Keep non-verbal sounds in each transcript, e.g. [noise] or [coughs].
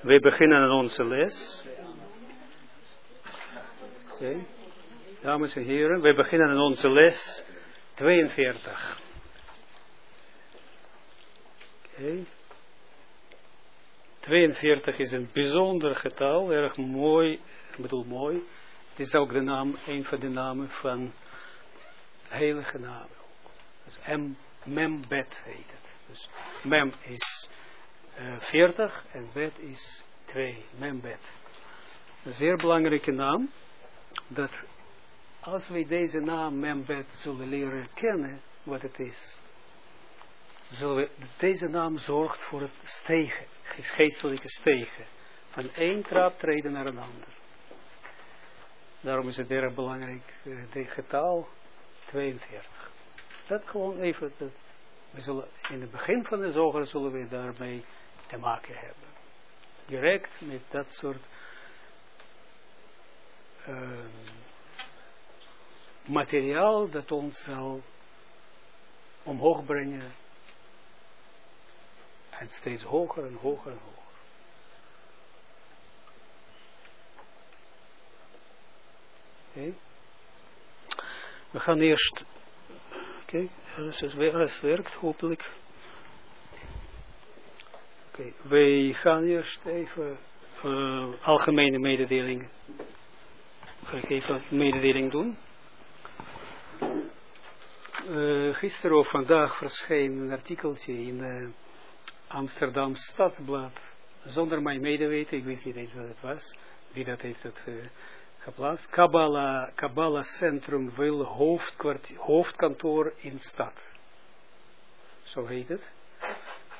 We beginnen aan onze les. Oké. Dames en heren, we beginnen aan onze les 42. Oké. 42 is een bijzonder getal, erg mooi, ik bedoel mooi. Het is ook de naam, een van de namen van heilige namen. Dus M, Membet heet het. Dus Mem is uh, 40 en Bet is 2, Membet. Een zeer belangrijke naam, dat als we deze naam Membet zullen leren kennen, wat het is, zullen we, deze naam zorgt voor het stegen, geestelijke stegen, van één trap treden naar een ander. Daarom is het erg belangrijk, uh, de getal 42. Dat gewoon even, dat, we zullen, in het begin van de zoger zullen we daarmee te maken hebben. Direct met dat soort uh, materiaal dat ons zal omhoog brengen en steeds hoger en hoger en hoger. Oké. We gaan eerst, oké, okay, alles werkt hopelijk. Okay. wij gaan eerst even uh, algemene mededeling, ga ik even mededeling doen. Uh, gisteren of vandaag verscheen een artikeltje in uh, Amsterdam Stadsblad, zonder mijn medeweten, ik wist niet eens wat het was, wie dat heeft het geplaatst. Kabbalah, Kabbalah Centrum wil hoofdkantoor in stad. Zo heet het.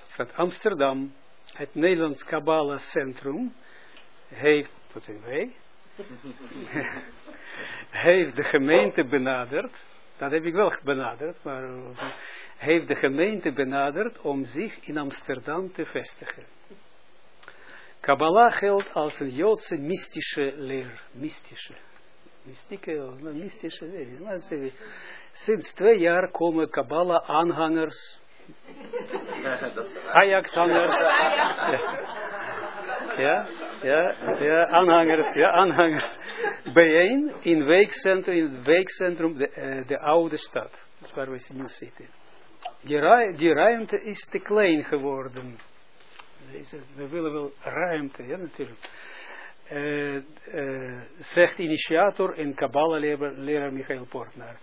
Stad Amsterdam, het Nederlands Kabbalah Centrum, heeft, wat zijn wij? [laughs] heeft de gemeente benaderd, dat heb ik wel benaderd, maar heeft de gemeente benaderd om zich in Amsterdam te vestigen. Kabbalah geldt als een Joodse mystische leer. Mystische. Mystieke, mystische leer. Sinds twee jaar komen Kabbalah [laughs] Ajax-hangers. [laughs] ja, ja, ja, aanhangers, ja, aanhangers. Bijeen in, weekcentrum, in het weekcentrum, de, uh, de oude stad. Dat is waar we nu zitten. Die, ru die ruimte is te klein geworden. We willen wel ruimte, ja natuurlijk. Uh, uh, zegt initiator en Kabbalah leraar Michael Portner.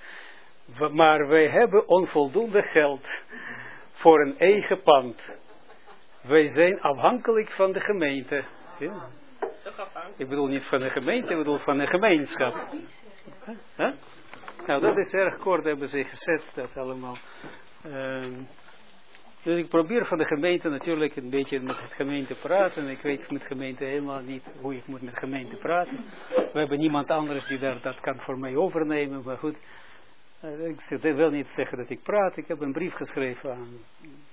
Maar wij hebben onvoldoende geld voor een eigen pand. Wij zijn afhankelijk van de gemeente. Zie je? Ik bedoel niet van de gemeente, ik bedoel van de gemeenschap. Huh? Nou, dat is erg kort, hebben ze gezet, dat allemaal. Uh, dus ik probeer van de gemeente natuurlijk een beetje met de gemeente praten. Ik weet met de gemeente helemaal niet hoe ik moet met de gemeente praten. We hebben niemand anders die daar, dat kan voor mij overnemen. Maar goed, ik wil niet zeggen dat ik praat. Ik heb een brief geschreven aan,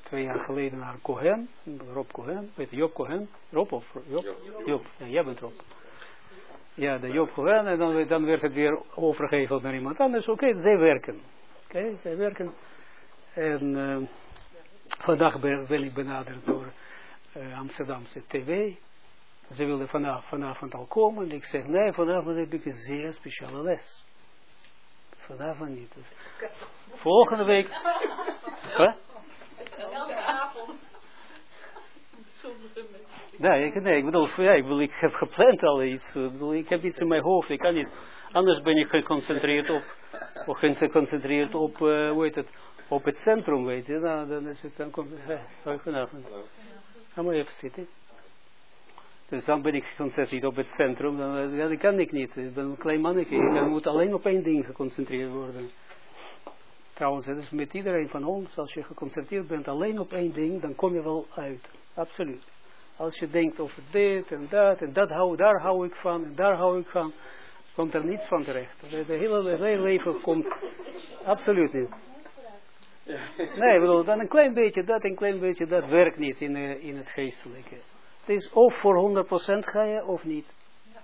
twee jaar geleden aan Cohen. Rob Cohen, weet je, Job Cohen. Rob of Job? Job, Job. Ja, jij bent Rob. Ja, de Job Cohen. En dan, dan werd het weer overgegeven naar iemand anders. Oké, okay, zij werken. Oké, okay, zij werken. En... Uh, Vandaag ben ik benaderd door uh, Amsterdamse TV. Ze wilden vanavond, vanavond al komen. En ik zeg, nee, vanavond heb ik een zeer speciale les. Vanavond niet. Dus volgende week. Elke avond. Nee, ik, nee, ik bedoel, ja, ik, bedoel, ik heb gepland al iets. Ik, heb iets in mijn hoofd. Ik kan niet. Anders ben ik geconcentreerd op, of geconcentreerd op, uh, hoe heet het, op het centrum, weet je, nou, dan is het, dan komt het, vanavond. Ga maar even zitten. Dus dan ben ik geconcentreerd op het centrum, dan, ja, dat kan ik niet. Ik ben een klein mannetje, ik moet alleen op één ding geconcentreerd worden. Trouwens, het is met iedereen van ons, als je geconcentreerd bent alleen op één ding, dan kom je wel uit. Absoluut. Als je denkt over dit en dat, en dat hou, daar hou ik van, en daar hou ik van, komt er niets van terecht. Het hele, hele leven komt absoluut niet. Nee, ik bedoel, dan een klein beetje dat, een klein beetje dat werkt niet in, uh, in het geestelijke. Het is of voor 100% ga je of niet.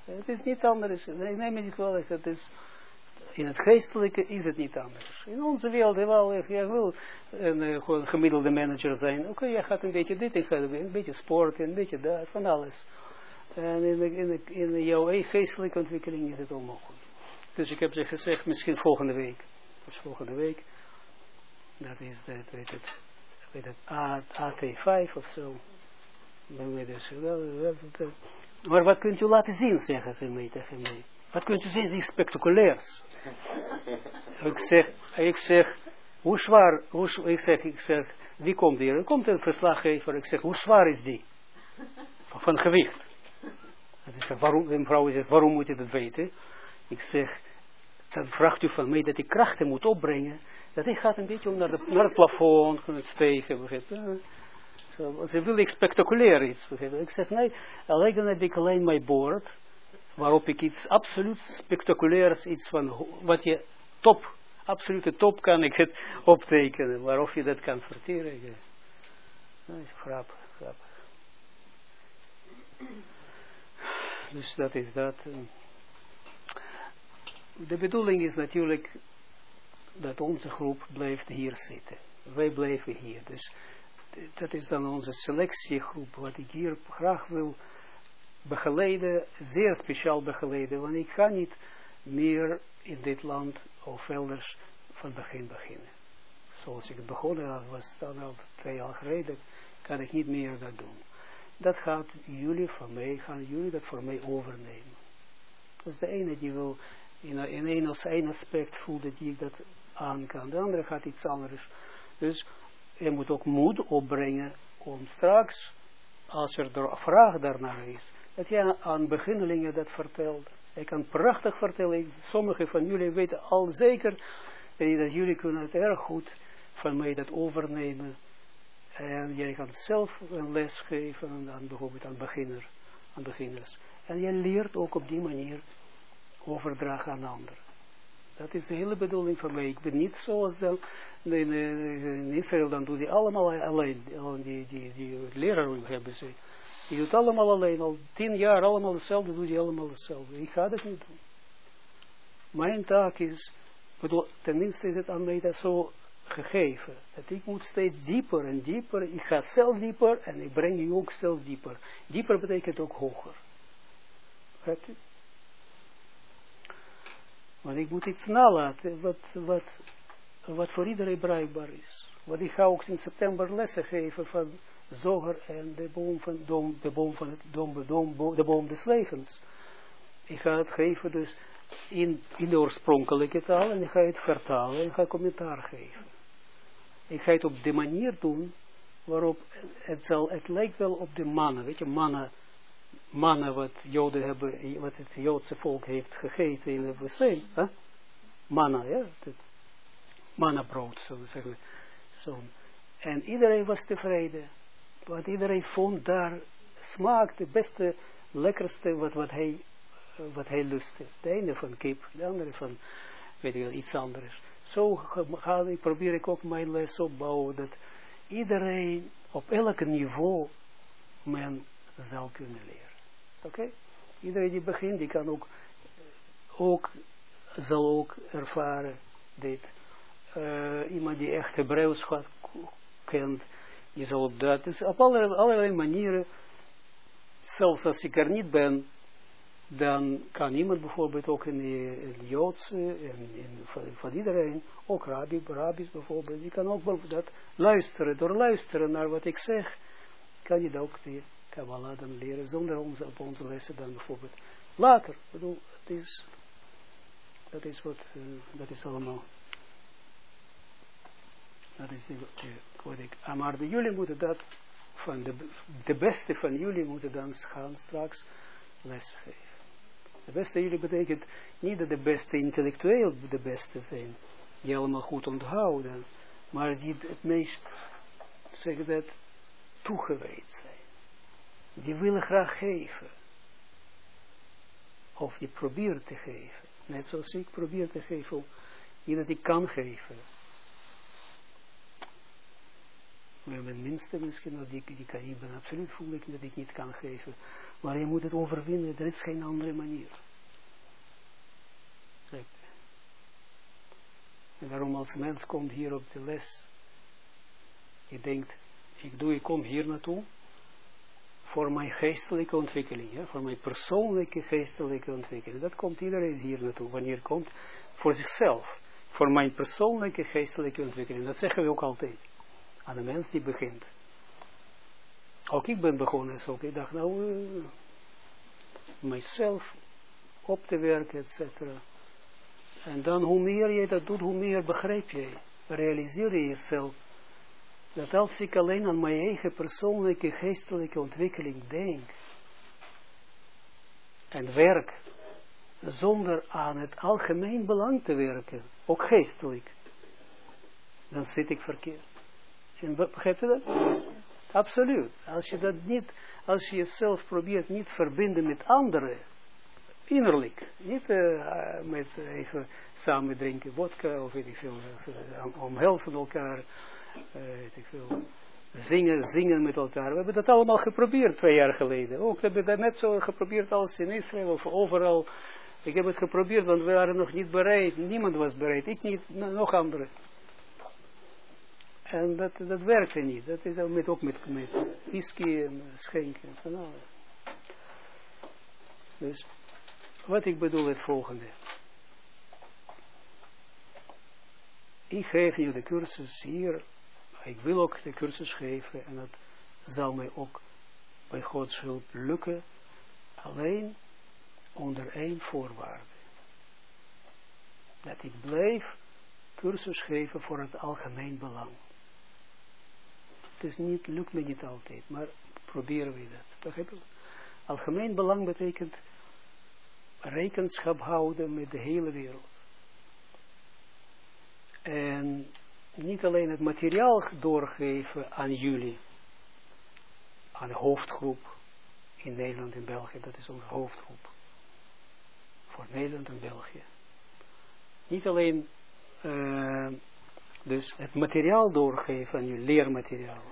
Het is niet anders. Nee, neem me niet kwalijk. Het is, in het geestelijke is het niet anders. In onze wereld, wel, jij wil een, uh, gewoon gemiddelde manager zijn. Oké, okay, jij gaat een beetje dit, gaat een beetje sport, een beetje dat, van alles. En in, de, in, de, in jouw geestelijke ontwikkeling is het onmogelijk. Dus ik heb ze gezegd, misschien volgende week. Dus volgende week. Dat is dat, weet het, weet het AT5 of zo. Dus, maar wat kunt u laten zien, zeggen ze mij tegen mij. Wat kunt u zien, die spectaculairs. ik zeg, ik zeg, hoe zwaar, hoe, ik zeg, ik zeg, wie komt hier? Er komt een verslaggever, ik zeg, hoe zwaar is die? Van gewicht. Ik zeg, waarom, een vrouw zegt, waarom moet je dat weten? Ik zeg, dan vraagt u van mij dat ik krachten moet opbrengen. Dat ik ga een beetje om naar, de, naar het plafond, het stegen, So, ze wil ik spectaculair iets. Ik zeg, nee, alleen heb ik alleen mijn bord, waarop ik iets absoluut spectaculairs, iets van wat je top, absolute top kan ik het optekenen, waarop je dat kan verteren. Ja. Nee. Dus dat is dat. De bedoeling is natuurlijk dat onze groep blijft hier zitten. Wij blijven hier. Dus dat is dan onze selectiegroep, wat ik hier graag wil begeleiden, zeer speciaal begeleiden, want ik ga niet meer in dit land of elders van begin beginnen. Zoals ik begonnen was dan al twee jaar geleden, kan ik niet meer dat doen. Dat gaat jullie van mij, gaan jullie dat voor mij overnemen. Dat is de ene die wil, in, in één aspect voelt dat ik dat aan kan. De andere gaat iets anders. Dus je moet ook moed opbrengen om straks, als er vraag daarnaar is, dat je aan beginnelingen dat vertelt. Ik kan prachtig vertellen, sommigen van jullie weten al zeker, dat jullie kunnen het erg goed van mij dat overnemen. En jij kan zelf een les geven aan bijvoorbeeld aan, beginner, aan beginners. En je leert ook op die manier overdragen aan anderen. Dat is de hele bedoeling van mij. Ik ben niet zoals dan, in, in Israël, dan doen die allemaal alleen. Die, die, die, leraar hebben ze. Die doet allemaal alleen. Al tien jaar allemaal hetzelfde, doen die allemaal hetzelfde. Ik ga dat niet doen. Mijn taak is, bedoel, tenminste is het aan mij dat zo gegeven. Dat ik moet steeds dieper en dieper. Ik ga zelf dieper en ik breng je ook zelf dieper. Dieper betekent ook hoger. Gaat u? Want ik moet iets nalaten wat, wat, wat voor iedereen bruikbaar is. Want ik ga ook in september lessen geven van Zoger en de boom van, dom, de boom van het, dom, dom, de boom des levens. Ik ga het geven dus in, in de oorspronkelijke taal en ik ga het vertalen en ga commentaar geven. Ik ga het op de manier doen waarop het zal, het lijkt wel op de mannen, weet je, mannen mannen wat Joden hebben, wat het Joodse volk heeft gegeten in de woestijn. Manna, ja. Manna brood, zullen we zeggen. Zo. En iedereen was tevreden. Want iedereen vond daar smaak, de beste, lekkerste wat, wat, hij, wat hij lustte. De ene van kip, de andere van, weet ik wel, iets anders. Zo ga ik, probeer ik ook mijn les opbouwen, dat iedereen op elk niveau men zal kunnen leren. Oké? Iedereen die begint, die kan ook, ook zal ook ervaren dit. Uh, iemand die echt Hebreeuws kent, die zal op dat. Dus op allerlei, allerlei manieren, zelfs als ik er niet ben, dan kan iemand bijvoorbeeld ook in de, Joodse, in, in, van, van, iedereen, ook rabbi, rabbis bijvoorbeeld, die kan ook dat luisteren, door luisteren naar wat ik zeg, kan je dat ook weer Kabbalah dan leren, zonder onze, op onze lessen dan bijvoorbeeld. Later, bedoel, het is, dat is wat, uh, dat is allemaal, dat is wat ik, ah, maar de, jullie moeten dat, van de, de beste van jullie moeten dan gaan straks lesgeven. De beste jullie betekent niet dat de beste intellectueel de beste zijn, die allemaal goed onthouden, maar die het meest, zeg dat, toegewijd zijn die willen graag geven. Of je probeert te geven. Net zoals ik probeer te geven, dat ik kan geven. Maar mijn minste misschien, die, die kan ik ben absoluut voel ik dat ik niet kan geven. Maar je moet het overwinnen, er is geen andere manier. En daarom als mens komt hier op de les, je denkt, ik doe, ik kom hier naartoe voor mijn geestelijke ontwikkeling, ja, voor mijn persoonlijke geestelijke ontwikkeling. Dat komt iedereen hier naartoe, wanneer komt voor zichzelf, voor mijn persoonlijke geestelijke ontwikkeling. Dat zeggen we ook altijd aan de mens die begint. Ook ik ben begonnen zo. Ik dacht, nou, uh, mijzelf op te werken, et cetera. En dan hoe meer je dat doet, hoe meer begrijp je. Realiseer je jezelf. Dat als ik alleen aan mijn eigen persoonlijke geestelijke ontwikkeling denk. En werk. Zonder aan het algemeen belang te werken. Ook geestelijk. Dan zit ik verkeerd. Begrijpt u dat? Absoluut. Als je dat niet, als je jezelf probeert niet verbinden met anderen, innerlijk, niet uh, met even samen drinken vodka of weet ik veel, uh, omhelzen elkaar, veel, zingen, zingen met elkaar. We hebben dat allemaal geprobeerd twee jaar geleden. Ook we hebben dat net zo geprobeerd als in Israël of overal. Ik heb het geprobeerd, want we waren nog niet bereid. Niemand was bereid. Ik niet, nog anderen. En dat, dat werkte niet. Dat is ook met, ook met, whisky en schenken. Van alles. Dus wat ik bedoel het volgende. Ik geef nu de cursus hier. Ik wil ook de cursus geven. En dat zal mij ook bij Gods hulp lukken. Alleen onder één voorwaarde. Dat ik blijf cursus geven voor het algemeen belang. Het is niet, lukt me niet altijd, maar proberen we dat. Algemeen belang betekent rekenschap houden met de hele wereld. En niet alleen het materiaal doorgeven aan jullie, aan de hoofdgroep in Nederland en België, dat is onze hoofdgroep. Voor Nederland en België. Niet alleen uh, dus het materiaal doorgeven aan je leermateriaal.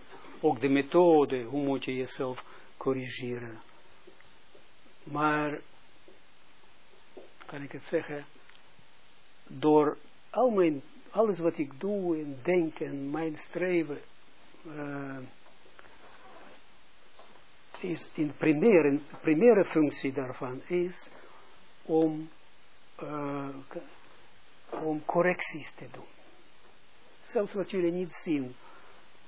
Ook de methode, hoe moet je jezelf corrigeren. Maar, kan ik het zeggen, door al mijn, alles wat ik doe en denk en mijn streven, uh, is in primaire, primaire functie daarvan is om, uh, om correcties te doen. Zelfs wat jullie niet zien,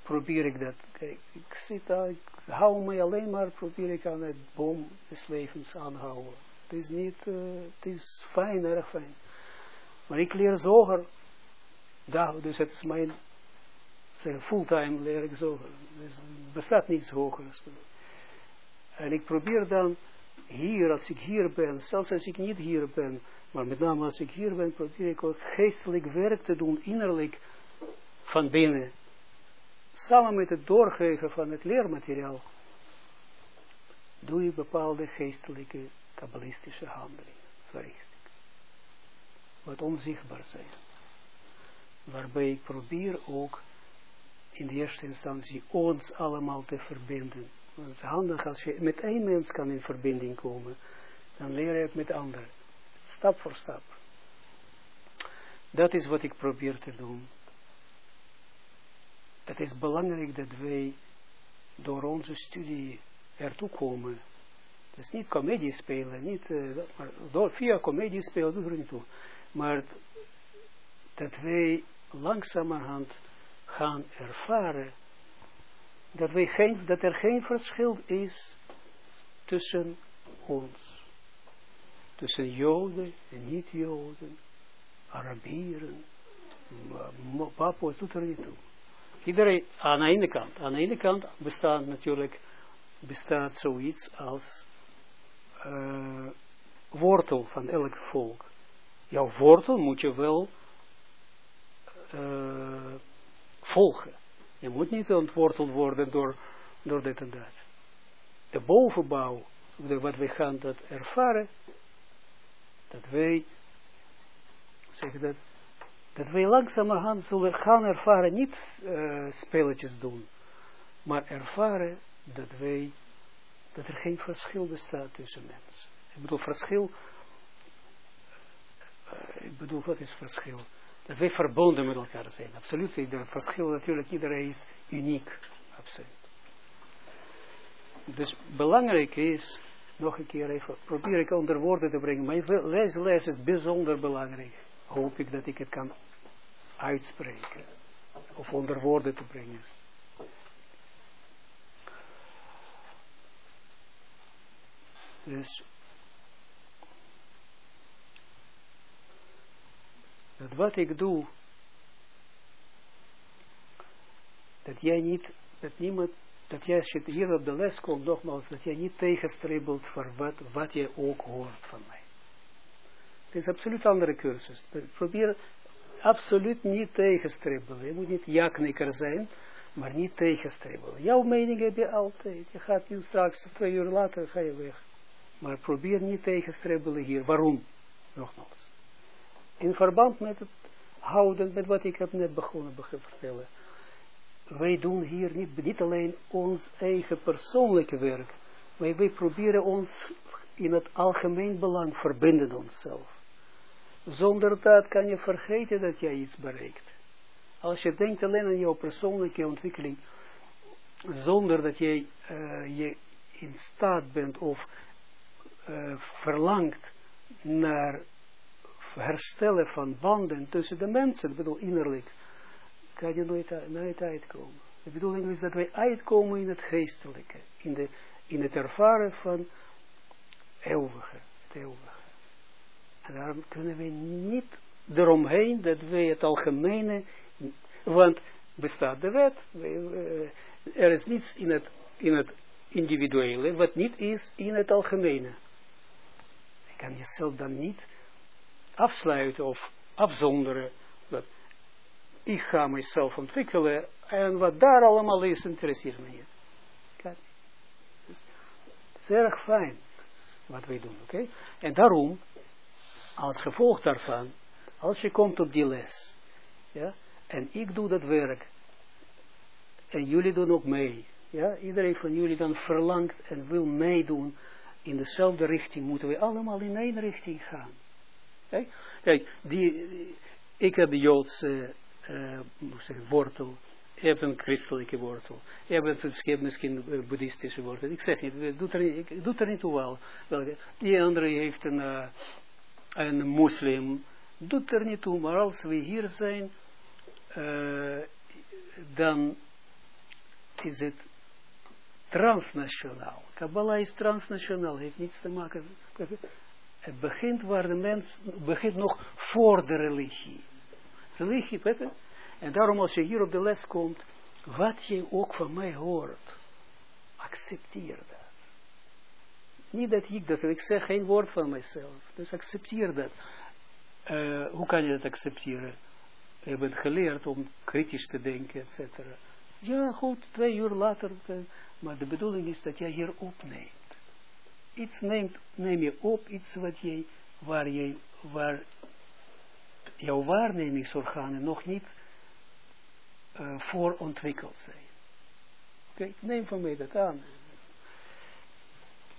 probeer ik dat. Kijk, ik zit daar, ik hou mij alleen maar, probeer ik aan het boom des levens aanhouden. Het is niet, uh, het is fijn, erg fijn. Maar ik leer zoger, dus het is mijn, zeg, fulltime leer ik zoger. Dus bestaat niets hogers. En ik probeer dan hier, als ik hier ben, zelfs als ik niet hier ben, maar met name als ik hier ben, probeer ik ook geestelijk werk te doen, innerlijk, van binnen, samen met het doorgeven van het leermateriaal, doe je bepaalde geestelijke, kabbalistische handelingen, verricht Wat onzichtbaar zijn. Waarbij ik probeer ook in de eerste instantie ons allemaal te verbinden. Want het is handig als je met één mens kan in verbinding komen, dan leer je het met anderen. Stap voor stap. Dat is wat ik probeer te doen het is belangrijk dat wij door onze studie ertoe komen. Dus niet comedie spelen, niet, maar door, via comedie spelen doet er niet toe. Maar dat wij langzamerhand gaan ervaren dat, wij geen, dat er geen verschil is tussen ons. Tussen Joden en niet-Joden, Arabieren, Papoes, doet er niet toe. Iedereen, aan de ene kant. Aan de ene kant bestaat natuurlijk, bestaat zoiets als uh, wortel van elk volk. Jouw wortel moet je wel uh, volgen. Je moet niet ontworteld worden door, door dit en dat. De bovenbouw, de, wat we gaan dat ervaren, dat wij, zeg dat, dat wij langzamerhand zullen gaan ervaren, niet uh, spelletjes doen, maar ervaren dat wij, dat er geen verschil bestaat tussen mensen. Ik bedoel, verschil, uh, ik bedoel, wat is verschil? Dat wij verbonden met elkaar zijn. Absoluut. Er verschil natuurlijk, iedereen is uniek. Absoluut. Dus belangrijk is, nog een keer even, probeer ik onder woorden te brengen. Mijn les, les is bijzonder belangrijk. Hoop ik dat ik het kan uitspreken. Of onder woorden te brengen. Dus dat wat ik doe, dat jij niet, dat niemand, dat jij als je hier op de les komt, nogmaals, dat jij niet tegenstribbelt voor wat, wat je ook hoort van mij. Het is absoluut andere cursus. Probeer absoluut niet tegenstribbelen. Je moet niet jaknikker zijn, maar niet tegenstribbelen. Jouw mening heb je altijd. Je gaat nu straks, twee uur later, ga weg. Maar probeer niet tegenstribbelen hier. Waarom? Nogmaals. In verband met het houden, met wat ik heb net begonnen te vertellen. Wij doen hier niet, niet alleen ons eigen persoonlijke werk. Maar wij proberen ons in het algemeen belang verbinden onszelf. Zonder dat kan je vergeten dat jij iets bereikt. Als je denkt alleen aan jouw persoonlijke ontwikkeling, zonder dat jij uh, je in staat bent of uh, verlangt naar herstellen van banden tussen de mensen, ik bedoel innerlijk, kan je nooit, nooit uitkomen. De bedoeling is dat wij uitkomen in het geestelijke, in, de, in het ervaren van eeuwige, het eeuwige. En daarom kunnen we niet eromheen dat wij het algemene, want bestaat de wet, er is niets in het, in het individuele wat niet is in het algemene. Je kan jezelf dan niet afsluiten of afzonderen. Dat ik ga mezelf ontwikkelen en wat daar allemaal is, interesseert me het is erg fijn wat wij doen, oké? En daarom als gevolg daarvan, als je komt op die les, ja, en ik doe dat werk, en jullie doen ook mee, ja, iedereen van jullie dan verlangt en wil meedoen in dezelfde richting, moeten we allemaal in één richting gaan. Kijk, die, ik heb de Joodse uh, wortel, je hebt een christelijke wortel, je hebt misschien een boeddhistische wortel, ik zeg niet, doet er, doet er niet toe wel, die andere heeft een, uh, een moslim, doet er niet toe, maar als we hier zijn, uh, dan is het transnationaal. Kabbalah is transnationaal, heeft niets te maken. Het begint waar de mens, begint nog voor de religie. Religie, weet je? En daarom als je hier op de les komt, wat je ook van mij hoort, accepteer dat. Niet dat ik dat, ik zeg geen woord van mijzelf. Dus accepteer dat. Uh, hoe kan je dat accepteren? Je bent geleerd om kritisch te denken, et cetera. Ja, goed, twee uur later. Uh, maar de bedoeling is dat jij hier opneemt. Iets neemt, neem je op, iets wat jij, waar, jij, waar jouw waarnemingsorganen nog niet uh, voor ontwikkeld zijn. Oké, neem van mij dat aan.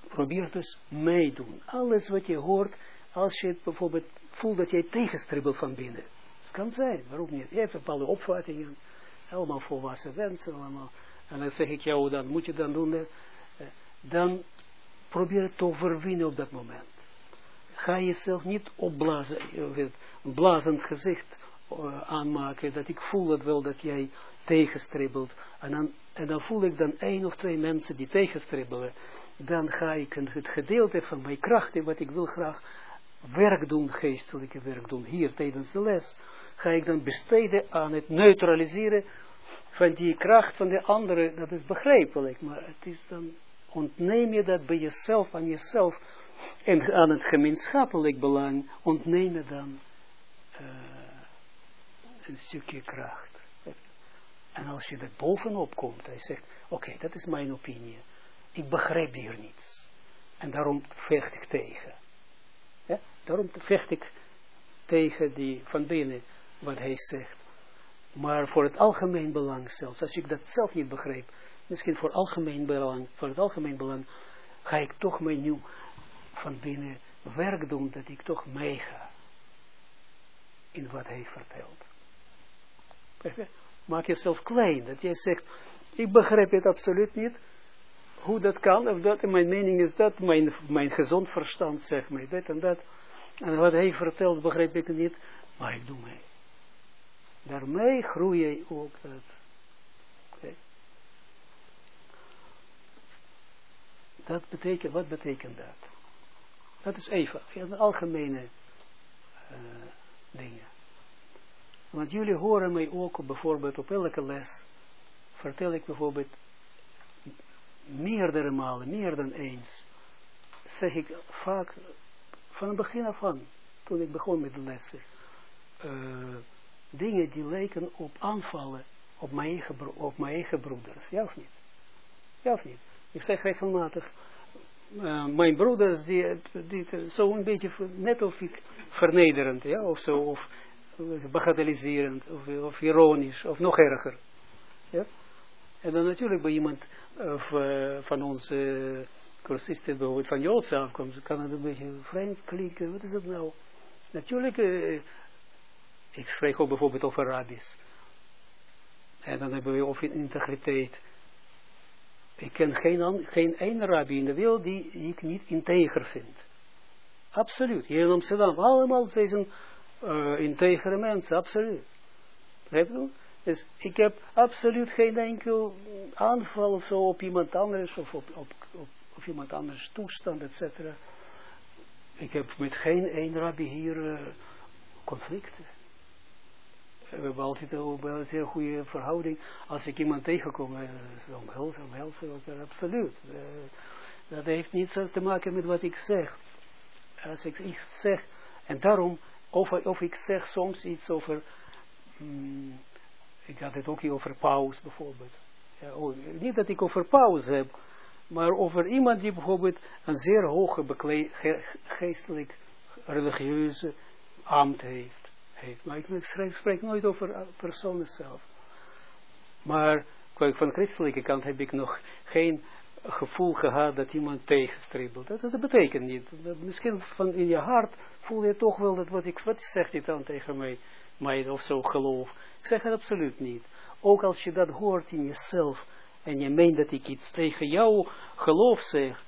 Probeer dus meedoen. Alles wat je hoort, als je bijvoorbeeld voelt dat jij tegenstribbelt van binnen. Het kan zijn, waarom niet? Je hebt bepaalde opvattingen, allemaal volwassen wensen, allemaal. En dan zeg ik jou, dan moet je dan doen, eh, dan probeer het te overwinnen op dat moment. Ga jezelf niet opblazen, een blazend gezicht uh, aanmaken, dat ik voel het wel dat jij tegenstribbelt. En dan, en dan voel ik dan één of twee mensen die tegenstribbelen dan ga ik het gedeelte van mijn krachten, wat ik wil graag werk doen, geestelijke werk doen, hier tijdens de les, ga ik dan besteden aan het neutraliseren van die kracht van de andere, dat is begrijpelijk, maar het is dan, ontneem je dat bij jezelf, aan jezelf, en aan het gemeenschappelijk belang, ontneem je dan uh, een stukje kracht. En als je er bovenop komt, hij zegt, oké, dat is mijn opinie, ik begrijp hier niets. En daarom vecht ik tegen. Daarom vecht ik tegen die van binnen wat hij zegt. Maar voor het algemeen belang zelfs, als ik dat zelf niet begrijp, misschien voor, algemeen belang, voor het algemeen belang, ga ik toch mijn nieuw van binnen werk doen, dat ik toch meega in wat hij vertelt. Maak jezelf klein. Dat jij zegt, ik begrijp het absoluut niet. Hoe dat kan, of dat, mijn mening is dat, mijn, mijn gezond verstand zegt mij dit en dat. En wat hij vertelt begrijp ik niet, maar ik doe mee. Daarmee groei je ook dat. Okay. Betekent, wat betekent dat? Dat is even, een algemene uh, dingen. Want jullie horen mij ook bijvoorbeeld op elke les, vertel ik bijvoorbeeld meerdere malen, meer dan eens, zeg ik vaak van het begin af aan, toen ik begon met de lessen, uh, dingen die lijken op aanvallen op mijn eigen, op mijn eigen broeders. Ja of niet? Ja of niet? Ik zeg regelmatig, uh, mijn broeders, die, die zo een beetje, net of ik vernederend, ja, of zo, of bagatelliserend, of, of ironisch, of nog erger. Ja? En dan natuurlijk bij iemand of, uh, van onze uh, cursisten, bijvoorbeeld van Joodse afkomst, kan het een beetje vreemd klinken. Wat is dat nou? Natuurlijk, ik spreek ook bijvoorbeeld over rabbis. En dan hebben we over integriteit. Ik ken geen, geen één rabbi in de wereld die ik niet integer vind. Absoluut. Hier in Amsterdam, allemaal zijn uh, integere mensen, absoluut. Je? Dus ik heb absoluut geen enkel aanval of zo op iemand anders of op, op, op, op iemand anders toestand, et cetera. Ik heb met geen één rabbi hier uh, conflicten. We hebben altijd wel een zeer goede verhouding. Als ik iemand tegenkom, uh, omhelzen, omhelzen, absoluut. Uh, dat heeft niets te maken met wat ik zeg. Als ik iets zeg, en daarom, of, of ik zeg soms iets over, mm, ik had het ook hier over paus bijvoorbeeld. Ja, oh, niet dat ik over paus heb, maar over iemand die bijvoorbeeld een zeer hoge ge geestelijk religieuze ambt heeft. Maar ik spreek, nooit over personen zelf. Maar van christelijke kant heb ik nog geen gevoel gehad dat iemand tegenstribbelt. Dat, betekent niet. Dat misschien van in je hart voel je toch wel dat wat ik, wat zegt hij dan tegen mij, mij of zo geloof. Ik zeg het absoluut niet. Ook als je dat hoort in jezelf en je meent dat ik iets tegen jou geloof zeg,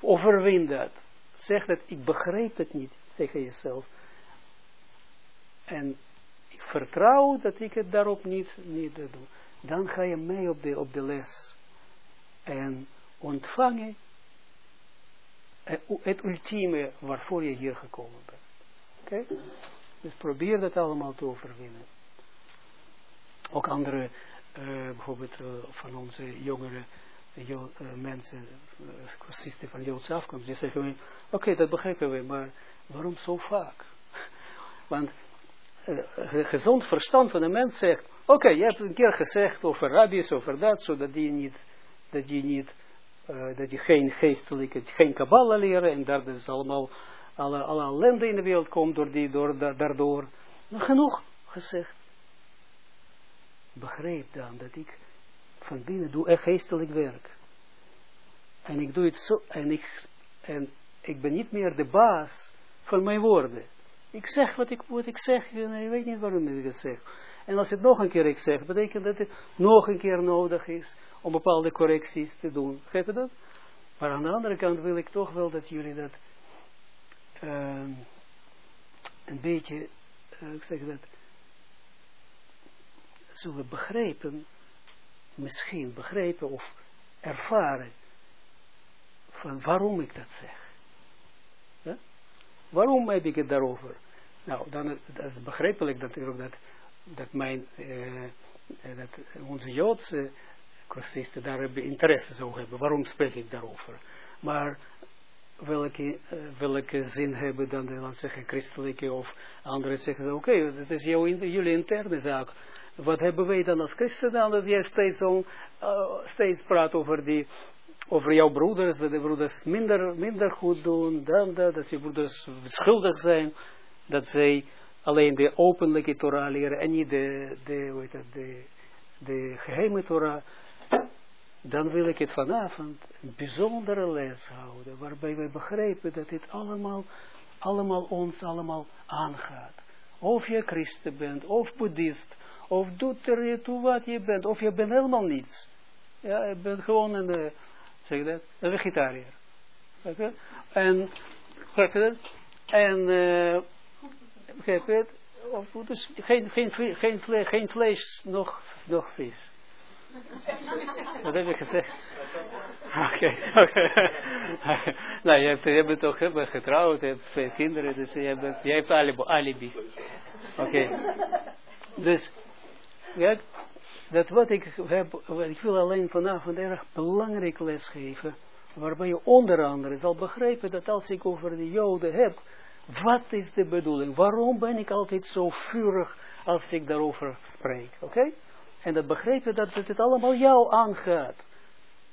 overwin dat. Zeg dat ik begrijp het niet tegen jezelf. En ik vertrouw dat ik het daarop niet, niet doe. Dan ga je mee op de, op de les. En ontvangen het ultieme waarvoor je hier gekomen bent. Oké? Dus probeer dat allemaal te overwinnen. Ook andere, uh, bijvoorbeeld uh, van onze jongere uh, mensen, cursisten van Joodse afkomst, die zeggen, oké, dat begrijpen we, maar waarom zo vaak? [laughs] Want gezond verstand van de mens zegt, oké, je hebt een keer gezegd over rabbis, over dat, zodat die niet, dat die niet, dat je geen geestelijke, geen kabbala leren, en dat is allemaal alle, alle ellende in de wereld komt door die, door, daardoor. Maar genoeg gezegd. Begreep dan dat ik van binnen doe echt geestelijk werk. En ik doe het zo, en ik, en ik ben niet meer de baas van mijn woorden. Ik zeg wat ik, wat ik zeg, en ik weet niet waarom ik het zeg. En als het nog een keer ik zeg, betekent dat het nog een keer nodig is om bepaalde correcties te doen. Geef je dat? Maar aan de andere kant wil ik toch wel dat jullie dat uh, een beetje, uh, ik zeg dat, zullen begrijpen, misschien begrijpen of ervaren van waarom ik dat zeg. Waarom heb ik het daarover? Nou, dan dat is begrijpelijk natuurlijk dat, dat, mijn, uh, dat onze Joodse cursisten daar interesse zo hebben. Waarom spreek ik daarover? Maar welke, uh, welke zin hebben dan, dan zeggen christelijke of anderen zeggen, oké, okay, dat is jouw, jullie interne zaak. Wat hebben wij dan als christen dan, dat jij steeds, zo, uh, steeds praat over die, over jouw broeders, dat de broeders minder, minder goed doen dan dat, dat je broeders schuldig zijn, dat zij alleen de openlijke Torah leren en niet de, de, hoe heet het, de, de geheime Torah dan wil ik het vanavond een bijzondere les houden, waarbij wij begrijpen dat dit allemaal, allemaal ons allemaal aangaat. Of je christen bent, of boeddhist, of doet er je toe wat je bent, of je bent helemaal niets. Ja, je bent gewoon een, uh, zeg je dat, een vegetariër. Okay? En, begrijp je dat? En, uh, begrijp je het? Dus geen, geen, geen, geen vlees, nog, nog vis. Wat heb je gezegd? Oké, oké. nou, je, je bent toch je getrouwd, je hebt twee kinderen, dus je, bent, je hebt alibi. alibi. Oké. Dus, ja, dat wat ik heb, ik wil alleen vanavond erg belangrijk lesgeven, waarbij je onder andere zal begrijpen dat als ik over de Joden heb, wat is de bedoeling? Waarom ben ik altijd zo vurig als ik daarover spreek? Oké? En dat begrijpen dat het allemaal jou aangaat.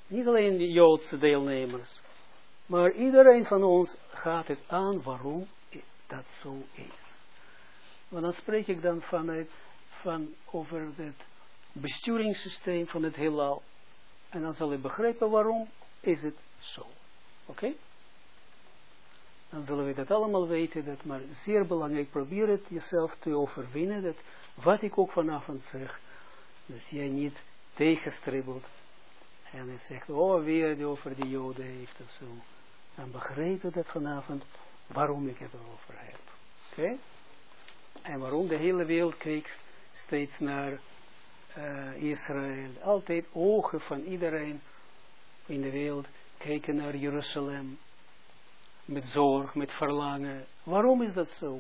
Niet alleen de Joodse deelnemers. Maar iedereen van ons gaat het aan waarom dat zo is. Want dan spreek ik dan vanuit, van over het besturingssysteem van het heelal. En dan zal je begrijpen waarom is het zo. Oké? Dan zullen we dat allemaal weten, dat maar zeer belangrijk. Probeer het jezelf te overwinnen, dat wat ik ook vanavond zeg, dat jij niet tegenstribbelt. En hij zegt, oh, weer die over die joden heeft of zo. Dan begrijp je dat vanavond, waarom ik het erover heb. Oké? En waarom de hele wereld kijkt steeds naar uh, Israël. Altijd ogen van iedereen in de wereld kijken naar Jeruzalem. Met zorg, met verlangen. Waarom is dat zo?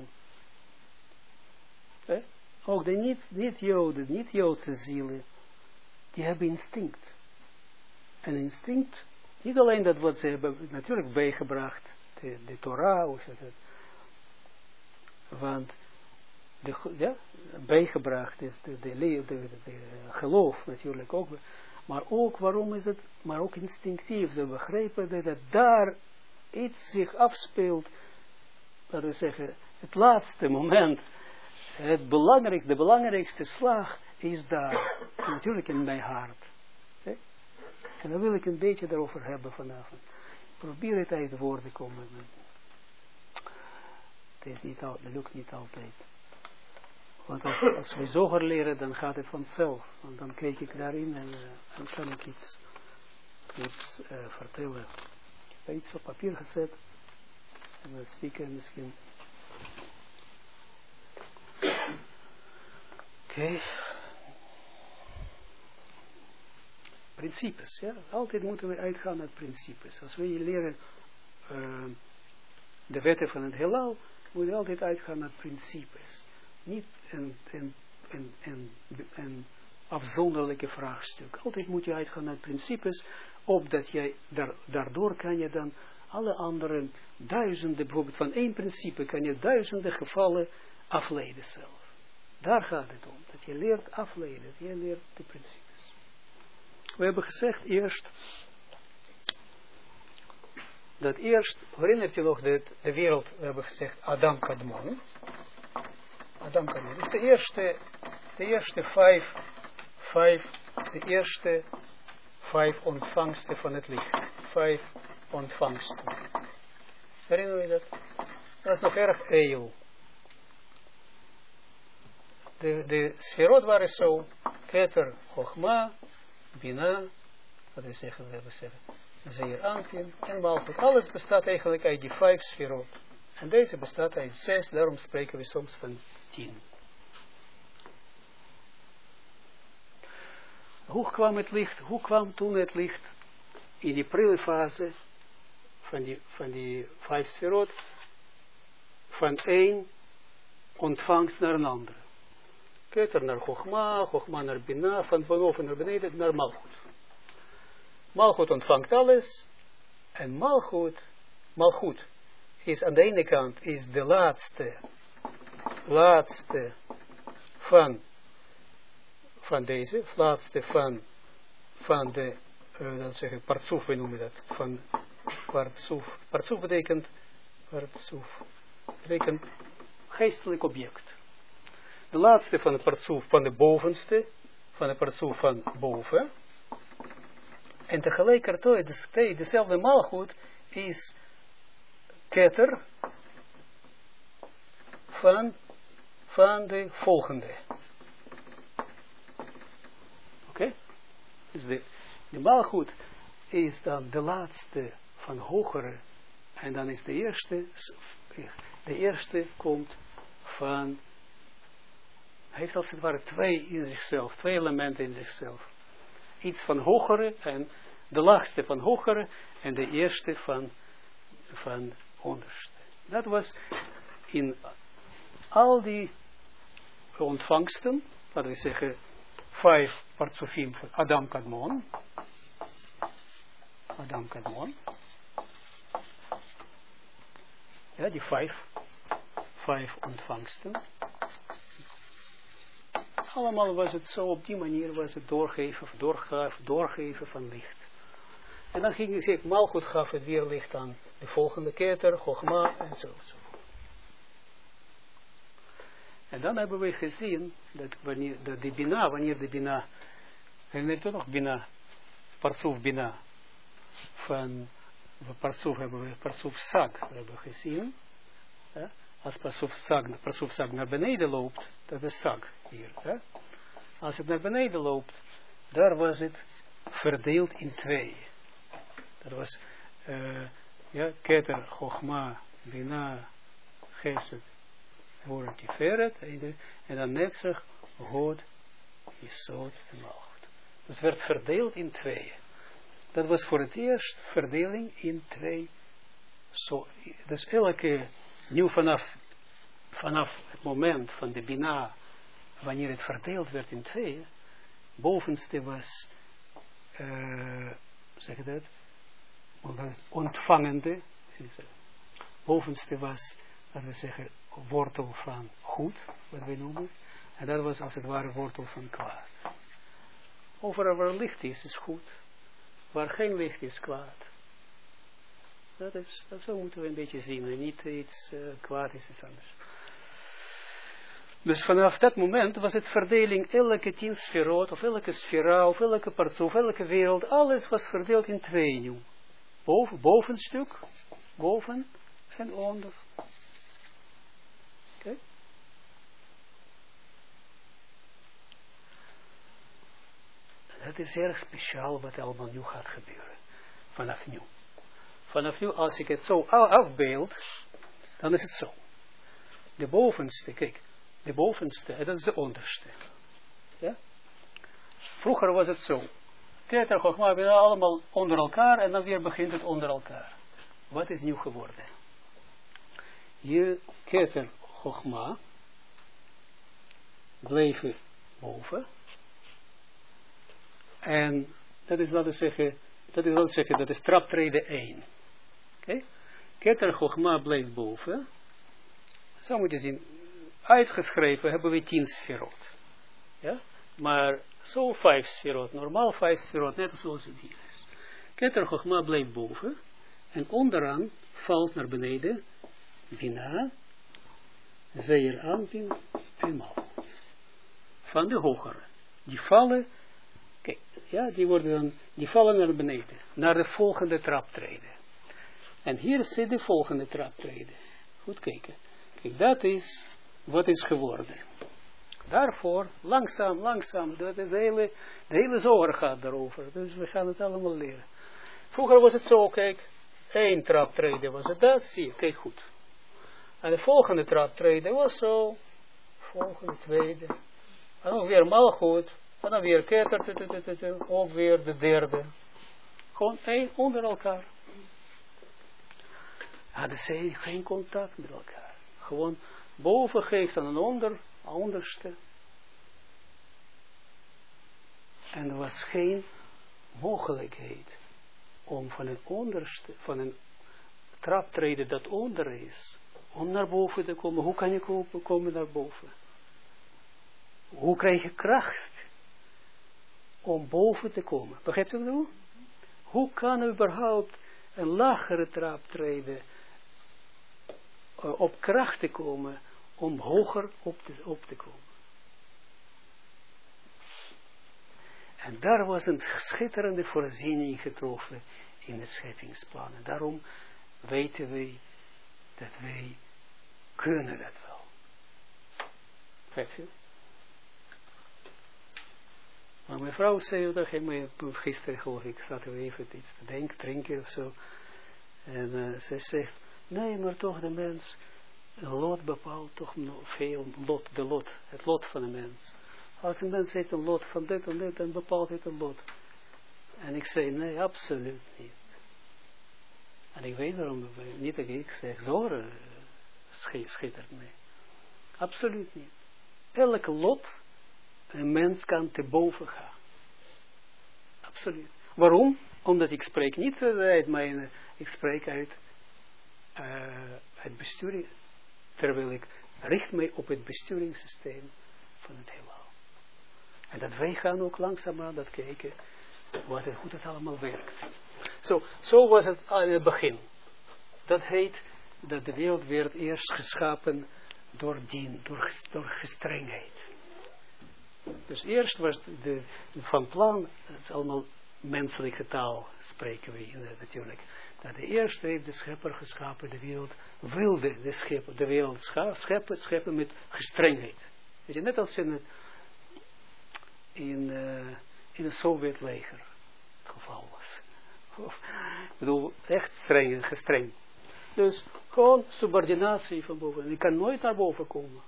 Eh? Ook de niet-Joden, niet niet-Joodse zielen, die hebben instinct. En instinct, niet alleen dat wat ze hebben natuurlijk bijgebracht, de, de Torah, zeg het, want de, ja, bijgebracht is de, de, de, de, geloof natuurlijk ook, maar ook waarom is het, maar ook instinctief, ze begrijpen dat daar iets zich afspeelt, laten we zeggen, het laatste moment, het belangrijkste, de belangrijkste slag is daar, natuurlijk in mijn hart. En dan wil ik een beetje daarover hebben vanavond. Probeer het uit de woorden komen. Het is niet al, dat lukt niet altijd. Want als, als we zoger leren, dan gaat het vanzelf. Want dan kijk ik daarin en uh, dan kan ik iets, iets uh, vertellen. Ik iets op papier gezet. En dan spieken misschien. Oké. Principes, ja. Altijd moeten we uitgaan uit principes. Als we leren uh, de wetten van het heelal, moeten we altijd uitgaan uit principes. Niet een, afzonderlijke vraagstuk. Altijd moet je uitgaan uit principes, opdat jij, daar, daardoor kan je dan alle andere duizenden, bijvoorbeeld van één principe, kan je duizenden gevallen afleiden zelf. Daar gaat het om. Dat je leert afleiden. Dat je leert de principes. We hebben gezegd eerst. Dat eerst, herinnert je nog dat de wereld, we hebben gezegd Adam Kadmon. Adam Kadmon. Dus de eerste, de eerste vijf, vijf, de eerste vijf ontvangsten van het licht. Vijf ontvangsten. Herinner je dat? Dat is nog erg eeuw de, de sferot waren zo, Keter, Chogma, Bina, wat we zeggen, we hebben zeggen, Zeer Anpin en Malchut. Alles bestaat eigenlijk uit die vijf sferot. En deze bestaat uit zes, daarom spreken we soms van tien. Hoe kwam het licht, hoe kwam toen het licht in die prille fase van die, van die vijf sferot, van één ontvangst naar een andere. Keter naar Chogma, Chogma naar Bina, van boven naar beneden naar Malchut. Malchut ontvangt alles. En Malchut, Malchut is aan de ene kant is de laatste, laatste van, van deze, laatste van, van de, uh, dan zeggen, partsoef, we noemen dat, van partsoef. Partsoef betekent, partsoef, betekent geestelijk object de laatste van de partsoef van de bovenste, van de partsoef van boven. En tegelijkertijd, dezelfde maalgoed is ketter van, van de volgende. Dus de, de malgoed is dan de laatste van hogere. En dan is de eerste, de eerste komt van, heeft als het ware twee in zichzelf, twee elementen in zichzelf. Iets van hogere en de laagste van hogere en de eerste van, van onderste. Dat was in al die ontvangsten, laten we zeggen, vijf partsofim van Adam Kadmon. Adam Kadmon. Ja, die vijf, vijf ontvangsten. Allemaal was het zo, op die manier was het doorgeven, doorgeven, doorgeven van licht. En dan ging ik, Malchut gaf het weer licht aan de volgende keter, Chogma zo. En dan hebben we gezien dat wanneer dat de Bina, wanneer de Bina, herinnert u nog Bina, Parsuf Bina, van Parsuf hebben we, Parsuf Sag hebben gezien. Als Parsuf Sag, Sag naar beneden loopt, dat is Sag hier. Ja? Als het naar beneden loopt, daar was het verdeeld in twee. Dat was, uh, ja, Keter, Chogma, Bina, Geset, voor Tiferet, en dan net zich God, Jesod en Malchut. Het werd verdeeld in twee. Dat was voor het eerst verdeling in twee. So, dus elke, nieuw vanaf, vanaf het moment van de Bina, wanneer het verdeeld werd in twee, bovenste was, uh, zeg dat, ontvangende, bovenste was, laten we zeggen, wortel van goed, wat we noemen. En dat was als het ware wortel van kwaad. Overal waar licht is, is goed. Waar geen licht is, kwaad. Dat is, dat zo moeten we een beetje zien. En niet iets uh, kwaad is iets anders. Dus vanaf dat moment was het verdeling, elke tien sferoot, of elke sfera, of elke partij, of elke wereld, alles was verdeeld in twee nu. Boven, bovenstuk, boven en onder. Okay. Het is erg speciaal wat allemaal nu gaat gebeuren. Vanaf nu. Vanaf nu, als ik het zo afbeeld, dan is het zo. De bovenste, kijk, de bovenste, dat is de onderste. Ja? Vroeger was het zo. Keter, Chogma, we allemaal onder elkaar en dan weer begint het onder elkaar. Wat is nieuw geworden? Je Keter, Chogma bleven boven. En dat is, laten zeggen, dat is, laten zeggen, dat is traptreden 1. Oké? Okay? Keter bleef boven. Zo moet je zien. Uitgeschreven hebben we 10 sferot. Ja? Maar zo 5 sferot. Normaal 5 sferot, net zoals het hier is. Keter Chogma bleef boven. En onderaan valt naar beneden Bina zeer aanpin en mal. Van de hogere. Die vallen, kijk, ja, die worden dan, die vallen naar beneden, naar de volgende traptreden. En hier zit de volgende traptreden. Goed kijken. Kijk, dat is wat is geworden. Daarvoor, langzaam, langzaam, dat is de hele, de hele zoger gaat daarover. Dus we gaan het allemaal leren. Vroeger was het zo, kijk, één traptreden was het dat, zie je, kijk goed. En de volgende traptreden was zo. Volgende, tweede. En dan weer malgoed. En dan weer ketter. Ook weer de derde. Gewoon één onder elkaar. Hadden ze geen contact met elkaar. Gewoon boven geeft een onder, onderste. En er was geen mogelijkheid om van een onderste, van een traptreden dat onder is, om naar boven te komen. Hoe kan je komen naar boven? Hoe krijg je kracht om boven te komen? Begrijpt u dat? Hoe kan überhaupt een lagere trap treden uh, op kracht te komen om hoger op te, op te komen? En daar was een schitterende voorziening getroffen in de scheppingsplannen. Daarom weten wij dat wij kunnen dat wel. Maar mijn vrouw zei dat hij gisteren geloof ik, zat er even iets te denken, drinken of zo. En uh, ze zegt, nee, maar toch de mens, lot bepaalt toch veel, lot, de lot, het lot van de mens. Als een mens heeft een lot van dit en dit, dan bepaalt het een lot. En ik zei, nee, absoluut niet. En ik weet waarom, niet dat ik zeg, zo schittert mee. Absoluut niet. Elke lot, een mens kan te boven gaan. Absoluut. Waarom? Omdat ik spreek niet uit mijn, ik spreek uit uh, het besturing, terwijl ik richt mij op het besturingssysteem van het heelal. En dat wij gaan ook langzaamaan dat kijken, wat het, hoe het allemaal werkt. Zo, was het aan het begin. Dat heet dat de wereld werd eerst geschapen door dien, door, door gestrengheid. Dus eerst was de, van plan, dat is allemaal menselijke taal, spreken we in, natuurlijk. Dat de eerste heeft de schepper geschapen, de wereld wilde de, schepper, de wereld scheppen, scheppen met gestrengheid. Weet je, net als in, in, uh, in Sovjetleger het geval was. ik bedoel, echt streng, gestreng. Dus gewoon subordinatie van boven. Je kan nooit naar boven komen.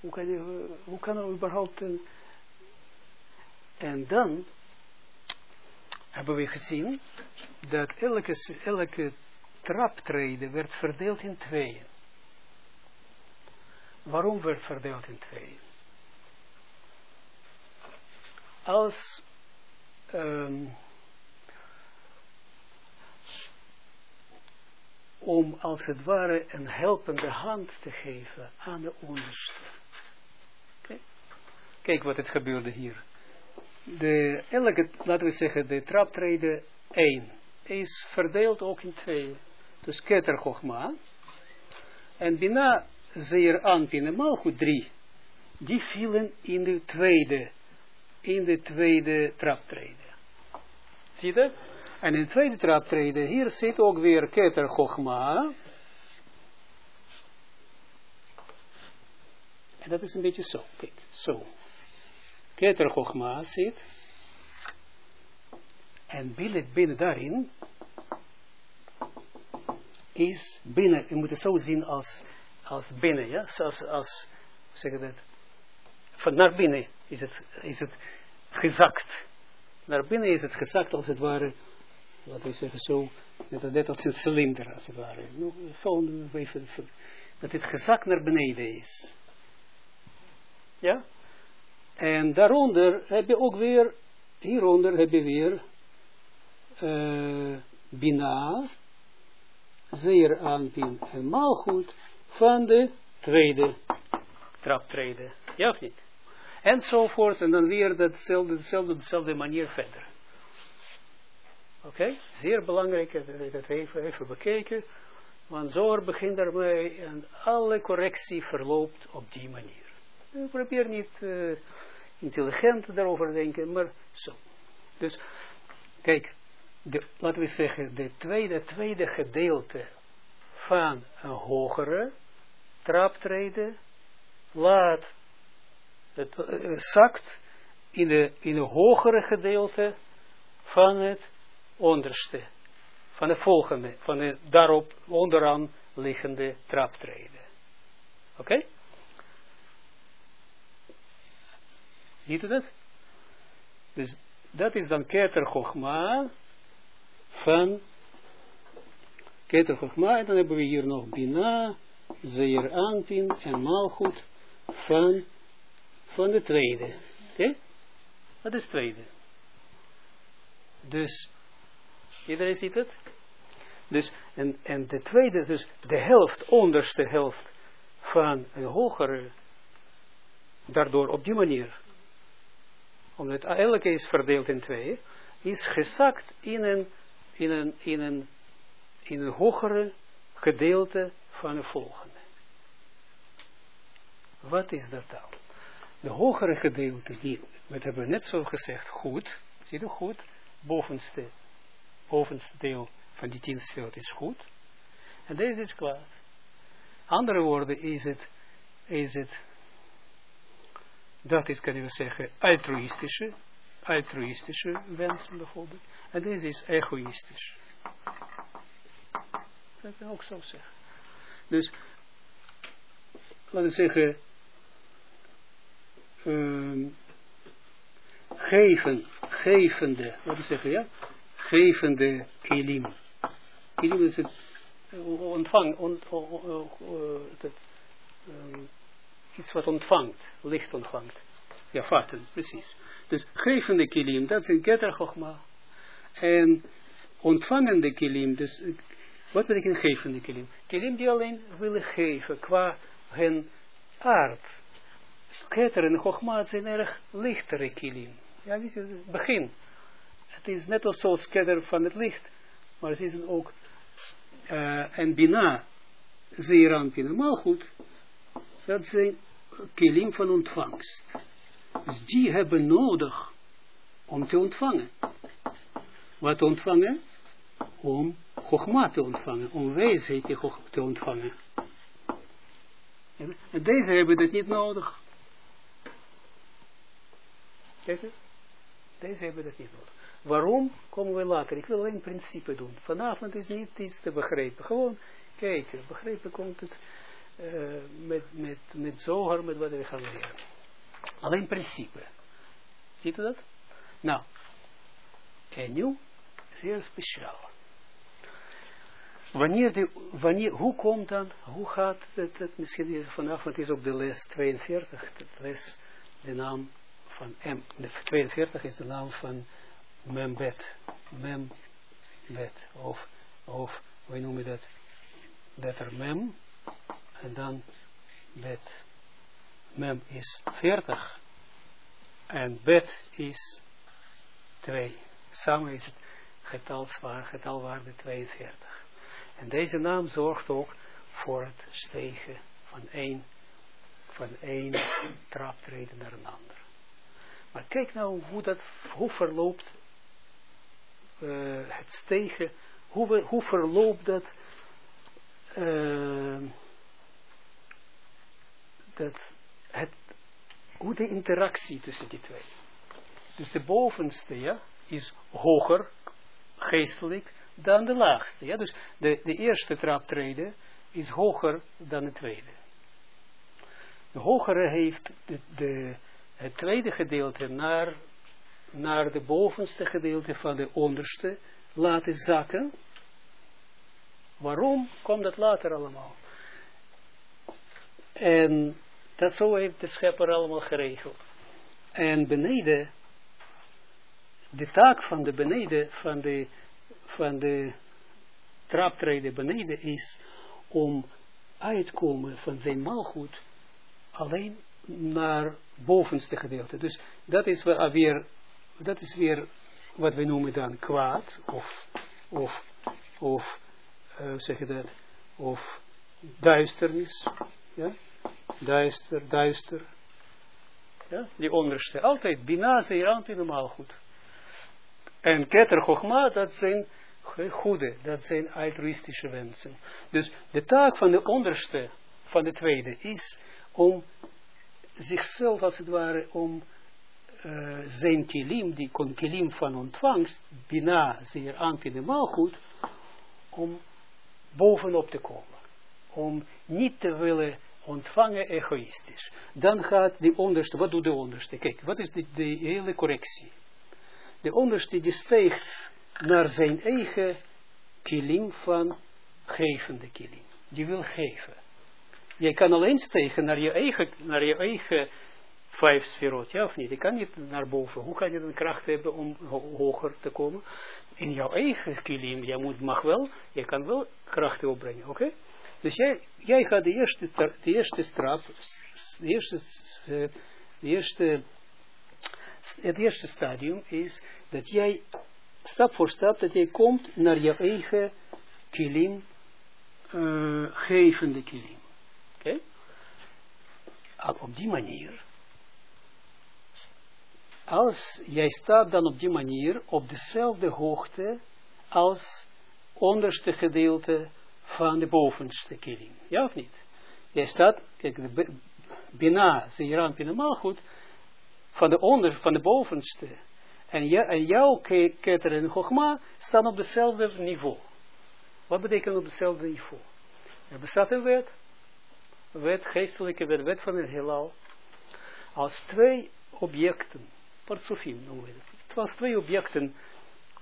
Hoe kan, je, hoe kan er überhaupt... Een... En dan hebben we gezien dat elke, elke traptreden werd verdeeld in tweeën. Waarom werd verdeeld in tweeën? Als um, om als het ware een helpende hand te geven aan de onderste. Kijk wat het gebeurde hier. De, elke, laten we zeggen, de traptreden 1 is verdeeld ook in twee. Dus Keter Chochma. En Bina Zeer Anpin en Malchut 3. Die vielen in de tweede, in de tweede traptreden. Zie je dat? En in de tweede traptreden, hier zit ook weer Keter. En dat is een beetje zo. Kijk, zo. Keter zit. En binnen, binnen daarin is binnen, je moet het zo zien als, als binnen, ja, zoals, als, zeg je dat, van naar binnen is het, is het gezakt. Naar binnen is het gezakt als het ware, laten we zeggen zo, net, net als een cilinder als het ware. Gewoon even, dat het gezakt naar beneden is. Ja? En daaronder heb je ook weer, hieronder heb je weer uh, Bina, zeer aanpin en maalgoed van de tweede traptreden. Ja of niet? Enzovoort, en dan weer datzelfde, dezelfde, dezelfde manier verder. Oké, zeer belangrijk dat we dat even, even bekeken. Want zo begint ermee en alle correctie verloopt op die manier. Ik probeer niet uh, intelligent daarover te denken, maar zo. Dus, kijk, de, laten we zeggen, de tweede, tweede gedeelte van een hogere traptreden laat het uh, zakt in de, in een hogere gedeelte van het onderste, van de volgende, van de daarop onderaan liggende traptreden. Oké? Ziet u dat? Dus dat is dan Keter Chochma van Keter Chochma. En dan hebben we hier nog Bina, Zeer Anpin en Malchut van, van de tweede. Oké? Dat is tweede. Dus, iedereen ziet het? Dus, en, en de tweede, dus de helft, onderste helft van een hogere, daardoor op die manier omdat elke is verdeeld in twee, is gezakt in een, in een, in een, in een hogere gedeelte van de volgende. Wat is dat dan? De hogere gedeelte, die, we hebben net zo gezegd, goed, zie je goed, bovenste, bovenste deel van die tien is goed, en deze is kwaad. Andere woorden is het, is het dat is, kunnen we zeggen, altruïstische altruïstische wensen bijvoorbeeld. En deze is egoïstisch. Dat kan ook zo zeggen. Dus, laten we zeggen, um, geven, gevende, wat we zeggen, ja? Gevende kilim. Kilim is het ontvang, ont, het, um, iets wat ontvangt, licht ontvangt. Ja, vatten, precies. Dus gevende kilim, dat is een keter En ontvangende kilim, dus wat betekent gevende kilim? Kilim die alleen willen geven qua hun aard. Keter en chogma zijn erg lichtere kilim. Ja, dit is het begin. Het is net als zoals ketter van het licht, maar ze zijn ook uh, en bina, zeeran maar goed, dat zijn kilim van ontvangst. Dus die hebben nodig om te ontvangen. Wat ontvangen? Om Chogma te ontvangen, om wijsheid te ontvangen. En deze hebben het niet nodig. Kijk eens. Deze hebben het niet nodig. Waarom komen we later? Ik wil alleen principe doen. Vanavond is niet iets te begrijpen. Gewoon kijken. Begrijpen komt het uh, met, met, met zoger, met wat we gaan leren. Alleen principe. Ziet u dat? Nou. En nu, zeer speciaal. Wanneer de, wanneer, hoe komt dan, hoe gaat het, het misschien vanavond is op de les 42, de les, de naam van M, de 42 is de naam van Membet, Membet, of, of, hoe noemen dat, letter Mem, en dan Bet. Mem is 40, en Bet is 2. Samen is het getalswaarde, getalwaarde 42. En deze naam zorgt ook voor het stegen van één, van één traptreden naar een ander. Maar kijk nou hoe dat, hoe verloopt uh, het stegen, hoe, hoe verloopt dat, uh, dat het, hoe de interactie tussen die twee. Dus de bovenste ja, is hoger, geestelijk, dan de laagste. Ja? Dus de, de eerste traptreden is hoger dan de tweede. De hogere heeft de, de, het tweede gedeelte naar, naar de bovenste gedeelte van de onderste laten zakken. Waarom komt dat later allemaal? En dat zo heeft de schepper allemaal geregeld. En beneden, de taak van de beneden, van de van de traptreden beneden is om uitkomen van zijn maalgoed alleen naar bovenste gedeelte. Dus dat is weer, dat is weer wat we noemen dan kwaad, of, of, of uh, zeg je dat, of duisternis, ja, duister, duister, ja, die onderste, altijd, bina aan normaal goed. En keter chogma, dat zijn goede, dat zijn altruïstische wensen. Dus de taak van de onderste, van de tweede, is om zichzelf als het ware, om uh, zijn kilim, die kilim van ontvangst, bina zeer aanpinimaal goed, om bovenop te komen. Om niet te willen ontvangen egoïstisch. Dan gaat die onderste, wat doet de onderste? Kijk, wat is de, de hele correctie? De onderste die steekt naar zijn eigen kilim van gevende kilim. Die wil geven. Jij kan alleen stegen naar je eigen, naar je eigen vijf sferot, ja of niet? Je kan niet naar boven. Hoe kan je dan kracht hebben om hoger te komen? In jouw eigen kilim, jij moet, mag wel, je kan wel krachten opbrengen, oké? Dus jij, jij gaat de eerste, de eerste strap, de eerste, de eerste, het eerste stadium is dat jij stap voor stap, dat jij komt naar je eigen kilim, uh, gevende. Oké? Op die manier, als jij staat dan op die manier op dezelfde hoogte als onderste gedeelte van de bovenste kilim. Ja of niet? Jij staat, kijk, Bina, Zeeran, Bina, goed, van de onder, van de bovenste En, ja, en jouw keter en Chogma staan op hetzelfde niveau. Wat betekent op hetzelfde niveau? Er bestaat een wet, wet, geestelijke wet, wet van het heelal, als twee objecten, partsofim noemen we het, als twee objecten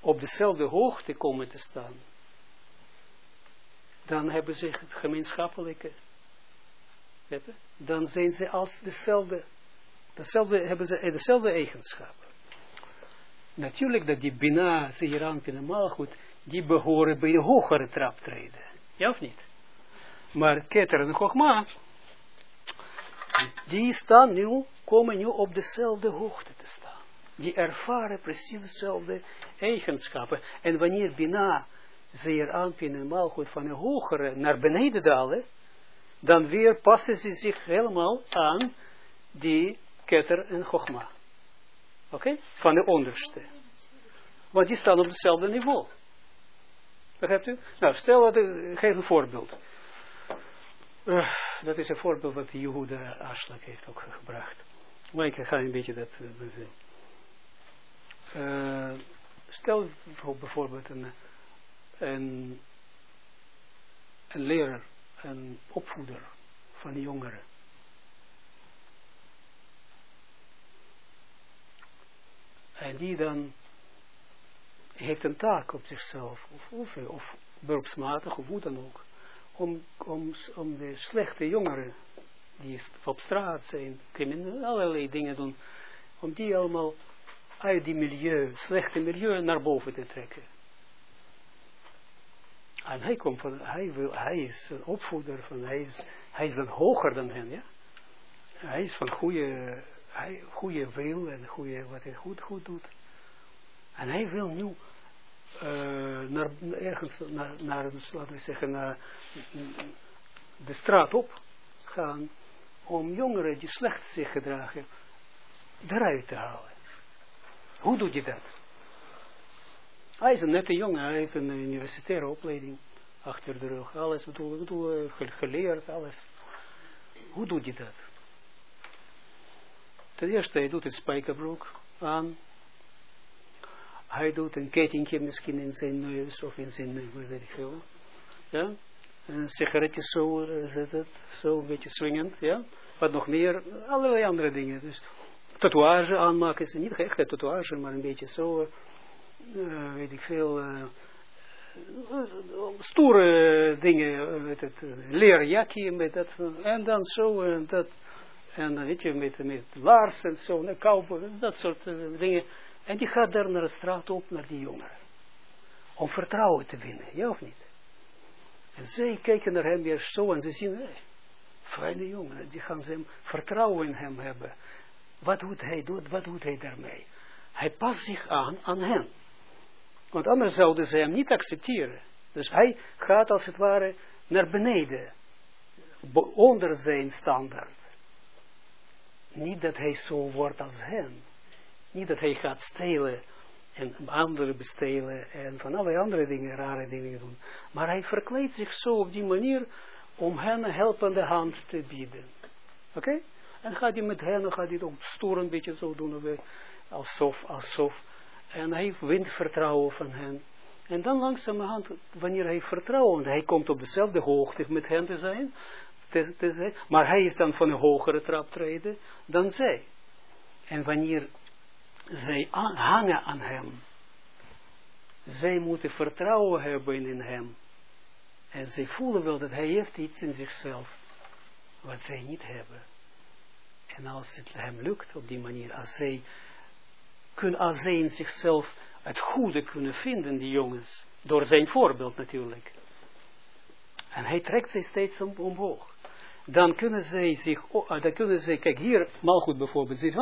op dezelfde hoogte komen te staan, dan hebben ze het gemeenschappelijke, dan zijn ze als dezelfde, dezelfde hebben ze dezelfde eigenschappen. Natuurlijk dat die Bina, Zeeran, Pina, goed, die behoren bij de hogere traptreden. Ja of niet? Maar Keter en Chogma, die staan nu, komen nu op dezelfde hoogte te staan. Die ervaren precies dezelfde eigenschappen. En wanneer Bina, zeer aanpin en maalgoed van een hogere naar beneden dalen, dan weer passen ze zich helemaal aan die ketter en chogma. Oké? Van de onderste. Want die staan op hetzelfde niveau. Begrijpt u? Nou, stel, dat, geef een voorbeeld. Uh, dat is een voorbeeld wat Jehuda Aslak heeft ook gebracht. Maar ik ga een beetje dat uh, Stel bijvoorbeeld een, een, een leraar, een opvoeder van jongeren. En die dan heeft een taak op zichzelf, of, of, of beroepsmatig, of hoe dan ook om, om, om de slechte jongeren, die op straat zijn, criminelen, allerlei dingen doen, om die allemaal uit die milieu, slechte milieu, naar boven te trekken. En hij komt van, hij wil, hij is een opvoeder van, hij is, hij is dan hoger dan hen, ja. Hij is van goede, hij, goede wil en goede, wat hij goed, goed doet. En hij wil nu uh, naar, ergens naar, naar, laten we zeggen, naar de straat op gaan om jongeren die slecht zich gedragen eruit te halen. Hoe doe je dat? Hij is een nette jongen, hij heeft een universitaire opleiding achter de rug, alles, bedoel, bedoel, geleerd, alles. Hoe doe je dat? Ten eerste, hij doet een spijkerbroek aan, hij doet een kettingje misschien in zijn neus of in zijn, weet ik veel. Ja? Een sigaretje zo, uh, zo een beetje swingend, ja. Wat nog meer, allerlei andere dingen. Dus tatoeage aanmaken is niet echt een tatoeage, maar een beetje zo, uh, weet ik veel, uh, stoere dingen, met het leren jakje, met dat, en dan zo en dat, en weet je, met, met laars en zo, en kopen, dat soort dingen. En die gaat daar naar de straat op, naar die jongeren. Om vertrouwen te winnen, ja of niet? En zij kijken naar hem weer zo en ze zien, hé, fijne jongen, die gaan ze hem vertrouwen in hem hebben. Wat doet hij, doet, wat doet hij daarmee? Hij past zich aan aan hen. Want anders zouden ze hem niet accepteren. Dus hij gaat als het ware naar beneden, onder zijn standaard. Niet dat hij zo wordt als hen. Niet dat hij gaat stelen en anderen bestelen en van allerlei andere dingen, rare dingen doen. Maar hij verkleedt zich zo op die manier om hen een helpende hand te bieden. Oké? En gaat hij met hen, gaat hij ook stoer een beetje zo doen, alsof, alsof. En hij wint vertrouwen van hen. En dan langzamerhand, wanneer hij vertrouwt, hij komt op dezelfde hoogte met hen te zijn, te, zijn maar hij is dan van een hogere traptreden dan zij. En wanneer zij hangen aan hem. Zij moeten vertrouwen hebben in hem. En zij voelen wel dat hij heeft iets in zichzelf wat zij niet hebben. En als het hem lukt op die manier, als zij, kun, als zij in zichzelf het goede kunnen vinden, die jongens, door zijn voorbeeld natuurlijk. En hij trekt zij steeds om, omhoog. Dan kunnen zij zich, dan kunnen zij, kijk hier, Malgoed bijvoorbeeld, zit,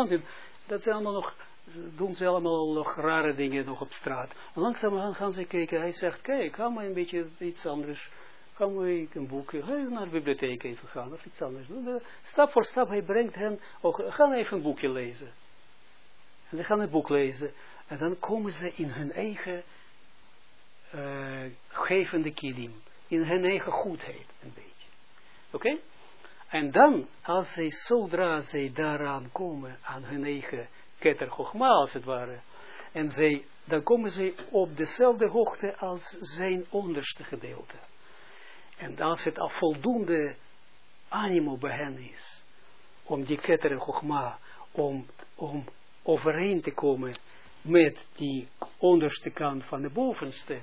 dat zijn allemaal nog doen ze allemaal nog rare dingen nog op straat. En gaan ze kijken. Hij zegt, kijk, ga maar een beetje iets anders. Ga maar een boekje, ga naar de bibliotheek even gaan of iets anders. Stap voor stap, hij brengt hen, ook, ga even een boekje lezen. Ze gaan het boek lezen. En dan komen ze in hun eigen uh, gevende kilim. In hun eigen goedheid, een beetje. Oké? En dan, als zij, zodra zij daaraan komen, aan hun eigen Chogma als het ware, En zij, dan komen ze op dezelfde hoogte als zijn onderste gedeelte. En als het al voldoende animo bij hen is, om die gogma, om, om overeen te komen met die onderste kant van de bovenste,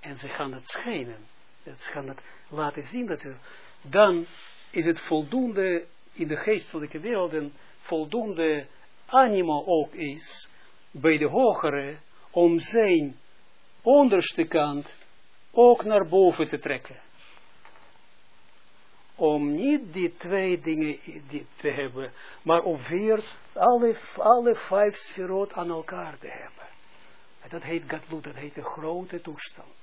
en ze gaan het schijnen, ze gaan het laten zien, dat ze, dan is het voldoende in de geestelijke werelden, voldoende animo ook is, bij de hogere, om zijn onderste kant ook naar boven te trekken om niet die twee dingen te hebben, maar om weer alle, alle vijf sferot aan elkaar te hebben. En dat heet Gatlut, dat heet de grote toestand.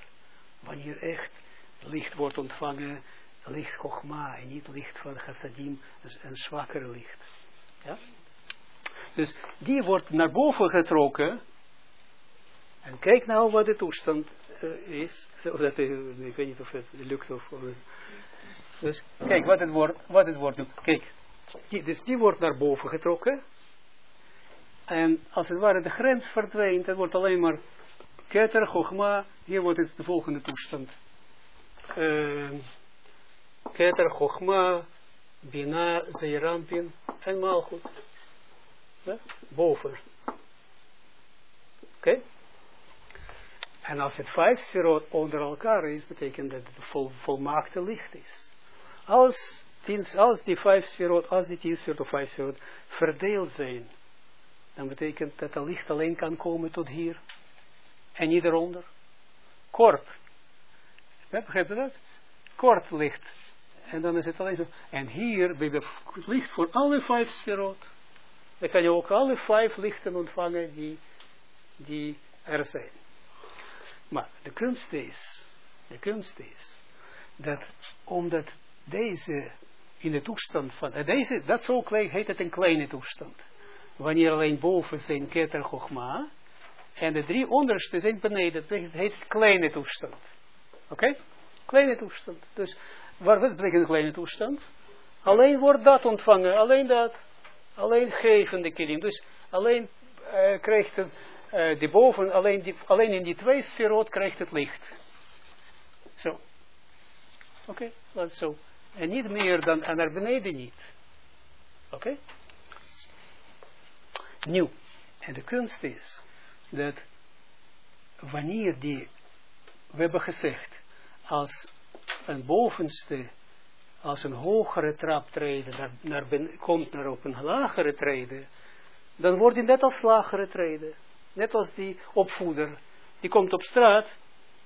Wanneer echt licht wordt ontvangen, licht Chogma en niet licht van Chassadim, dus een zwakkere licht. Ja? Dus die wordt naar boven getrokken. En kijk nou wat de toestand uh, is. Zodat, uh, ik weet niet of het lukt of... Uh, dus kijk wat het wordt, wat het wordt nu. Kijk, die, dus die wordt naar boven getrokken. En als het ware de grens verdwijnt, het wordt alleen maar keter, gogma, hier wordt het de volgende toestand. Uh, keter, gogma, bina, zeerampin en malchut. Ja? Boven. Oké? En als het vijf sferot onder elkaar is, betekent dat het vol, volmaakte licht is. Als, als die vijf sferot, als die tien sferot of vijf sferot verdeeld zijn, dan betekent dat het licht alleen kan komen tot hier en niet eronder. Kort. Begrijp je dat? Kort licht. En dan is het alleen zo. En hier bij de licht voor alle vijf sferot. Dan kan je ook alle vijf lichten ontvangen die, die er zijn. Maar de kunst is, de kunst is, dat omdat deze in de toestand van, uh, deze, dat zo klein, heet het een kleine toestand. Wanneer alleen boven zijn keter en de drie onderste zijn beneden, dat heet het kleine toestand. Oké? Kleine toestand. Dus, waar wat betekent een kleine toestand? Alleen wordt dat ontvangen, alleen dat. Alleen gevende kilim. Dus alleen uh, krijgt het, uh, die boven, alleen, die, alleen in die twee sferoot krijgt het licht. Zo. Oké, okay, laat zo. En niet meer dan naar beneden niet. Oké? Nieuw. En de kunst is dat wanneer die, we hebben gezegd, als een bovenste, als een hogere traptreden naar, naar komt naar op een lagere treden, dan wordt hij net als lagere treden. Net als die opvoeder. Die komt op straat,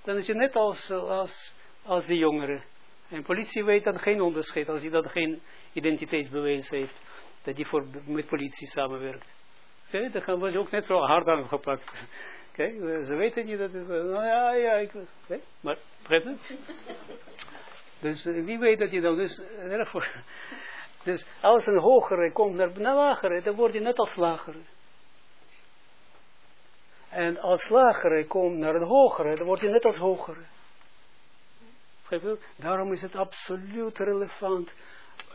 dan is hij net als, als, als die jongere. En politie weet dan geen onderscheid, als hij dan geen identiteitsbewijs heeft, dat hij voor, met politie samenwerkt. Okay, dan gaan we ook net zo hard aangepakt. Oké, ze weten niet dat nou ja, ja, ik, okay, maar, begrijp Dus uh, wie weet dat je dan, dus, dus als een hogere komt naar, naar lagere, dan wordt hij net als lagere. En als lagere komt naar een hogere, dan wordt hij net als hogere. Daarom is het absoluut relevant.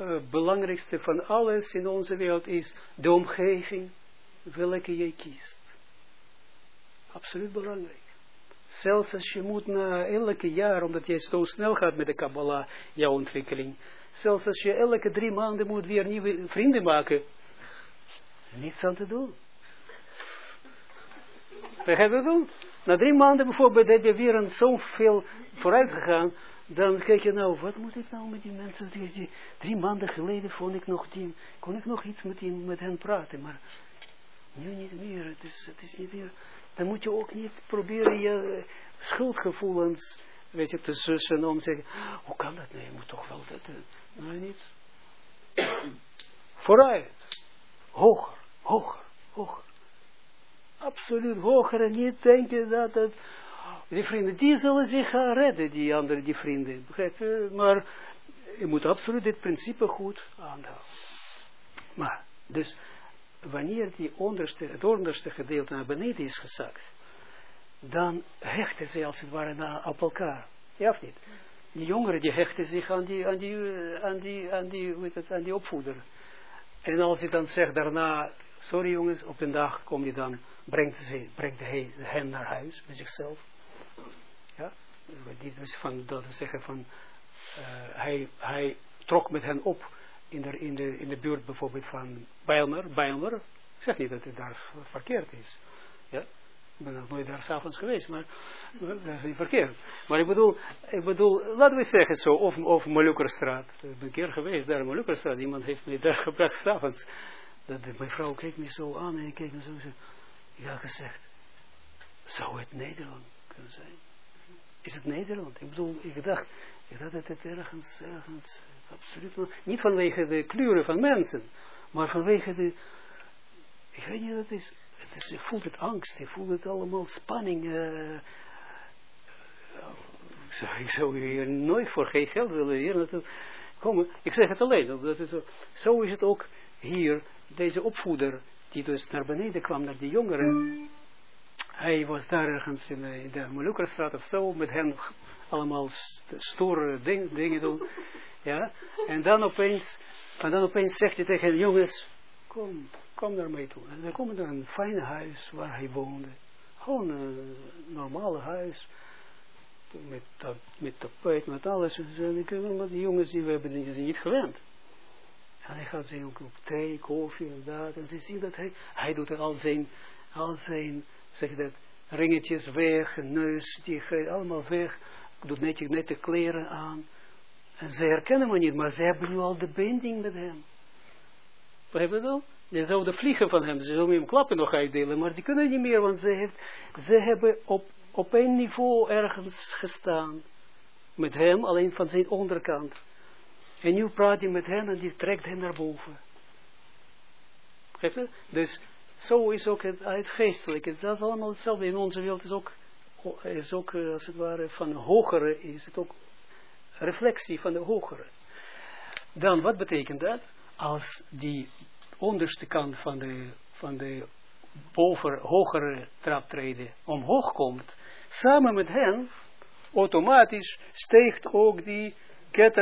Uh, belangrijkste van alles in onze wereld is de omgeving welke jij kiest. Absoluut belangrijk. Zelfs als je moet na elke jaar, omdat jij zo snel gaat met de Kabbalah, jouw ontwikkeling. Zelfs als je elke drie maanden moet weer nieuwe vrienden maken. Niets aan te doen. Begrijp je doen? Na drie maanden bijvoorbeeld heb je weer zoveel vooruit gegaan dan kijk je nou, wat moet ik nou met die mensen, die, drie maanden geleden vond ik nog die, kon ik nog iets met, die, met hen praten, maar nu niet meer, het is, het is niet meer, dan moet je ook niet proberen je schuldgevoelens, weet je, te zussen om te zeggen, hoe kan dat, nee, je moet toch wel dat, nee, niet. [clears throat] Vooruit, hoger, hoger, hoger. Absoluut hoger. En niet denken dat het die vrienden, die zullen zich redden, die andere, die vrienden. Maar je moet absoluut dit principe goed aanhouden. Maar, dus, wanneer die onderste, het onderste gedeelte naar beneden is gezakt, dan hechten ze als het ware op elkaar. Ja of niet? Die jongeren die hechten zich aan die, aan die, aan die, aan die, het, aan die opvoeder. En als hij dan zegt daarna, sorry jongens, op een dag kom je dan, brengt, ze, brengt hen naar huis, met zichzelf. Ja, dit is van, dat zeggen van, uh, hij, hij trok met hen op in de, in de, in de buurt bijvoorbeeld van Bijlmer, Bijlmer. Ik zeg niet dat het daar verkeerd is. Ja, ik ben nog nooit daar s'avonds geweest, maar dat is niet verkeerd. Maar ik bedoel, ik bedoel, laten we zeggen zo, of, of Molukkerstraat. Ik ben een keer geweest daar in Molukkerstraat, iemand heeft me daar [laughs] gebracht s'avonds. Mijn vrouw keek me zo aan en ik keek me zo, zo. Ik had gezegd, zou het Nederland Is het Nederland? Ik bedoel, ik dacht, ik dacht dat het ergens, ergens, absoluut niet vanwege de kleuren van mensen, maar vanwege de, ik weet niet wat het is, het is, ik voel het angst, ik voel het allemaal spanning, uh, ik zou hier nooit voor geen geld willen hier naartoe komen. Ik zeg het alleen, dat is zo, zo is het ook hier, deze opvoeder, die dus naar beneden kwam, naar die jongeren, hij was daar ergens in de, in de Molukkerstraat of zo, met hen allemaal stoere ding, dingen doen, ja, en dan opeens, en dan opeens zegt hij tegen jongens, kom, kom naar mij toe. En dan komen naar een fijn huis waar hij woonde, gewoon een normale huis, met, met tapijt, met alles, en maar die jongens die we hebben die, niet gewend. En hij gaat ze ook op thee, koffie en dat. En ze zien dat hij, hij doet al zijn, al zijn, zeg dat, ringetjes weg, neus, die allemaal weg. Doet netjes nette kleren aan. En ze herkennen me niet, maar ze hebben nu al de binding met hem. Begrijp je wel? Je zouden vliegen van hem, ze zullen hem klappen nog uitdelen, maar die kunnen niet meer, want ze, heeft, ze hebben op, op één niveau ergens gestaan. Met hem, alleen van zijn onderkant. En nu praat hij met hen en die trekt hem naar boven. Dus zo is ook het, geestelijke. Het is allemaal hetzelfde. In onze wereld is ook, is ook eh, als het ware van hogere, is het ook reflectie van de hogere. Dan, wat betekent dat? Als die onderste kant van de, van de boven, hogere traptreden omhoog komt, samen met hen, automatisch steekt ook die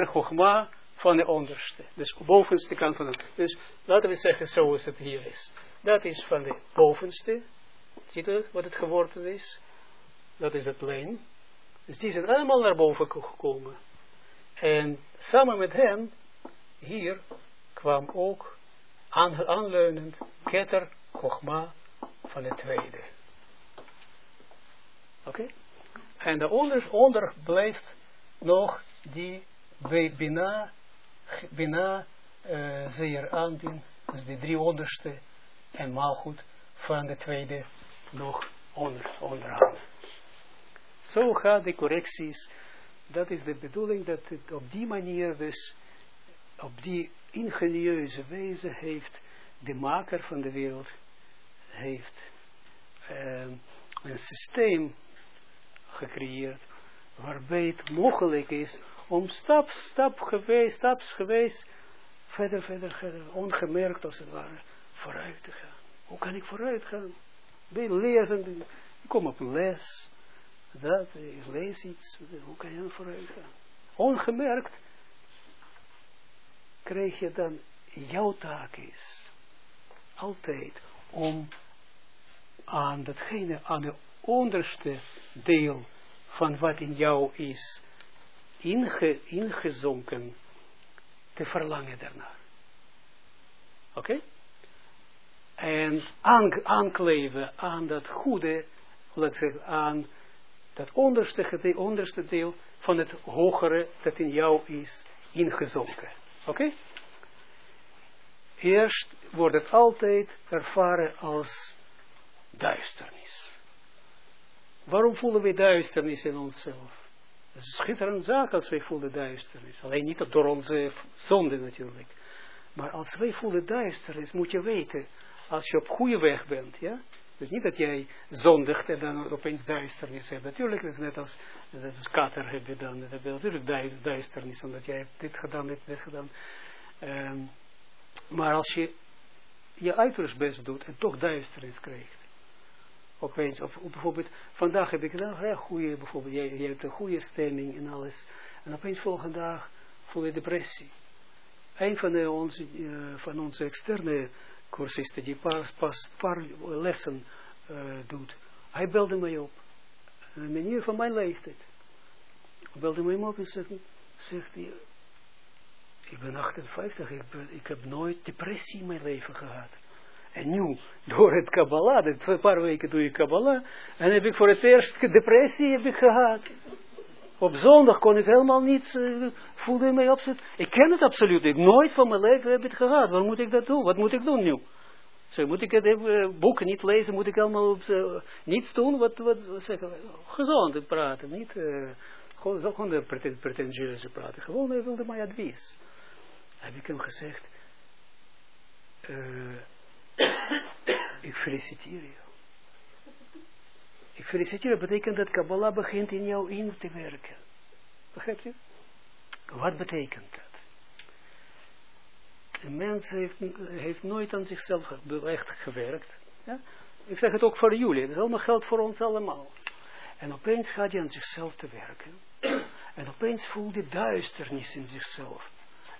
Chogma van de onderste. Dus bovenste kant van de Dus laten we zeggen zoals het hier is. Dat is van de bovenste. Ziet u wat het geworden is? Dat is het lijn. Dus die zijn allemaal naar boven gekomen. En samen met hen, hier, kwam ook aan, aanleunend Keter Chogma van de tweede. Oké? En daaronder onder blijft nog die Bina Bina uh, zeer aanbin, dus de drie onderste en maalgoed van de tweede nog onder. Zo gaat de correcties, dat is de bedoeling dat het op die manier dus, op die ingenieuze wijze heeft de maker van de wereld, heeft uh, een systeem gecreëerd waarbij het mogelijk is om stap, stap geweest, staps geweest, verder, verder, verder, ongemerkt als het ware, vooruit te gaan. Hoe kan ik vooruit gaan? Ben lezen, ik kom op les, dat, ik lees iets, hoe kan je dan vooruit gaan? Ongemerkt krijg je dan, jouw taak is, altijd, om aan datgene, aan de onderste deel van wat in jou is, inge, ingezonken te verlangen daarnaar. Oké? En aan, aankleven aan dat goede, laat zeggen, aan dat onderste, onderste deel van het hogere dat in jou is ingezonken. Oké? Eerst wordt het altijd ervaren als duisternis. Waarom voelen we duisternis in onszelf? Het is een schitterende zaak als wij voelen duisternis. Alleen niet door onze zonde natuurlijk. Maar als wij voelen duisternis, moet je weten, als je op goede weg bent, ja. Dus niet dat jij zondigt en dan opeens duisternis hebt. Natuurlijk is het net als, als kater heb je dan, heb je natuurlijk duisternis, omdat jij hebt dit gedaan, dit, dit gedaan. Um, maar als je je uiterst best doet en toch duisternis krijgt, opeens, of, of bijvoorbeeld, vandaag heb ik een heel goede, bijvoorbeeld, je hebt een goede stemming en alles, en opeens volgende dag voel je depressie. Een van, onze, uh, van onze externe cursisten die pas, pas paar lessen uh, doet. Hij belde mij op. Een manier van mijn leeftijd. Hij belde mij op en zegt, zegt hij, ik ben 58, ik, ben, ik heb nooit depressie in mijn leven gehad. En nu, door het Kabbalah, een paar weken doe ik Kabbalah, en heb ik voor het eerst depressie heb ik gehad. Op zondag kon ik helemaal niets, uh, voelde mij absoluut, ik ken het absoluut niet, nooit van mijn leven heb ik het gehad. Wat moet ik dat doen? Wat moet ik doen nu? Zeg, moet ik het uh, boeken niet lezen, moet ik allemaal uh, niets doen? Wat, wat, wat zeg, gezond praten, niet uh, gewoon, gewoon pretentieuze praten. Gewoon, hij wilde mij advies. Heb ik hem gezegd, [coughs] ik feliciteer je. Ik feliciteer, betekent dat Kabbalah begint in jou in te werken. Begrijp je? Wat betekent dat? Een mens heeft, heeft nooit aan zichzelf echt gewerkt. Ja? Ik zeg het ook voor jullie, het is allemaal geld voor ons allemaal. En opeens gaat hij aan zichzelf te werken. En opeens voelt hij duisternis in zichzelf.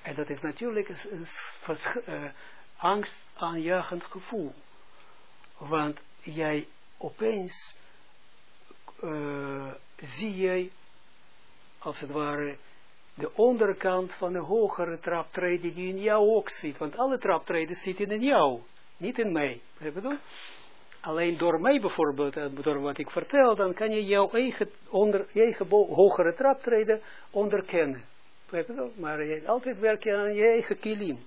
En dat is natuurlijk een, een, een uh, angstaanjagend gevoel. Want jij opeens uh, zie jij, als het ware, de onderkant van de hogere traptreden die in jou ook zit. Want alle traptreden zitten in jou, niet in mij. Alleen door mij bijvoorbeeld, eh, door wat ik vertel, dan kan je jouw eigen, onder, hogere traptreden onderkennen. Maar je, altijd werk je aan je eigen kilim.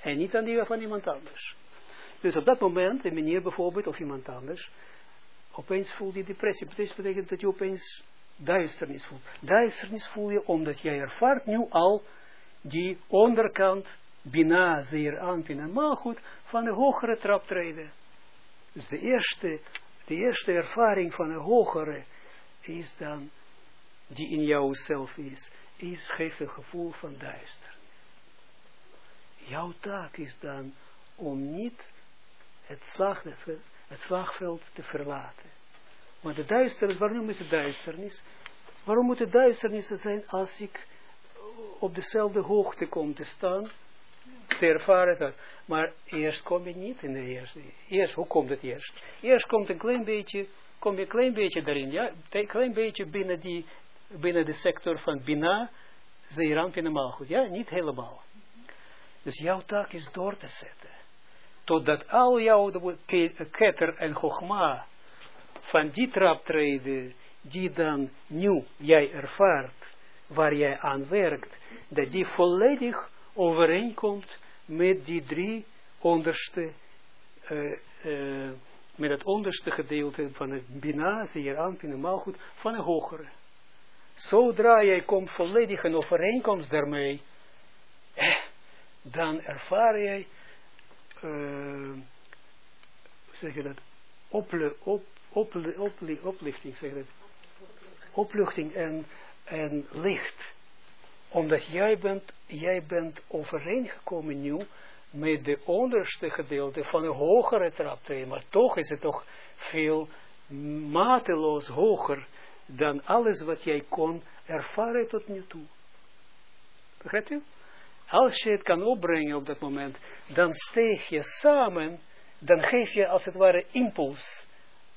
En niet aan die van iemand anders. Dus op dat moment, een meneer bijvoorbeeld, of iemand anders, opeens voelt je depressie. Dat betekent dat je opeens duisternis voelt. Duisternis voel je omdat jij ervaart nu al die onderkant, bina, zeer aanpin maar goed, van de hogere traptreden. Dus de eerste, de eerste ervaring van een hogere is dan, die in jouzelf is, is, geeft een gevoel van duisternis. Jouw taak is dan om niet het, slag, het slagveld te verlaten. Maar de duisternis, waarom is het duisternis? Waarom moet het duisternis zijn als ik op dezelfde hoogte kom te staan, te ervaren dat. Maar eerst kom je niet in de eerste. Eerst, hoe komt het eerst? Eerst komt een klein beetje, kom je een klein beetje daarin, ja, een klein beetje binnen die, binnen de sector van Bina, Zeeran helemaal goed, ja, niet helemaal. Dus jouw taak is door te zetten. Totdat al jouw ketter en gogma van die traptreden, die dan nu jij ervaart, waar jij aan werkt, dat die volledig overeenkomt met die drie onderste, uh, uh, met het onderste gedeelte van het Bina, zeer aan, goed, van een hogere. Zodra jij komt volledig in overeenkomst daarmee, eh, dan ervaar jij, uh, zeg je dat, ople, op, ople, ople, oplichting, zeg dat, opluchting en, en licht. Omdat jij bent, jij bent overeengekomen nu met de onderste gedeelte van een hogere traptreden, maar toch is het toch veel mateloos hoger dan alles wat jij kon ervaren tot nu toe. Begrijpt u? Als je het kan opbrengen op dat moment, dan steeg je samen, dan geef je als het ware impuls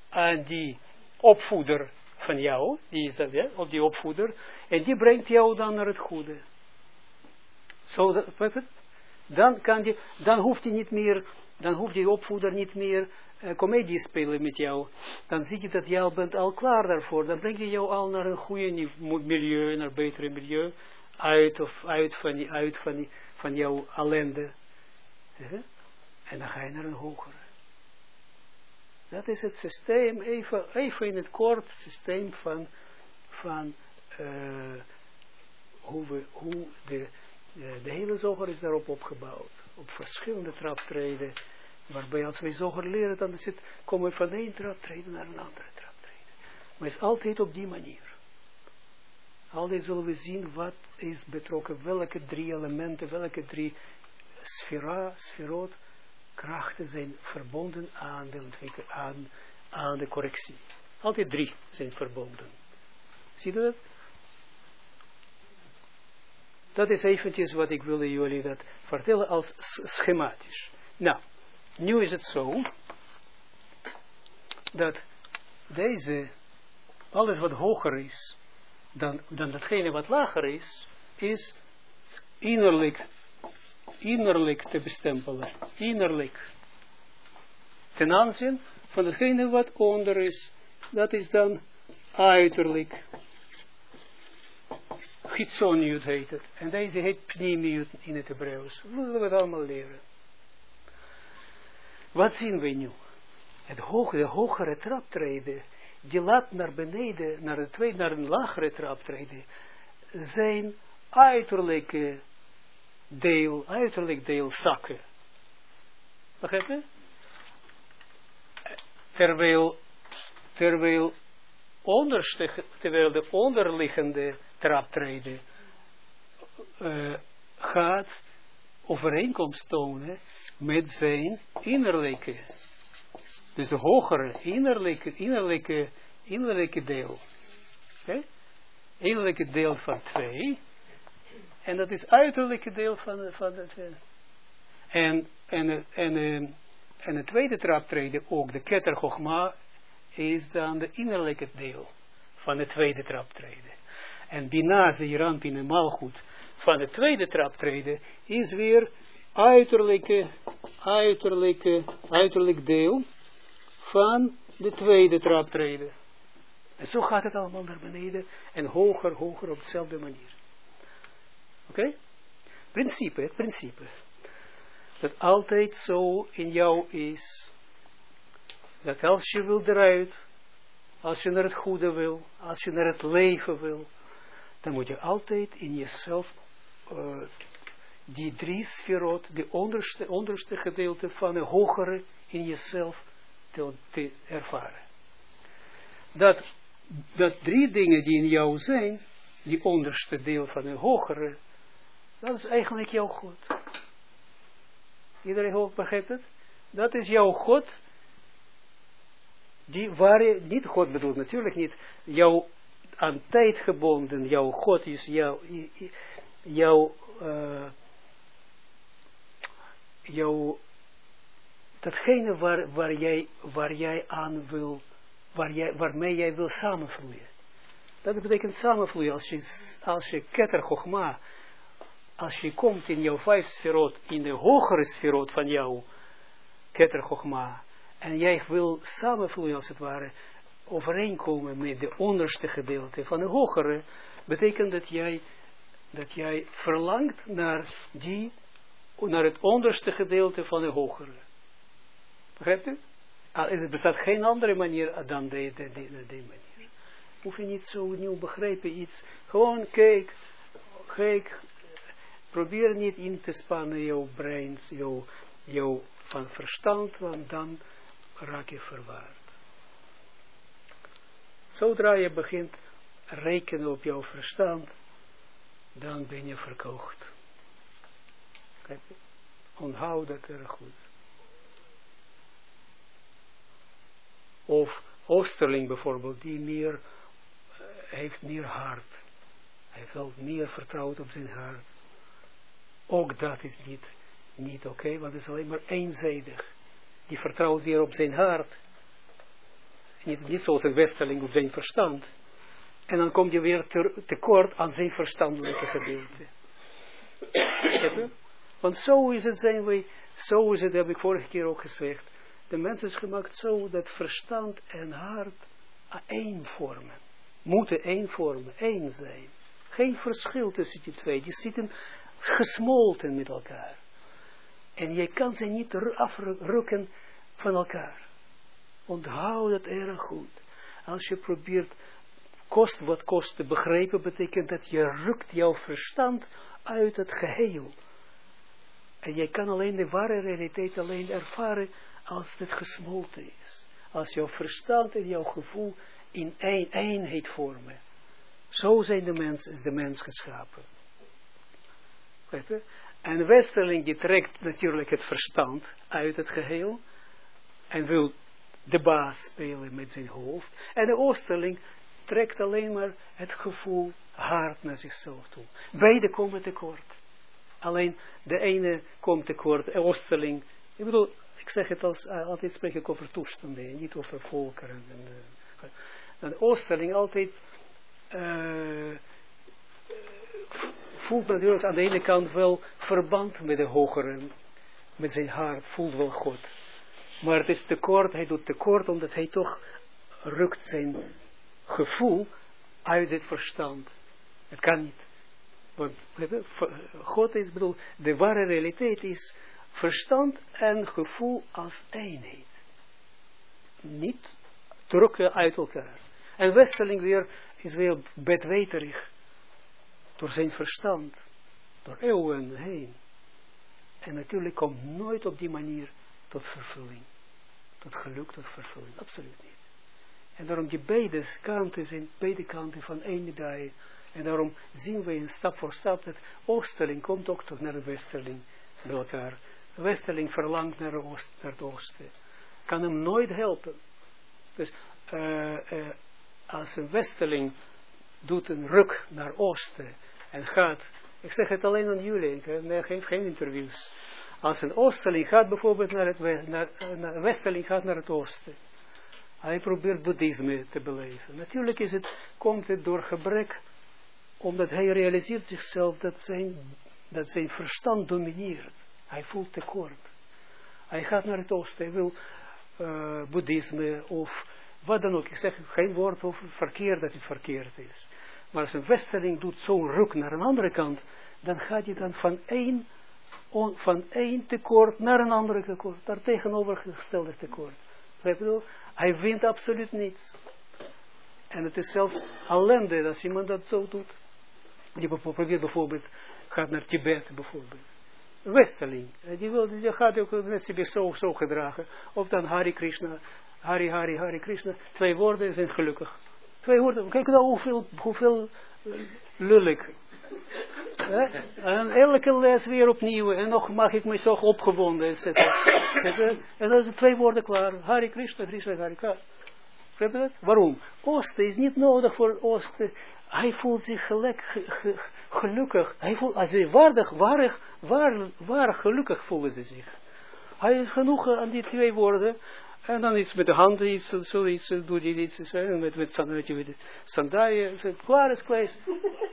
aan die opvoeder van jou, die is dat, ja, of die opvoeder, en die brengt jou dan naar het goede. Zo, so dan kan dan hoeft hij niet meer, dan hoeft die opvoeder niet meer uh, comedie spelen met jou. Dan zie je dat jij al bent al klaar daarvoor. Dan breng je jou al naar een goede milieu, naar een betere milieu, uit of uit van, uit van, die, van jouw ellende. En dan ga je naar een hogere. Dat is het systeem, even, even in het kort, systeem van, van uh, hoe, we, hoe de, de, de hele zoger is daarop opgebouwd. Op verschillende traptreden. Waarbij als wij zoger leren, dan zit, komen we van één traptreden naar een andere traptreden. Maar het is altijd op die manier. Altijd zullen we zien wat is betrokken, welke drie elementen, welke drie sfera, sferot, krachten zijn verbonden aan de, aan, aan de correctie. Altijd drie zijn verbonden. Zie je dat? Dat is eventjes wat ik wilde jullie dat vertellen als schematisch. Nou, nu is het zo, dat deze, alles wat hoger is, dan, dan datgene wat lager is, is innerlijk, innerlijk te bestempelen. Innerlijk. Ten aanzien van datgene wat onder is, dat is dan uiterlijk. Gitzoniut heet het. En deze heet pnimiut in het Hebreeuws. Willen we het allemaal leren. Wat zien we nu? Het hoge, de hogere traptreden, die laat naar beneden, naar, de tweede, naar een lagere traptreden, zijn uiterlijke deel, uiterlijk deel zakken. Begrijp je? Terwijl, terwijl, de onderliggende traptreden uh, gaat overeenkomst tonen met zijn innerlijke. Dus de hogere innerlijke, innerlijke, innerlijke deel. Okay? Innerlijke deel van twee. En dat is uiterlijke deel van, van de twee. En, en, en, en, het tweede traptreden, ook de ketter Chogma, is dan de innerlijke deel van de tweede traptreden. En Bina, Zeeranpin en Malchut van de tweede traptreden is weer uiterlijke, uiterlijke, uiterlijk deel van de tweede traptreden. En zo gaat het allemaal naar beneden en hoger, hoger op dezelfde manier. Oké? Principe, het principe. Dat altijd zo in jou is. Dat als je wil eruit, als je naar het goede wil, als je naar het leven wil, dan moet je altijd in jezelf uh, die drie sferot, de onderste, onderste gedeelte van de hogere in jezelf te, ervaren. Dat, dat drie dingen die in jou zijn, die onderste deel van de hogere, dat is eigenlijk jouw God. Iedereen hoort, begrijpt het? Dat is jouw God, die waar je, niet God bedoelt natuurlijk niet, jouw aan tijd gebonden, jouw God is jouw, jouw, uh, jouw, datgene waar, waar, jij, waar jij aan wil, waar jij, waarmee jij wil samenvloeien. Dat betekent samenvloeien. Als je, als je ketter Chogma, als je komt in jouw vijf sferot, in de hogere sferot van jouw ketter Chogma, en jij wil samenvloeien als het ware, overeenkomen met de onderste gedeelte van de hogere, betekent dat jij, dat jij verlangt naar die, naar het onderste gedeelte van de hogere. Begrijpt u? Er bestaat geen andere manier dan die, manier. Hoef je niet zo nieuw begrijpen iets. Gewoon kijk, kijk, probeer niet in te spannen jouw jouw, jouw van verstand, want dan raak je verwaard. Zodra je begint rekenen op jouw verstand, dan ben je verkocht. Onthoud dat er goed. Of Oosterling bijvoorbeeld, die meer, uh, heeft meer hart. Hij heeft meer vertrouwd op zijn hart. Ook dat is niet, niet oké, want het is alleen maar eenzijdig. Die vertrouwt weer op zijn hart. Niet, niet zoals een westerling op zijn verstand. En dan kom je weer tekort aan zijn verstandelijke gedeelte. Want zo is het zijn wij, zo is het, heb ik vorige keer ook gezegd. De mens is gemaakt zo dat verstand en hart één vormen. Moeten één vormen, één zijn. Geen verschil tussen die twee. Die zitten gesmolten met elkaar. En je kan ze niet afrukken van elkaar. Onthoud het erg goed. Als je probeert, kost wat kost te begrijpen, betekent dat je rukt jouw verstand uit het geheel. En je kan alleen de ware realiteit alleen ervaren als het gesmolten is. Als jouw verstand en jouw gevoel in één eenheid vormen. Zo zijn de mens, is de mens geschapen. En Westerling die trekt natuurlijk het verstand uit het geheel en wil de baas spelen met zijn hoofd. En de Oosterling trekt alleen maar het gevoel hard naar zichzelf toe. Beide komen tekort. Alleen de ene komt tekort, de Oosterling. Ik bedoel, ik zeg het als, uh, altijd spreek ik over toestanden, niet over volkeren. En, een oosterling altijd uh, voelt natuurlijk aan de ene kant wel verband met de hogere, met zijn hart, voelt wel God. Maar het is tekort, hij doet tekort omdat hij toch rukt zijn gevoel uit het verstand. Het kan niet. Want God is, bedoel, de ware realiteit is verstand en gevoel als eenheid. Niet drukken uit elkaar. En Westerling weer is weer bedweterig door zijn verstand, door eeuwen heen. En natuurlijk komt nooit op die manier tot vervulling. Tot geluk, tot vervulling. Absoluut niet. En daarom die beide kanten zijn beide kanten van één medaille. En daarom zien we in stap voor stap dat Oosterling komt ook toch naar de Westerling bij elkaar. Westerling verlangt naar, het oosten. Kan hem nooit helpen. Dus uh, uh, als een Westerling doet een ruk naar oosten en gaat, ik zeg het alleen aan jullie, ik geef geen interviews. Als een Oosterling gaat bijvoorbeeld naar het naar, naar, Westerling gaat naar het oosten. Hij probeert boeddhisme te beleven. Natuurlijk is het, komt het door gebrek, omdat hij realiseert zichzelf dat zijn, dat zijn verstand domineert. Hij voelt tekort. Hij gaat naar het oosten, hij wil uh, boeddhisme of wat dan ook. Ik zeg geen woord over verkeerd dat het verkeerd is. Maar als een westerling doet zo'n ruk naar een andere kant, dan gaat hij dan van één, van één tekort naar een andere tekort, daar tegenovergestelde tekort. Hij wint absoluut niets. En het is zelfs ellende als iemand dat zo doet. Die probeert bijvoorbeeld, gaat naar Tibet bijvoorbeeld. Westerling. Die, wil, die gaat ook net zo, zo gedragen. Of dan Hari Krishna, Hari Hari Hari Krishna. Twee woorden zijn gelukkig. Twee woorden. Kijk nou hoeveel, hoeveel lullig. En elke les weer opnieuw. En nog mag ik me zo opgewonden, et En dan het twee woorden klaar. Hari Krishna, Krishna, Hari Krishna. Waarom? Oosten is niet nodig voor Oosten. Hij voelt zich gelijk, gelukkig. Hij voelt, als hij waardig, waardig, waar, waar gelukkig voelen ze zich. Hij is genoeg aan die twee woorden. En dan iets met de handen, iets, zoiets, doe je iets, met, met, met sandaaien, klaar is klaar.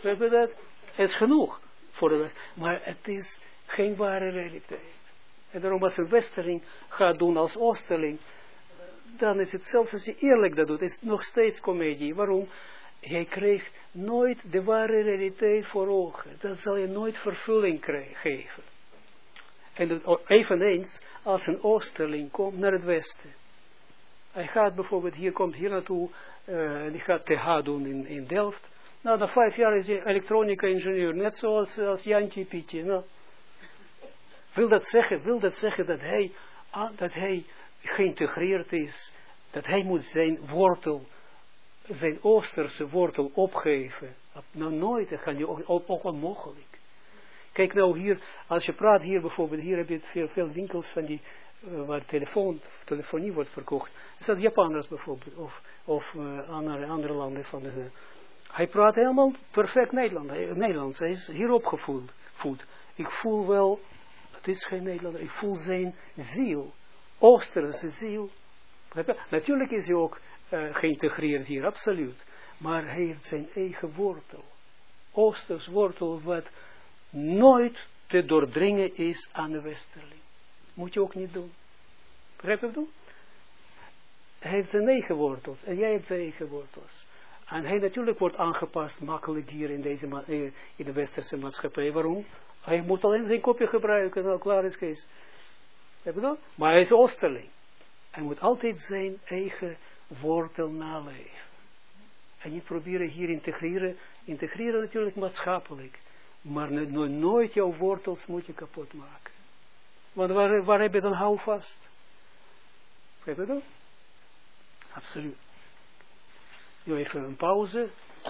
We hebben dat. Het is genoeg voor de Maar het is geen ware realiteit. En daarom als een westering gaat doen als oosterling, dan is het zelfs als je eerlijk dat doet, is het nog steeds comedie. Waarom? Hij kreeg nooit de ware realiteit voor ogen. Dat zal je nooit vervulling geven. En eveneens, als een oosterling komt naar het westen. Hij gaat bijvoorbeeld, hier komt hier naartoe, uh, die gaat TH doen in, in Delft. Nou, na vijf jaar is hij elektronica-ingenieur, net zoals als Jantje Pietje. Nou. Wil dat zeggen, wil dat zeggen dat hij, ah, dat hij geïntegreerd is, dat hij moet zijn wortel, zijn oosterse wortel opgeven. Nou, nooit, dat kan je ook, onmogelijk. Kijk nou hier, als je praat hier bijvoorbeeld, hier heb je veel, veel winkels van die, uh, waar telefoon, telefonie wordt verkocht. Is dat Japanners bijvoorbeeld, of, of uh, andere, andere landen van de... Hij praat helemaal perfect Nederland, Nederlands. Hij is hier opgevoed. Voed. Ik voel wel, het is geen Nederlander, ik voel zijn ziel. Oosterse ziel. Natuurlijk is hij ook uh, geïntegreerd hier, absoluut. Maar hij heeft zijn eigen wortel. Oosters wortel wat nooit te doordringen is aan de westerling. Moet je ook niet doen. Begrijp je doen? Hij heeft zijn eigen wortels en jij hebt zijn eigen wortels. En hij natuurlijk wordt aangepast makkelijk hier in, deze eh, in de westerse maatschappij. Waarom? Hij moet alleen zijn kopje gebruiken, nou klaar is Kees. Maar hij is Oosterling. Hij moet altijd zijn eigen wortel naleven. En niet proberen hier integreren, integreren natuurlijk maatschappelijk. Maar no nooit jouw wortels moet je kapot maken. Want waar, waar heb je dan houvast? Heb je dat? Absoluut. Nu even een pauze.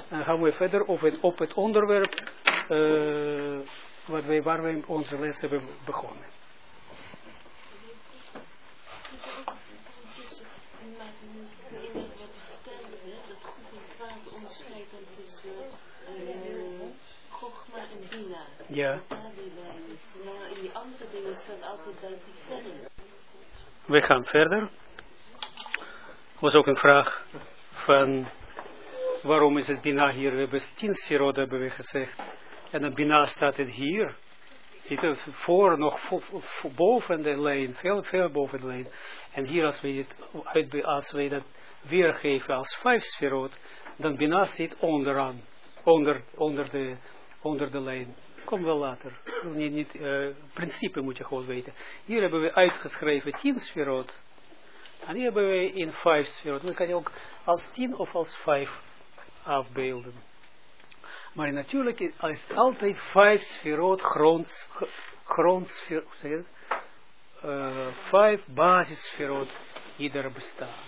En gaan we verder op het, op het onderwerp uh, wat wij, waar wij onze les hebben begonnen. Ja. in die andere dingen staat altijd bij die verre. we gaan verder. was ook een vraag van waarom is het Bina hier? We hebben tien sferot hebben we gezegd. En dan Bina staat het hier. Ziet het voor, nog voor, boven de lijn, veel, veel boven de lijn. En hier als we het als dat weergeven als vijf sferot, dan Bina zit onderaan, onder, onder, de, onder de lijn. Kom wel later. Niet, niet, uh, principe moet je gewoon weten. Hier hebben we uitgeschreven tien sferot. En hier hebben we in vijf sferot. Dan kan je ook als tien of als vijf afbeelden. Maar natuurlijk is het altijd vijf sferot grond, grondsferot, zeg je uh, vijf basissferot ieder bestaan.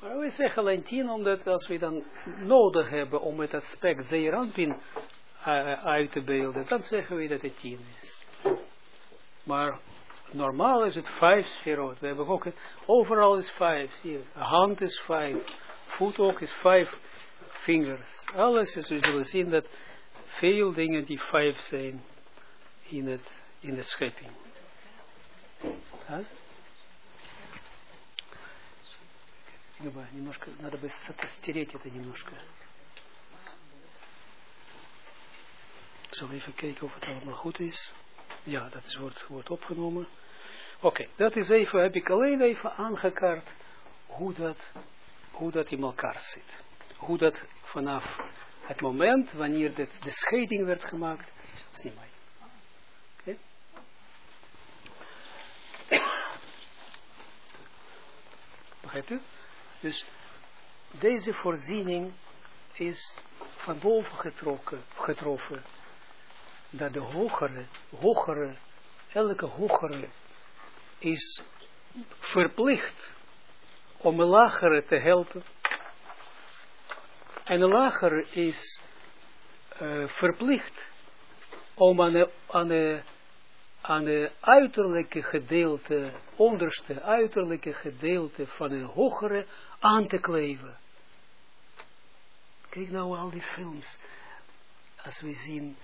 Maar we zeggen alleen tien, omdat als we dan nodig hebben om het aspect zeeranpin uit te beelden, dan zeggen we dat het tien is. Maar normaal is het vijf sferot. We hebben ook, overal is vijf, zie je. Hand is vijf, voet ook is vijf vingers. Alles is, we zullen zien dat veel dingen die vijf zijn in, het, in de schepping. Huh? Немножко, надо бы стереть это немножко. Ik zal even kijken of het allemaal goed is. Ja, dat is, wordt, wordt opgenomen. Oké, dat is even, heb ik alleen even aangekaart hoe dat, hoe dat in elkaar zit. Hoe dat vanaf het moment wanneer dit, de scheiding werd gemaakt, is niet mij. Begrijpt u? Dus deze voorziening is van boven getrokken, getroffen dat de hogere, hogere, elke hogere is verplicht om een lagere te helpen. En een lagere is uh, verplicht om aan de, aan, de, aan de uiterlijke gedeelte, onderste uiterlijke gedeelte van een hogere aan te kleven. Kijk nou al die films. Als we zien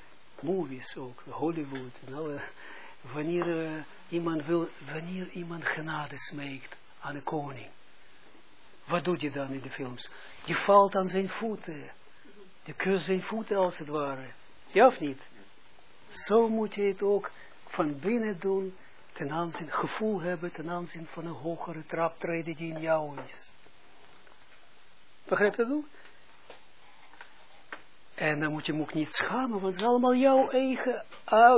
movies ook, Hollywood en alle, wanneer uh, iemand wil, wanneer iemand genade smeekt aan de koning. Wat doet je dan in de films? Je valt aan zijn voeten. Je kust zijn voeten als het ware. Ja of niet? Zo moet je het ook van binnen doen, ten aanzien, gevoel hebben ten aanzien van een hogere traptreden die in jou is. Begrijp je dat ook? En dan moet je ook niet schamen, want het is allemaal jouw eigen,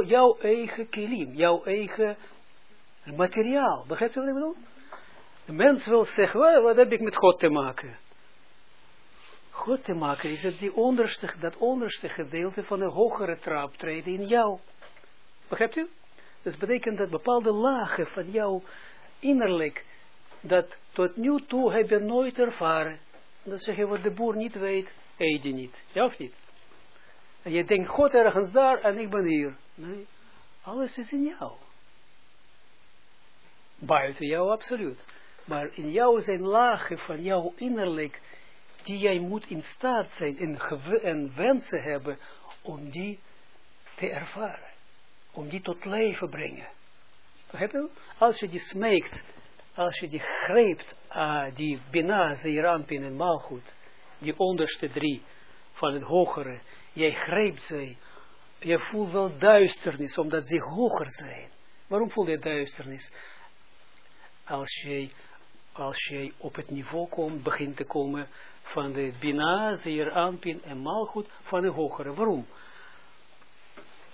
jouw eigen kilim, jouw eigen materiaal. Begrijpt u wat ik bedoel? De mens wil zeggen, wat heb ik met God te maken? God te maken is het die onderste, dat onderste gedeelte van een hogere traptreden in jou. Begrijpt u? Dus betekent dat bepaalde lagen van jou innerlijk, dat tot nu toe heb je nooit ervaren. Dat zeg je wat de boer niet weet, eet je niet. Ja of niet? Je denkt, God ergens daar en ik ben hier. Nee, alles is in jou. Buiten jou absoluut. Maar in jou zijn lagen van jou innerlijk, die jij moet in staat zijn en, en wensen hebben om die te ervaren. Om die tot leven brengen. Als je die smeekt, als je die grijpt, uh, die Bina, Zeerampin en Malchut, die onderste drie van het hogere, jij grijpt zij. Je voelt wel duisternis, omdat ze hoger zijn. Waarom voel je duisternis? Als je, als je op het niveau komt, begint te komen van de Bina, Zeer Anpin en Malchut van de hogere. Waarom?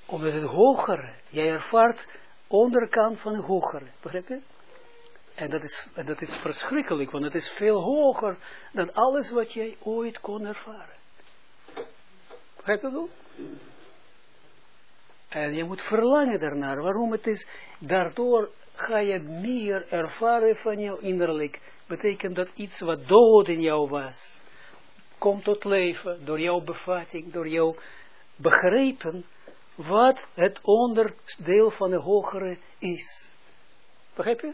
Omdat het hogere, jij ervaart onderkant van de hogere. Begrijp je? En dat is, dat is verschrikkelijk, want het is veel hoger dan alles wat jij ooit kon ervaren. Begrijp je dat? En je moet verlangen daarnaar. Waarom het is? Daardoor ga je meer ervaren van jouw innerlijk. Betekent dat iets wat dood in jou was, komt tot leven door jouw bevatting, door jouw begrepen, wat het onderdeel van de hogere is. Begrijp je?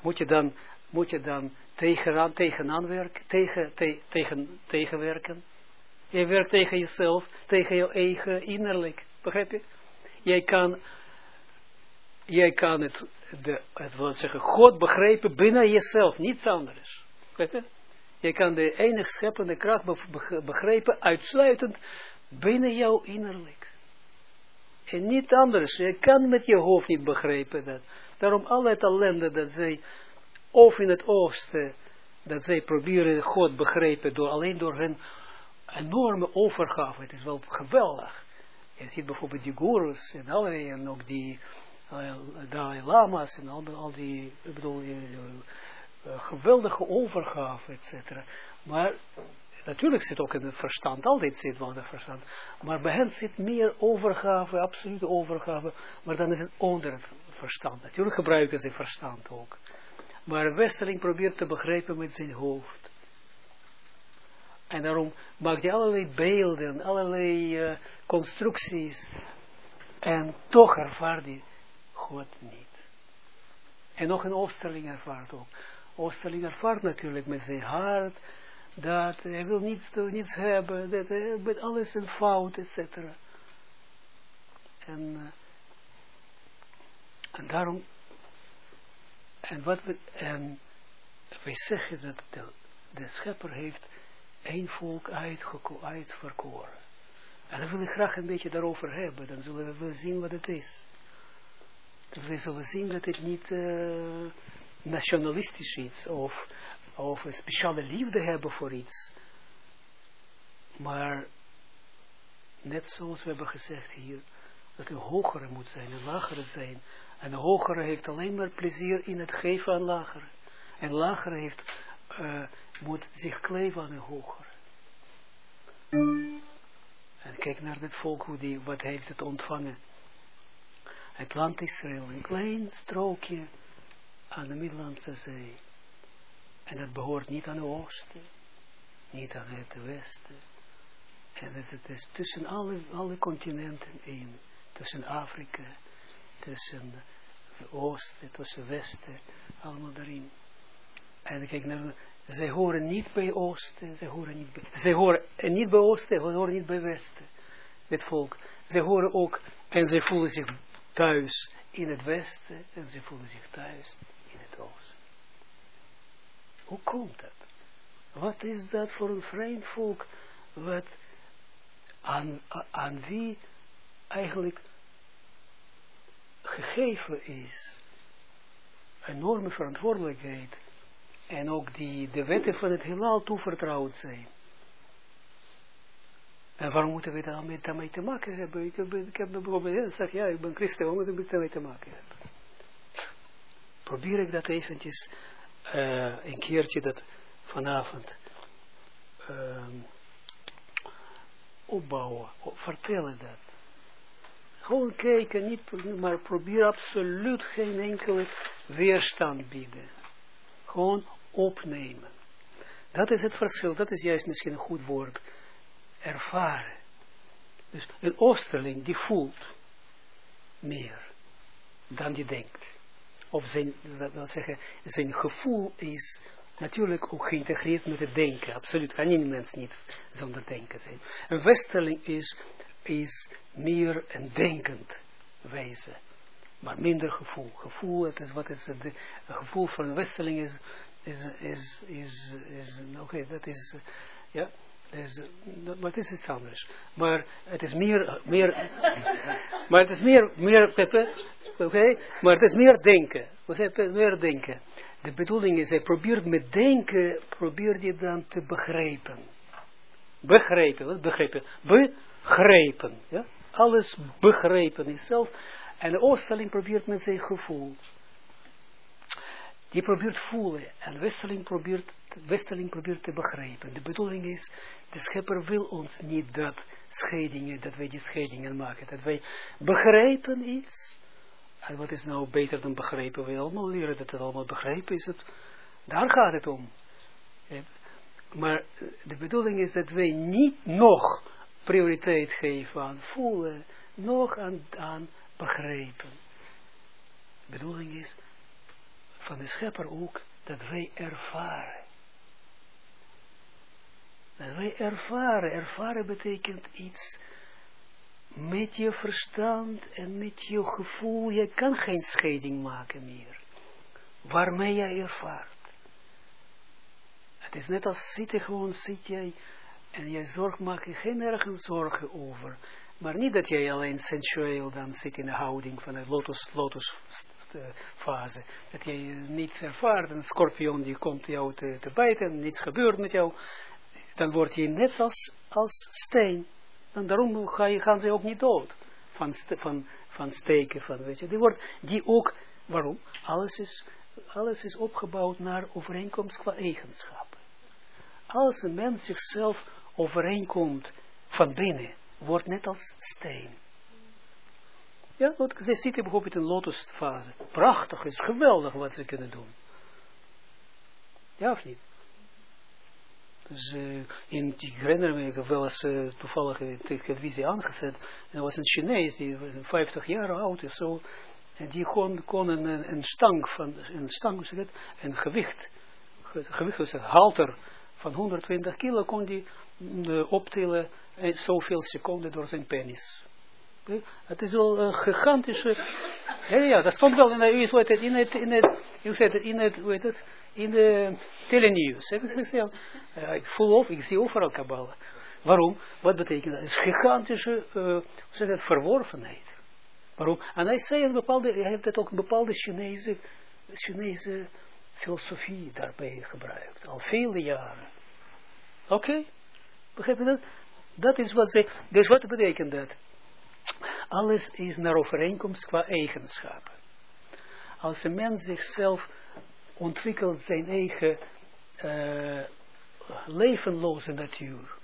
Moet je dan, moet je dan tegenaan, tegenaan werken, tegen, te, tegen, tegenwerken? Je werkt tegen jezelf, tegen je eigen innerlijk. Begrijp je? Jij kan, jij kan het de, het wil zeggen, God begrepen binnen jezelf, niets anders. Weet je? Je kan de enige scheppende kracht begrijpen uitsluitend binnen jouw innerlijk. En niet anders. Je kan met je hoofd niet begrijpen dat. Daarom alle ellende dat zij, of in het oosten, dat zij proberen God begrijpen door, alleen door hun enorme overgave. Het is wel geweldig. Je ziet bijvoorbeeld die gurus en allerlei, en ook die uh, Dalai Lama's en al, al die, ik bedoel, uh, geweldige overgave, et cetera. Maar natuurlijk zit ook in het verstand, altijd zit wel het verstand. Maar bij hen zit meer overgave, absolute overgave, maar dan is het onder verstand. Natuurlijk gebruiken ze verstand ook. Maar een westeling probeert te begrijpen met zijn hoofd. En daarom maakt hij allerlei beelden, allerlei uh, constructies. En toch ervaart hij God niet. En nog een Oosterling ervaart ook. Oosterling ervaart natuurlijk met zijn hart dat hij wil niets, niets hebben, dat hij met alles een fout, etc. En, uh, en daarom, en wat we, en wij zeggen dat de, de schepper heeft één volk uitverkoren. En dan wil ik graag een beetje daarover hebben, dan zullen we wel zien wat het is. We zullen zien dat het niet uh, nationalistisch is, of, of een speciale liefde hebben voor iets. Maar, net zoals we hebben gezegd hier, dat een hogere moet zijn, een lagere zijn. En een hogere heeft alleen maar plezier in het geven aan lagere. En lagere heeft, uh, moet zich kleven aan een hogere. En kijk naar dit volk, hoe die, wat heeft het ontvangen. Het land Israël, een klein strookje aan de Middellandse Zee. En dat behoort niet aan het oosten, niet aan het westen. En het het is tussen alle, alle continenten in, tussen Afrika, tussen het oosten, tussen westen, allemaal daarin. En kijk naar, zij horen niet bij oosten, zij horen niet bij, zij horen niet bij oosten, zij horen niet bij westen, het volk. Zij horen ook, en zij voelen zich thuis in het westen, en zij voelen zich thuis in het oosten. Hoe komt dat? Wat is dat voor een vreemd volk, wat aan, aan wie eigenlijk gegeven is, enorme verantwoordelijkheid, en ook die de wetten van het heelal toevertrouwd zijn. En waarom moeten we daarmee, daarmee te maken hebben? Ik heb, ik heb bijvoorbeeld, zeg ja, ik ben christen, waarom moet ik daarmee te maken hebben? Probeer ik dat eventjes, uh, een keertje dat vanavond uh, opbouwen, vertellen dat. Gewoon kijken, niet, maar probeer absoluut geen enkele weerstand bieden. Gewoon opnemen. Dat is het verschil, dat is juist misschien een goed woord. Ervaren. Dus een oosterling die voelt meer dan die denkt. Of zijn, dat wil zeggen, zijn gevoel is natuurlijk ook geïntegreerd met het denken. Absoluut, kan een mens niet zonder denken zijn. Een westerling is, is meer een denkend wezen maar minder gevoel. Gevoel, het is, wat is het, de, gevoel van een westerling is, is, is, is, is oké, dat is, ja, is, maar het is iets anders. Maar het is meer, meer maar het is meer, meer, oké, maar het is meer denken, meer denken. De bedoeling is, hij probeert met denken, probeert je dan te begrijpen. Begrijpen, wat begrijpen? Begrijpen, ja. Alles begrijpen is zelf en de oosterling probeert met zijn gevoel. Die probeert voelen. En westerling probeert, westerling probeert te begrijpen. De bedoeling is, de schepper wil ons niet dat scheidingen, dat wij die scheidingen maken. Dat wij begrijpen iets. En wat is nou beter dan begrijpen? We allemaal leren dat het allemaal begrijpen is. Het, daar gaat het om. Maar de bedoeling is dat wij niet nog prioriteit geven aan voelen, nog aan, aan begrijpen. De bedoeling is van de schepper ook dat wij ervaren. Dat wij ervaren. Ervaren betekent iets met je verstand en met je gevoel, je kan geen scheiding maken meer. Waarmee jij ervaart. Het is net als zitten gewoon, zit jij en jij zorgt, maak je geen ergens zorgen over. Maar niet dat jij alleen sensueel dan zit in de houding van de lotus, lotus fase. Dat jij niets ervaart, een scorpion die komt jou te, te bijten, niets gebeurt met jou. Dan word je net als, als steen. En daarom ga je, gaan ze ook niet dood. Van, van, van steken, van, weet je. Die, wordt, die ook, waarom? Alles is, alles is opgebouwd naar overeenkomst qua eigenschappen. Als een mens zichzelf overeenkomt van binnen, wordt net als steen. Ja, want ze zitten bijvoorbeeld in lotusfase. Prachtig, is geweldig wat ze kunnen doen. Ja of niet? Dus uh, in, ik herinner me, wel eens uh, toevallig televisie aangezet. En er was een Chinees, die 50 jaar oud of zo. En die kon, kon een, een stang van, een stang, het, een gewicht, gewicht was een halter van 120 kilo kon die uh, optillen zoveel seconden door zijn penis. Het is wel een gigantische, ja, ja, dat stond wel in, in het, in het, in het, in het, hoe heet het, in de telenieuws. Heb ik gezegd? Ik voel op, ik zie overal kabbalen. Waarom? Wat betekent dat? Het is gigantische, uh, hoe zeg het, verworvenheid. Waarom? En hij zei een bepaalde, hij heeft het ook een bepaalde Chinese, Chinese filosofie daarbij gebruikt. Al vele jaren. Oké? Okay? Begrijp je dat? Dat is wat ze, dus wat betekent dat? Alles is naar overeenkomst qua eigenschappen. Als een mens zichzelf ontwikkelt zijn eigen uh, levenloze natuur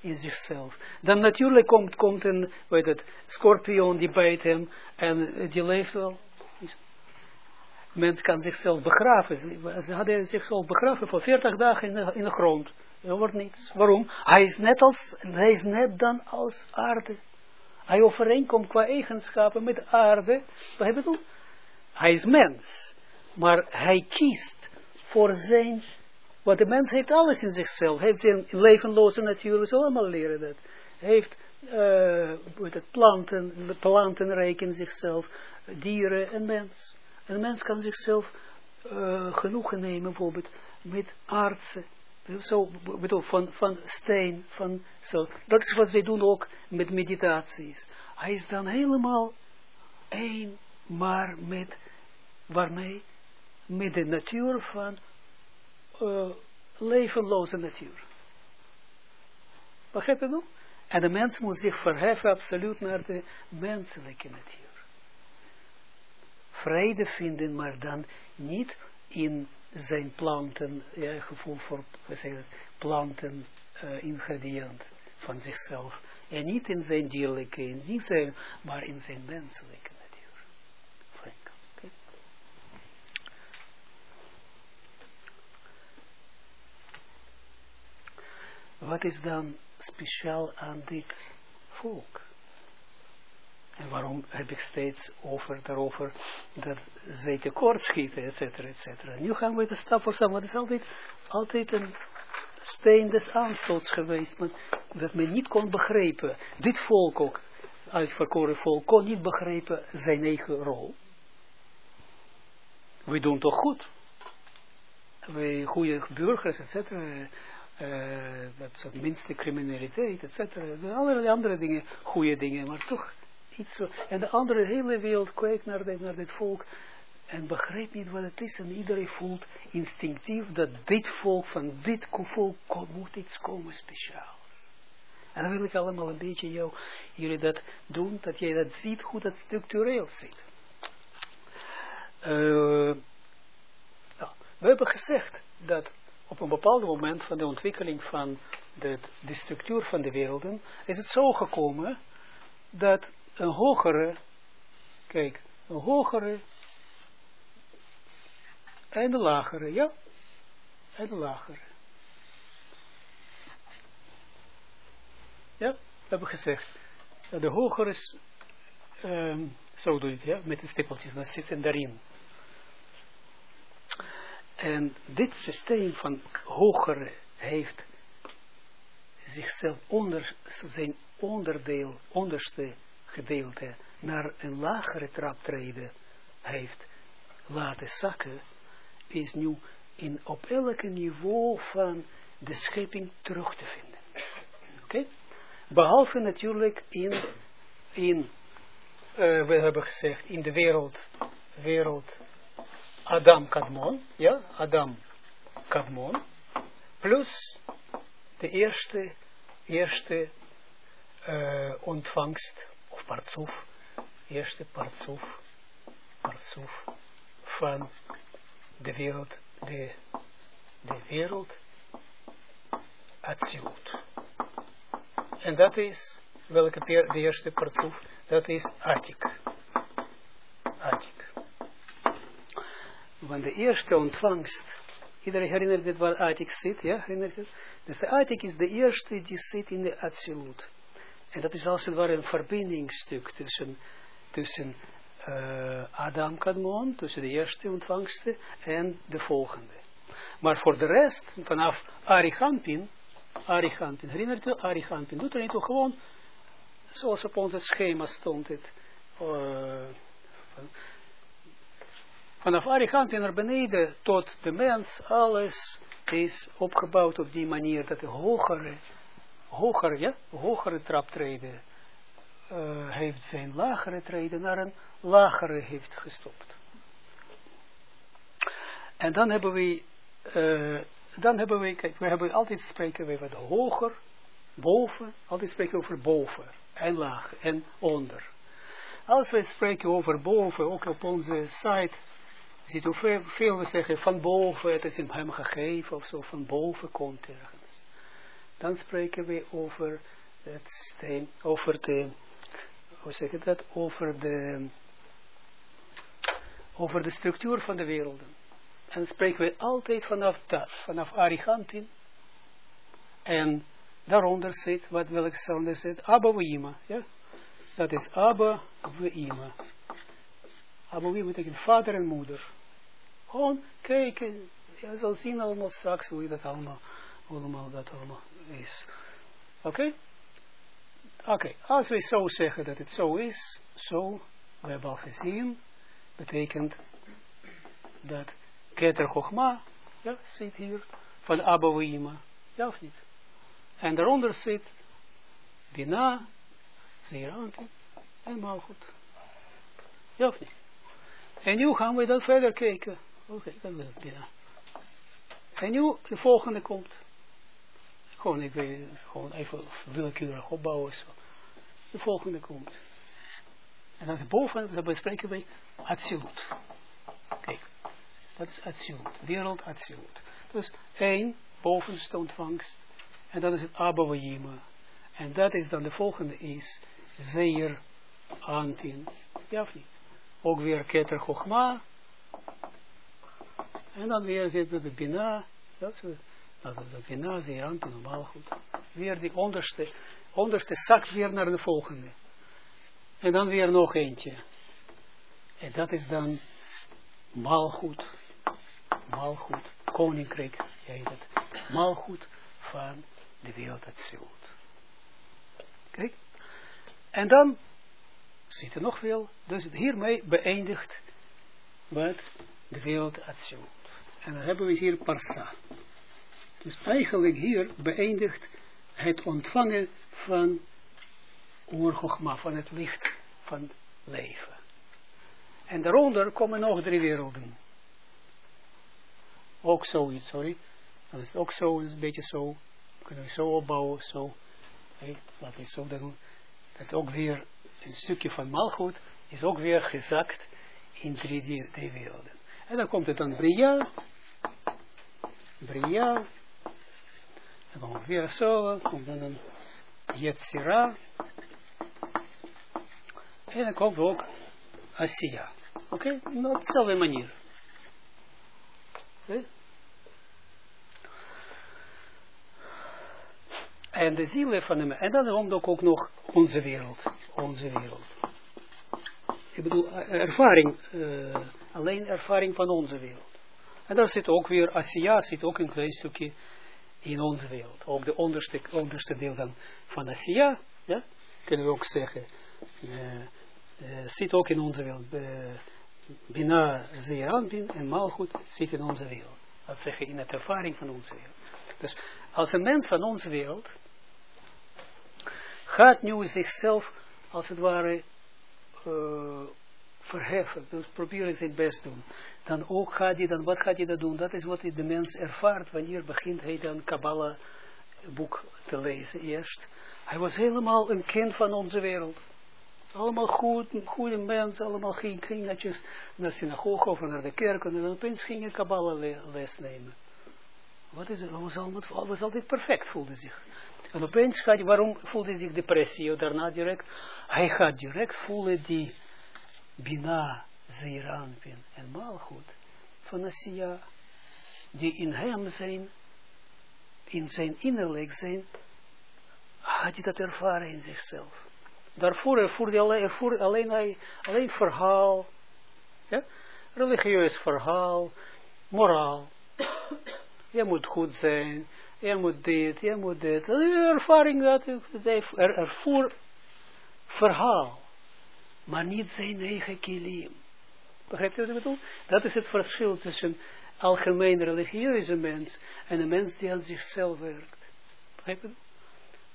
in zichzelf. Dan natuurlijk komt, komt een weet het, scorpion die bijt hem en die leeft wel. Mens kan zichzelf begraven. Ze hadden zichzelf begraven voor 40 dagen in de, in de grond. Er wordt niets. Waarom? Hij is net als, hij is net dan als aarde. Hij overeenkomt qua eigenschappen met aarde. Heb je Hij is mens. Maar hij kiest voor zijn, wat de mens heeft alles in zichzelf. Heeft zijn levenloze natuur, ze allemaal leren dat. Heeft uh, het planten, plantenrijk in zichzelf, dieren en mens. En de mens kan zichzelf uh, genoegen nemen bijvoorbeeld met aardse zo, bedoel, van, van steen, van zo. Dat is wat zij doen ook met meditaties. Hij is dan helemaal één, maar met, waarmee? Met de natuur van uh, levenloze natuur. Begrijp je nu? En de mens moet zich verheffen absoluut naar de menselijke natuur. Vrede vinden, maar dan niet in zijn planten, ja, gevoel voor zeggen, planten uh, ingrediënt van zichzelf. En niet in zijn dierlijke, niet zijn, maar in zijn menselijke natuur. Frank. Okay. Wat is dan speciaal aan dit volk? En waarom heb ik steeds over, daarover dat zij tekort schieten, et cetera, et cetera. Nu gaan we de stap voor want het is altijd, altijd een steen des aanstoots geweest, maar dat men niet kon begrijpen. Dit volk ook, uitverkoren volk, kon niet begrijpen zijn eigen rol. We doen toch goed. We goede burgers, et cetera. Uh, dat is minste criminaliteit, et cetera. Allerlei andere dingen, goede dingen, maar toch en de andere hele wereld kijkt naar, de, naar dit volk en begrijpt niet wat het is. En iedereen voelt instinctief dat dit volk, van dit volk moet iets komen speciaals. En dan wil ik allemaal een beetje jou, jullie dat doen, dat jij dat ziet, hoe dat structureel zit. Uh, nou, we hebben gezegd dat op een bepaald moment van de ontwikkeling van de, de structuur van de werelden, is het zo gekomen dat een hogere, kijk, een hogere en de lagere, ja, en de lagere. Ja, we hebben gezegd, de hogere is, um, zo doe je het, ja, met de stippeltjes, dat zitten daarin. En dit systeem van hogere heeft zichzelf onder, zijn onderdeel, onderste gedeelte naar een lagere traptreden heeft laten zakken, is nu in, op elke niveau van de schepping terug te vinden. Oké? Behalve natuurlijk in, in uh, we hebben gezegd, in de wereld, wereld Adam Kadmon, ja, Adam Kadmon, plus de eerste, eerste uh, ontvangst, of partsoef, eerste partsoef, partsoef van de wereld, de, de wereld Atsilut. En dat is, welke de eerste partsoef, dat is Atik. Atik. Want de eerste ontvangst, iedereen herinnert dit waar Atik zit, ja, herinnert het? Dus de Atik is de eerste die zit in de Atsilut. En dat is als het ware een verbindingsstuk tussen, tussen uh, Adam Kadmon, tussen de eerste ontvangsten en de volgende. Maar voor de rest, vanaf Arichampin, Arichampin, herinnert u Arichampin, doet er niet toe, gewoon, zoals op ons schema stond het, uh, vanaf Arichampin naar beneden tot de mens, alles is opgebouwd op die manier dat de hogere, hogere, ja, hogere traptreden uh, heeft zijn lagere treden naar een lagere heeft gestopt. En dan hebben we, uh, dan hebben we, kijk, we hebben altijd spreken we wat hoger, boven, altijd spreken we over boven en laag en onder. Als we spreken over boven, ook op onze site, ziet u veel, veel we zeggen van boven, het is hem gegeven of zo, van boven komt ergens. Dan spreken we over het systeem, over de hoe zeg je dat, over de, over de structuur van de werelden. En spreken we altijd vanaf dat, vanaf Arigantin. En daaronder zit, wat welke daaronder zit, Abba Wima, ja. Dat is Abba Wima. Abba Wima betekent vader en moeder. Gewoon kijken, je zal zien allemaal straks hoe je dat allemaal, allemaal dat allemaal is. Oké? Oké, als we zo zeggen dat het zo is, zo, we hebben al gezien, betekent dat Keter Chochma, ja, zit hier, van Abouima, ja of niet? En daaronder zit Bina, Zeeranti en Malchut. Ja of niet? En nu gaan we dan verder kijken. Oké, dan wil ik Bina. En nu de volgende komt. Gewoon, ik wil gewoon even willekeurig opbouwen. Zo. De volgende komt. En dan boven, dat bespreken wij Atsilut. Kijk, dat is Atsilut. Wereld Atsilut. Dus één, bovenste ontvangst. En dat is het Abawayima. En dat is dan de volgende is Zeer Antin. Ja of niet? Ook weer Keter Chochma. En dan weer zitten we de Bina. Dat is dat de gymnasie rankt normaal goed. Weer die onderste, onderste zakt weer naar de volgende. En dan weer nog eentje. En dat is dan maalgoed. Maalgoed. Koninkrijk heet het. Maalgoed van de wereld het. Kijk. En dan zit er nog veel. Dus hiermee beëindigt wat de wereld het. En dan hebben we hier parsa. Dus eigenlijk hier beëindigt het ontvangen van oorgogma, van het licht van leven. En daaronder komen nog drie werelden. Ook zoiets, sorry. Dat is ook zo, een beetje zo. Kunnen we zo opbouwen, zo. Hey, laten we zo doen. Dat ook weer een stukje van malgoed is ook weer gezakt in drie, drie werelden. En dan komt het dan Bria. Bria. Weer zo, komt dan een Yetzira. En dan komt ook Asiya. Oké, okay? op dezelfde manier. En de zielen van hem, en dan komt ook, ook nog onze wereld. Onze wereld. Ik bedoel, ervaring, uh, alleen ervaring van onze wereld. En daar zit ook weer, Asiya zit ook een klein stukje in onze wereld. Ook de onderste, onderste deel van Asia, ja, kunnen we ook zeggen, zit ook in onze wereld. Bina Zeeranbin en Malchut zit in onze wereld. Dat zeggen in het ervaring van onze wereld. Dus als een mens van onze wereld gaat nu zichzelf als het ware uh, verheffen, dus proberen zijn best doen, dan ook gaat hij dan, wat gaat hij dan doen? Dat is wat de mens ervaart wanneer begint hij dan Kabbalah boek te lezen eerst. Hij was helemaal een kind van onze wereld. Allemaal goed, goede mensen, allemaal ging, ging netjes naar de synagoge of naar de kerk en dan opeens ging hij Kabbalah les nemen. Wat is het? Was, altijd, was altijd perfect, voelde zich. En opeens gaat hij, waarom voelde hij zich depressie? Daarna direct, hij gaat direct voelen die Bina, Zeeranpin en Malchut van Asiya, die in hem zijn, in zijn innerlijk zijn, had hij dat ervaren in zichzelf. Daarvoor ervoerde hij alleen, ervoer alleen, alleen verhaal, ja? religieus verhaal, moraal. Je moet goed zijn, je moet dit, je moet dit. Ervaring dat, er, ervoer verhaal, maar niet zijn eigen kilim. Begrijpt u wat ik bedoel? Dat is het verschil tussen algemeen religieuze mens en een mens die aan zichzelf werkt. Begrijpt u?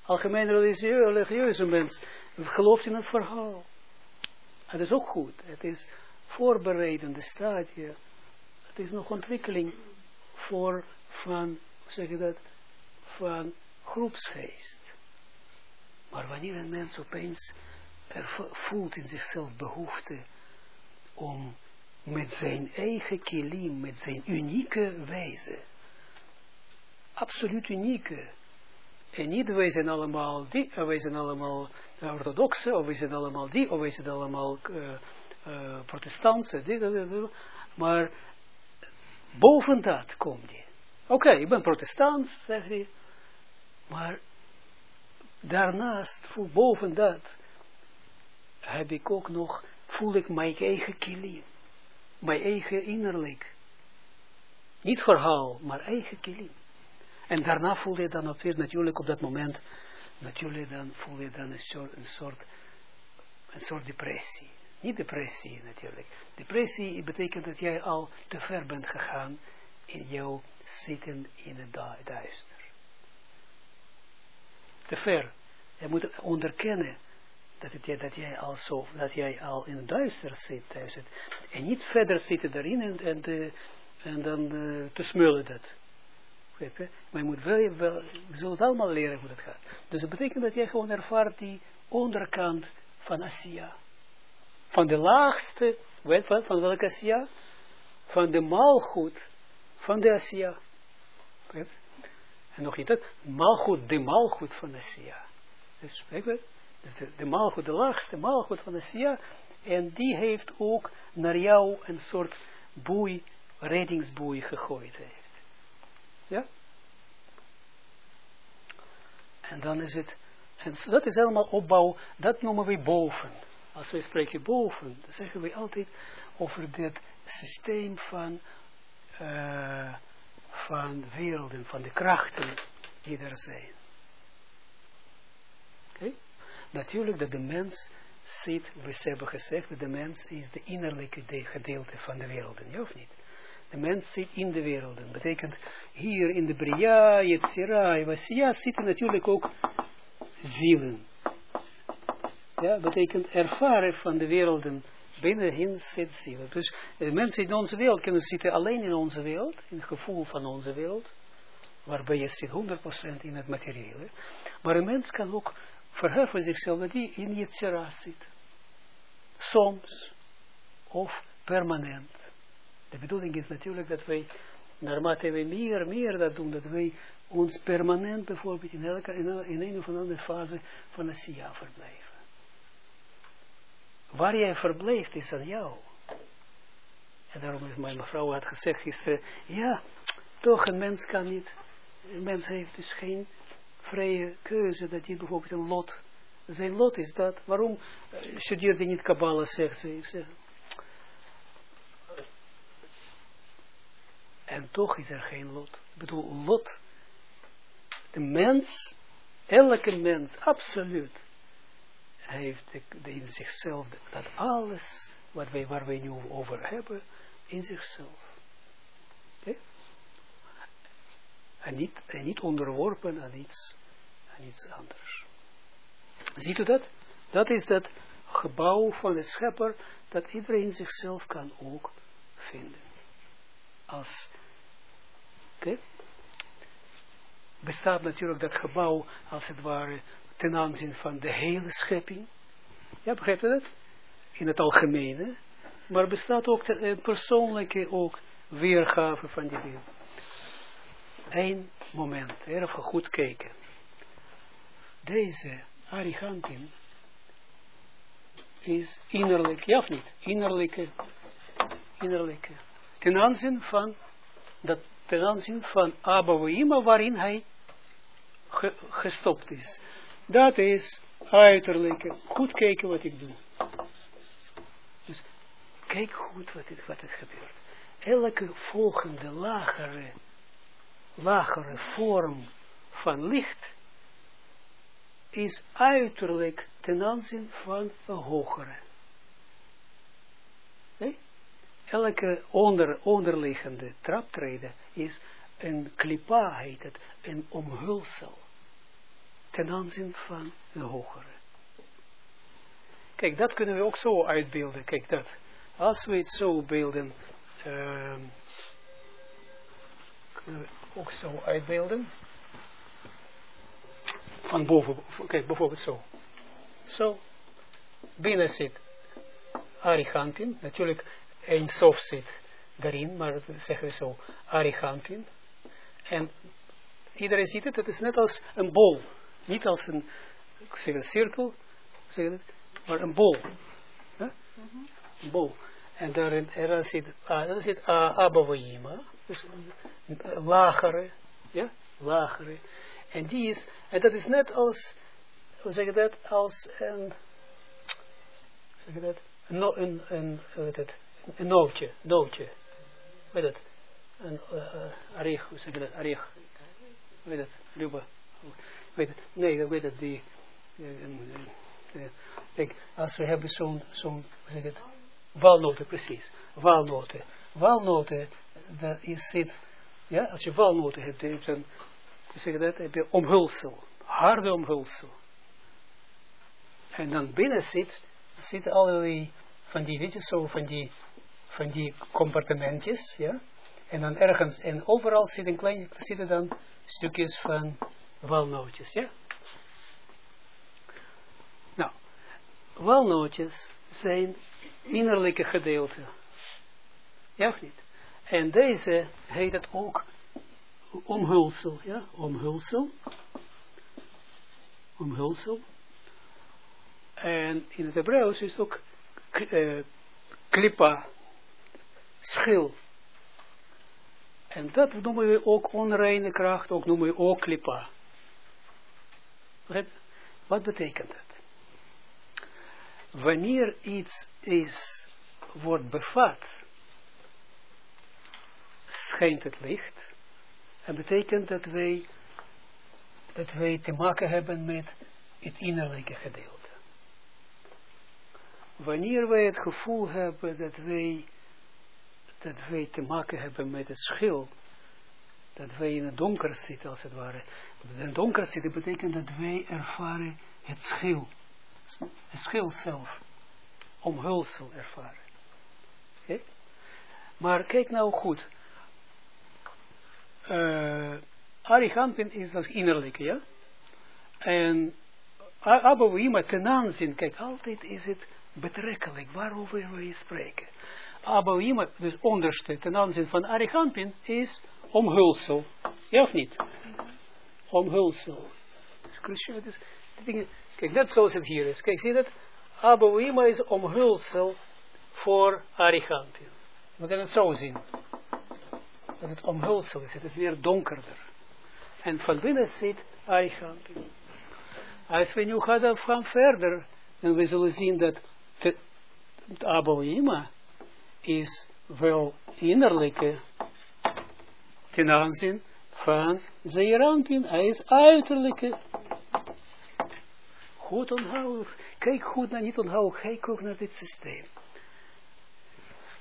Algemeen religieuze mens gelooft in het verhaal. Het is ook goed. Het is voorbereidende stadium. Het is nog ontwikkeling voor van, hoe zeg je dat, van groepsgeest. Maar wanneer een mens opeens voelt in zichzelf behoefte om met zijn eigen kilim, met zijn unieke wijze, absoluut unieke, en niet wij zijn allemaal die, en wij zijn allemaal orthodoxe, of wij zijn allemaal die, of wij zijn allemaal uh, uh, maar boven dat komt die. Oké, ik ben protestant, zegt hij, maar daarnaast, boven dat, heb ik ook nog, voel ik mijn eigen kilim. Mijn eigen innerlijk. Niet verhaal, maar eigen kilim. En daarna voel je dan weer natuurlijk op dat moment, natuurlijk dan voel je dan een soort, een soort, depressie. Niet depressie natuurlijk. Depressie betekent dat jij al te ver bent gegaan in jouw zitten in het duister. Te ver. Je moet onderkennen dat, het, dat jij al dat jij al in het duister zit thuis. En niet verder zitten daarin en, en, de, en dan uh, te smullen dat. Maar je moet wel, wel, we zullen het allemaal leren hoe dat gaat. Dus dat betekent dat jij gewoon ervaart die onderkant van Asia. Van de laagste, weet wat, van welke Asia? Van de maalgoed van de Asia. En nog niet dat, maalgoed, de maalgoed van Asia. Dus, weet je, dus de, de maalgoed, de laagste maalgoed van Asia. En die heeft ook naar jou een soort boei, reddingsboei gegooid heeft. Ja? En dan is het, en dat is helemaal opbouw, dat noemen we boven. Als we spreken boven, dan zeggen we altijd over dit systeem van, uh, van werelden, van de krachten die er zijn. Natuurlijk dat de mens ziet, we hebben gezegd, dat de mens is de innerlijke gedeelte van de werelden, ja of niet? De mens zit in de werelden. Betekent hier in de Bria, Yetzira, Vasia zitten natuurlijk ook zielen. Ja, betekent ervaren van de werelden. Binnenin zit zielen. Dus de mensen in onze wereld kunnen zitten alleen in onze wereld, in het gevoel van onze wereld, waarbij je zit 100% in het materiële. Maar een mens kan ook verheffen zichzelf dat hij in Yetzira zit. Soms of permanent. De bedoeling is natuurlijk dat wij, naarmate we meer, meer dat doen, dat wij ons permanent bijvoorbeeld in, elke, in, een of andere fase van de Sia verblijven. Waar jij verblijft is aan jou. En daarom is mijn mevrouw had gezegd gisteren, ja, toch een mens kan niet, een mens heeft dus geen vrije keuze, dat hij bijvoorbeeld een lot, zijn lot is dat, waarom uh, studeert hij niet Kabbalah, zegt ze, En toch is er geen lot. Ik bedoel, lot. De mens, elke mens, absoluut, heeft in zichzelf dat alles wat wij, waar wij nu over hebben, in zichzelf. Okay? En, niet, en niet onderworpen aan iets, aan iets anders. Ziet u dat? Dat is dat gebouw van de schepper, dat iedereen zichzelf kan ook vinden. Als, okay? bestaat natuurlijk dat gebouw, als het ware, ten aanzien van de hele schepping. Ja, begrijpt u dat? In het algemene. Maar bestaat ook een persoonlijke ook weergave van die wereld. Eén moment, even goed kijken. Deze Arigantin is innerlijk, ja of niet? Innerlijke, innerlijke. Ten aanzien van, dat ten aanzien van Abouima waarin hij gestopt is. Dat is uiterlijke. Goed kijken wat ik doe. Dus kijk goed wat, het, wat er gebeurt. Elke volgende lagere, lagere vorm van licht is uiterlijk ten aanzien van een hogere. Elke onder, onderliggende traptreden is een klipa, heet het, een omhulsel ten aanzien van een hogere. Kijk, dat kunnen we ook zo uitbeelden. Kijk, dat. Als we het zo beelden, uh, ook zo uitbeelden. Van boven, kijk, bijvoorbeeld zo. Zo. Binnen zit Arihantin. Natuurlijk, een sof zit daarin, maar zeggen we zo, Arihantin. En iedereen ziet het, het is net als een bol. Niet als een, zeg een cirkel, maar een bol. Een bol. En daarin er zit, ah, daar zit ah, Abavayima, dus een lagere, ja, lagere. En die is, en dat is net als, hoe zeg je dat, als een, zeg je dat, een, een, een, weet het, een nootje, nootje, weet het, een uh, arich, hoe zeg je dat, arich, weet het, Luba, weet het, nee, weet het, die, kijk, als we hebben zo'n, zo'n, zeg het, walnoten, precies, walnoten, walnoten, dat is zit, ja, als je walnoten hebt, dan, zeg dat, heb je omhulsel, harde omhulsel. En dan binnen zit, zitten allerlei van die, weet je, zo van die, van die compartimentjes, ja, en dan ergens, en overal zitten klein, zitten dan stukjes van walnootjes, ja? Nou, walnootjes zijn innerlijke gedeelten. Ja of niet? En deze heet het ook omhulsel, ja? Omhulsel. Omhulsel. En in het Hebreeuws is het ook uh, klipa, schil. En dat noemen we ook onreine kracht, ook noemen we ook klipa. Wat betekent dat? Wanneer iets is, wordt bevat, schijnt het licht. En betekent dat wij, dat wij te maken hebben met het innerlijke gedeelte. Wanneer wij het gevoel hebben dat wij, dat wij te maken hebben met het schil, dat wij in het donker zitten als het ware. In het donker zitten betekent dat wij ervaren het schil. Het schil zelf. Omhulsel ervaren. Okay? Maar kijk nou goed. Uh, Arihantin is dat innerlijke, ja? En Abouima ten aanzien, kijk, altijd is het betrekkelijk waarover we spreken. Abouima, dus onderste ten aanzien van Arihantin, is omhulsel. Ja of niet? Omhulsel. Dat is cruciaal. Kijk, net zoals het hier is. Kijk, zie dat? Abouima is omhulsel voor Arichampin. We kunnen het zo zien. Dat het omhulsel is. Het is weer donkerder. En van binnen zit Arichampin. Als we nu gaan, gaan verder, dan we zullen zien dat Abouima is wel innerlijke ten aanzien van Zeeranpin. Hij is uiterlijke Goed onthouden. Kijk goed naar, niet onthouden, kijk ook naar dit systeem.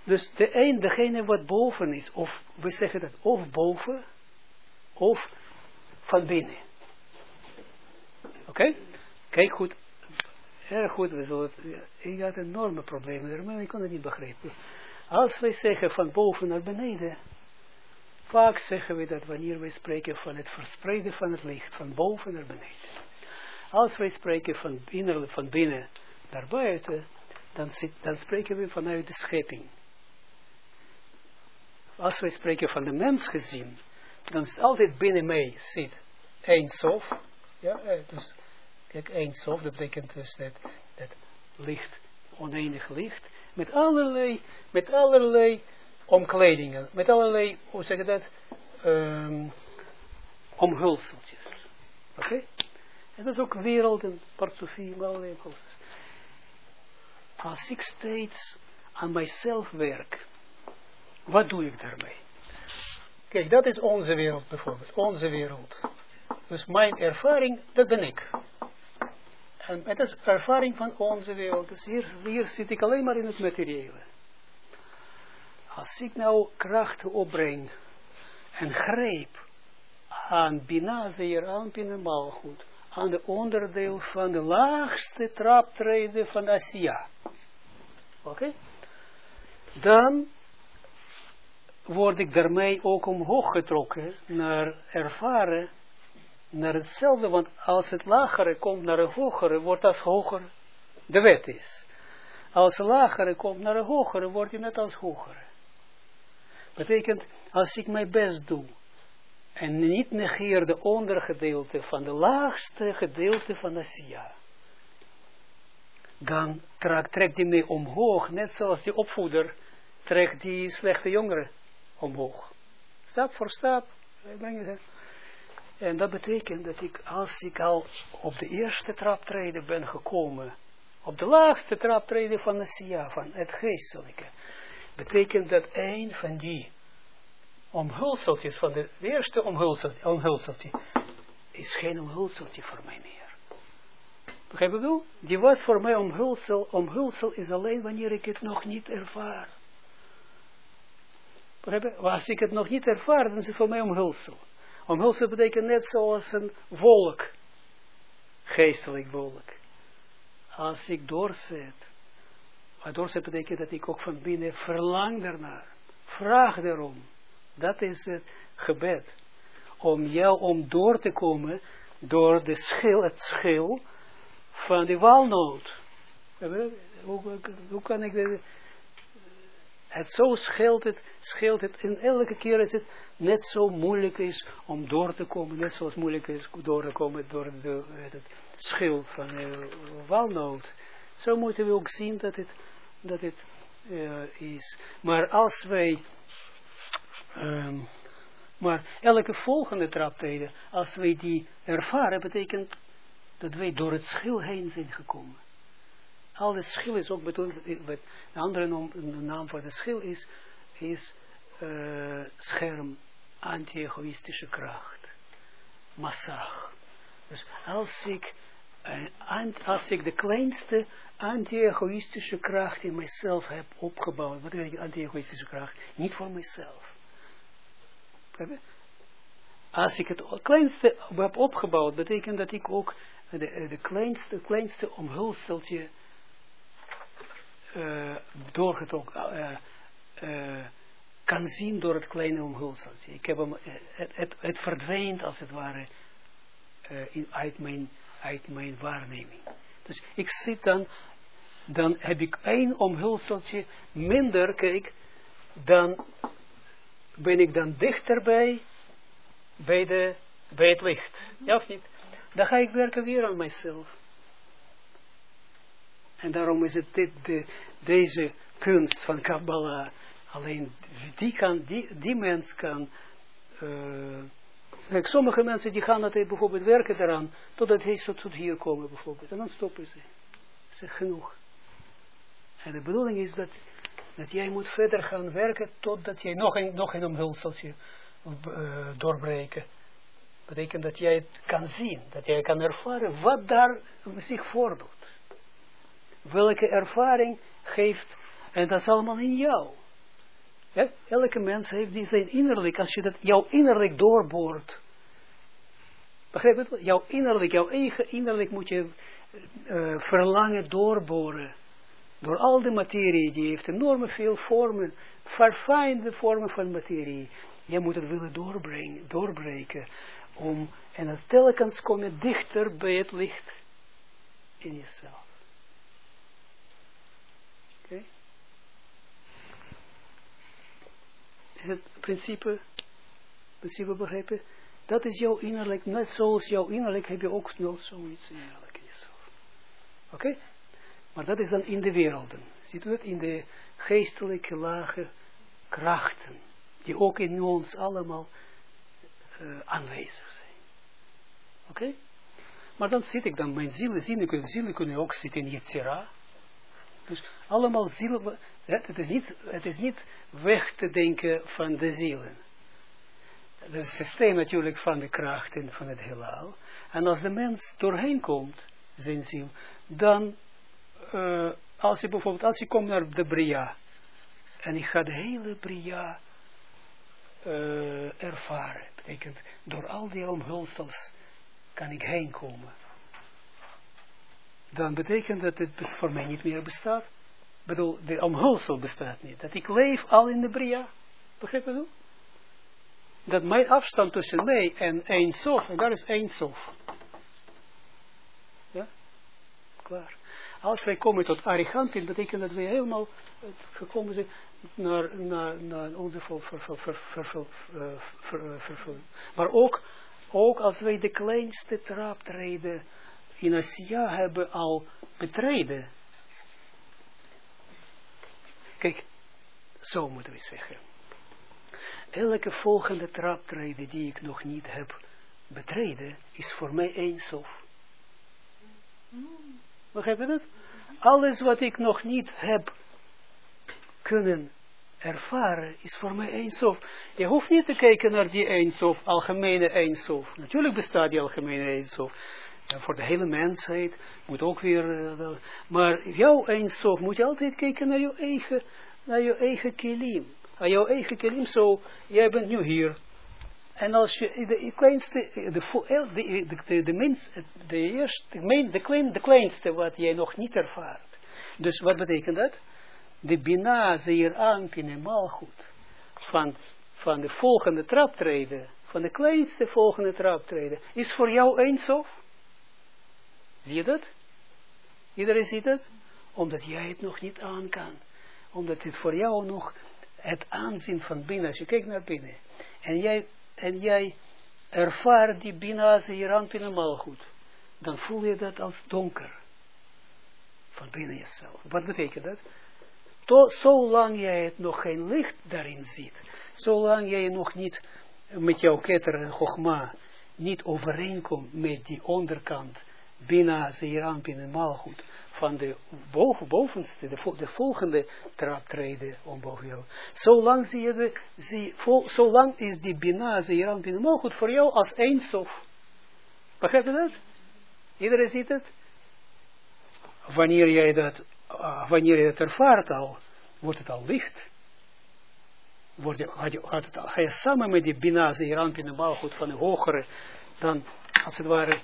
Dus de een, degene wat boven is, of we zeggen dat, of boven, of van binnen. Oké? Kijk goed. Erg goed, we zullen ik had enorme problemen maar ik kon het niet begrijpen. Als wij zeggen van boven naar beneden, vaak zeggen we dat wanneer wij spreken van het verspreiden van het licht, van boven naar beneden. Als wij spreken van binnen, van binnen naar buiten, dan, zit, dan spreken we vanuit de schepping. Als wij spreken van de mens gezien, dan is altijd binnen mij zit sof. Ja, eh, dus kijk, één sof, dat betekent dus dat, dat licht, oneindig licht, met allerlei, met allerlei omkledingen, met allerlei, hoe zeg je dat, um, omhulseltjes. Oké? Dat is ook wereld en partsofie, allerlei omhulsels. Als ik steeds aan mijzelf werk, wat doe ik daarmee? Kijk, dat is onze wereld bijvoorbeeld, onze wereld. Dus mijn ervaring, dat ben ik. En het is ervaring van onze wereld. Dus hier, hier zit ik alleen maar in het materiële. Als ik nou krachten opbreng en greep aan Binazeer, aan Pinemalgoed, aan de onderdeel van de laagste traptreden van Asia. Oké? Dan word ik daarmee ook omhoog getrokken naar ervaren, naar hetzelfde, want als het lagere komt naar een hogere, wordt als hoger de wet is. Als het lagere komt naar een hogere, wordt je net als hogere. Betekent, als ik mijn best doe, en niet negeer de ondergedeelte van de laagste gedeelte van Sia, dan trekt hij mij omhoog, net zoals die opvoeder trekt die slechte jongeren omhoog. Stap voor stap. En dat betekent dat ik, als ik al op de eerste traptreden ben gekomen, op de laagste traptreden van Sia, van het geestelijke, betekent dat een van die omhulseltjes, van de eerste omhulseltje, omhulseltje is geen omhulseltje voor mij meer. Begrijp je wel? Die was voor mij omhulsel, omhulsel is alleen wanneer ik het nog niet ervaar. Als ik het nog niet ervaar, dan is het voor mij omhulsel. Omhulsel betekent net zoals een wolk. Geestelijk wolk. Als ik doorzet. Maar doorzet betekent dat ik ook van binnen verlang daarnaar. Vraag daarom. Dat is het gebed. Om jou om door te komen door de schil, het schil van die walnoot. Hoe, hoe kan ik dit het zo scheelt het, scheelt het, en elke keer is het net zo moeilijk is om door te komen, net zoals moeilijk is door te komen door de, het schil van de walnoot. Zo moeten we ook zien dat het, dat het uh, is. Maar als wij, um, maar elke volgende traptreden, als wij die ervaren, betekent dat wij door het schil heen zijn gekomen. Al het schil is ook bedoeld, de andere naam, voor de schil is, is uh, scherm, anti-egoïstische kracht, massag. Dus als ik, uh, als ik de kleinste anti-egoïstische kracht in mijzelf heb opgebouwd, wat is anti-egoïstische kracht? Niet voor mijzelf. Als ik het kleinste heb opgebouwd, betekent dat ik ook de, de kleinste, kleinste omhulseltje uh, doorgetrokken, uh, kan zien door het kleine omhulseltje. Ik heb hem, het, het, verdwijnt als het ware in, uit, mijn, mijn waarneming. Dus ik zit dan, dan heb ik één omhulseltje minder, kijk, dan ben ik dan dichterbij bij, de, bij het licht. Ja of niet? Dan ga ik werken weer aan mijzelf. En daarom is het dit, de, deze kunst van Kabbalah, alleen die, kan, die, die mens kan, uh, sommige mensen die gaan altijd bijvoorbeeld werken daaraan, totdat hij tot, tot hier komen bijvoorbeeld, en dan stoppen ze. Dat is genoeg. En de bedoeling is dat, dat jij moet verder gaan werken, totdat jij nog een, nog een omhulseltje uh, doorbreken. betekent dat jij het kan zien, dat jij kan ervaren wat daar zich voordoet. Welke ervaring geeft, en dat is allemaal in jou. Ja? Elke mens heeft die zijn innerlijk, als je dat jouw innerlijk doorboort, begrijp je? Jouw innerlijk, jouw eigen innerlijk moet je uh, verlangen doorboren. Door al de materie, die heeft enorme veel vormen, verfijnde vormen van materie. Je moet het willen doorbrengen, doorbreken. Om, en het telkens kom je dichter bij het licht in jezelf. Oké? Is het principe, principe begrepen? Dat is jouw innerlijk, net zoals jouw innerlijk heb je ook nog zoiets innerlijk in jezelf. Oké? Maar dat is dan in de werelden. Ziet u dat? In de geestelijke lage krachten. Die ook in ons allemaal uh, aanwezig zijn. Oké? Maar dan zit ik dan, mijn zielen, zielen, zielen kunnen ook zitten in Yitzhira. Dus allemaal zielen, het is, niet, het is niet weg te denken van de zielen. Het is het systeem natuurlijk van de krachten van het heelal. En als de mens doorheen komt, zijn ziel, dan uh, als je bijvoorbeeld, als je komt naar de Bria, en ik ga de hele Bria uh, ervaren, betekent, door al die omhulsels kan ik heen komen. Dan betekent dat het voor mij niet meer bestaat. Ik bedoel, de omhulsel bestaat niet. Dat ik leef al in de Bria. Begrijp je dat? Mijn afstand tussen mij en één sof, en daar is één sof. Ja? Klaar. Als wij komen tot Arigantin, betekent dat wij helemaal gekomen zijn naar, naar, naar onze vervulling. Maar ook, ook als wij de kleinste traptreden in Asia hebben al betreden. Kijk, zo moeten we zeggen. Elke volgende traptreden die ik nog niet heb betreden, is voor mij één sof. Begrijp je dat? Alles wat ik nog niet heb kunnen ervaren, is voor mij eensof. Je hoeft niet te kijken naar die eensof, algemene eensof. Natuurlijk bestaat die algemene eensof. En voor de hele mensheid moet ook weer... Uh, maar jouw eensof moet je altijd kijken naar je eigen, naar je eigen kilim. Naar jouw eigen kilim, zo, jij bent nu hier. En als je de kleinste, de, de, de, de, de eerste, de, klein, de kleinste wat jij nog niet ervaart. Dus wat betekent dat? De bina zeer aanpin malgoed. Van, van de volgende traptreden, van de kleinste volgende traptreden, is voor jou eindsof. Zie je dat? Iedereen ziet het? Omdat jij het nog niet aan kan. Omdat het voor jou nog het aanzien van binnen, als je kijkt naar binnen. En jij en jij ervaart die Bina Zeerant helemaal goed, dan voel je dat als donker. Van binnen jezelf. Wat betekent dat? zolang jij het nog geen licht daarin ziet, zolang jij nog niet met jouw ketter en gogma niet overeenkomt met die onderkant, Bina Zeerant helemaal goed, van de boven, bovenste, de, de volgende om boven jou. Zolang zie je de, zie, vol, zolang is die bina, zeeran bina, goed voor jou als eindsof. Begrijp je dat? Iedereen ziet het? Wanneer jij dat, uh, wanneer je dat ervaart al, wordt het al licht. Word je, had je, had het ga je samen met die bina, zeeran bina, goed van de hogere, dan als het ware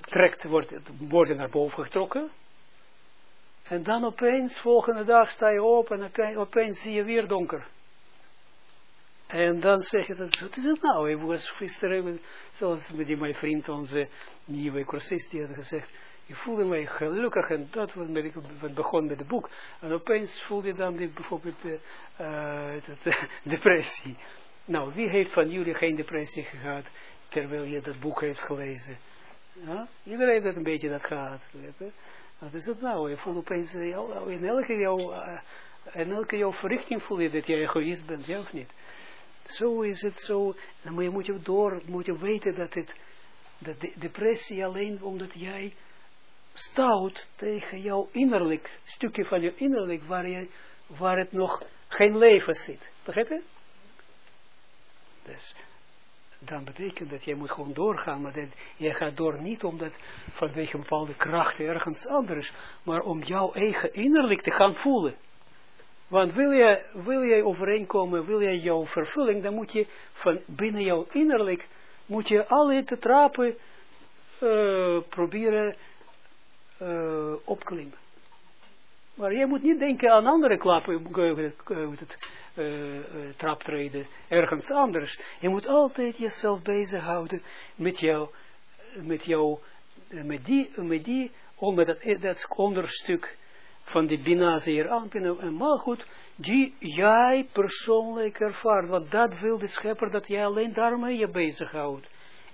trekt, wordt worden naar boven getrokken en dan opeens, volgende dag sta je op en opeens zie je weer donker. En dan zeg je, wat is het nou? Ik was gisteren, zoals met die mijn vriend, onze nieuwe cursist, die had gezegd, je voelde mij gelukkig en dat was met, ik begon met het boek. En opeens voelde je dan die, bijvoorbeeld uh, [laughs] depressie. Nou, wie heeft van jullie geen depressie gehad, terwijl je dat boek heeft gelezen? Ja? Iedereen heeft een beetje dat gehad. Wat is het nou? Je voelt opeens, eh, jou, in, elke jouw, uh, in elke jouw verrichting voel je dat je egoïst bent, ja of niet? Zo is het zo. Dan moet je door, moet je weten dat het, dat de depressie alleen omdat jij stout tegen jouw innerlijk, stukje van je innerlijk, waar, je, waar het nog geen leven zit. Begrijp je? Dus, dan betekent dat jij moet gewoon doorgaan, maar jij gaat door niet omdat vanwege een bepaalde kracht ergens anders, maar om jouw eigen innerlijk te gaan voelen. Want wil je, wil jij overeenkomen, wil jij jouw vervulling, dan moet je van binnen jouw innerlijk, moet je alle te trappen uh, proberen uh, opklimmen. Maar je moet niet denken aan andere klappen, uh, traptreden, ergens anders. Je moet altijd jezelf bezighouden met jou, met jou, met die, met die, met dat, onderstuk van die Bina zeer aanpinnen, en maar goed, die jij persoonlijk ervaart, want dat wil de schepper, dat jij alleen daarmee je bezighoudt.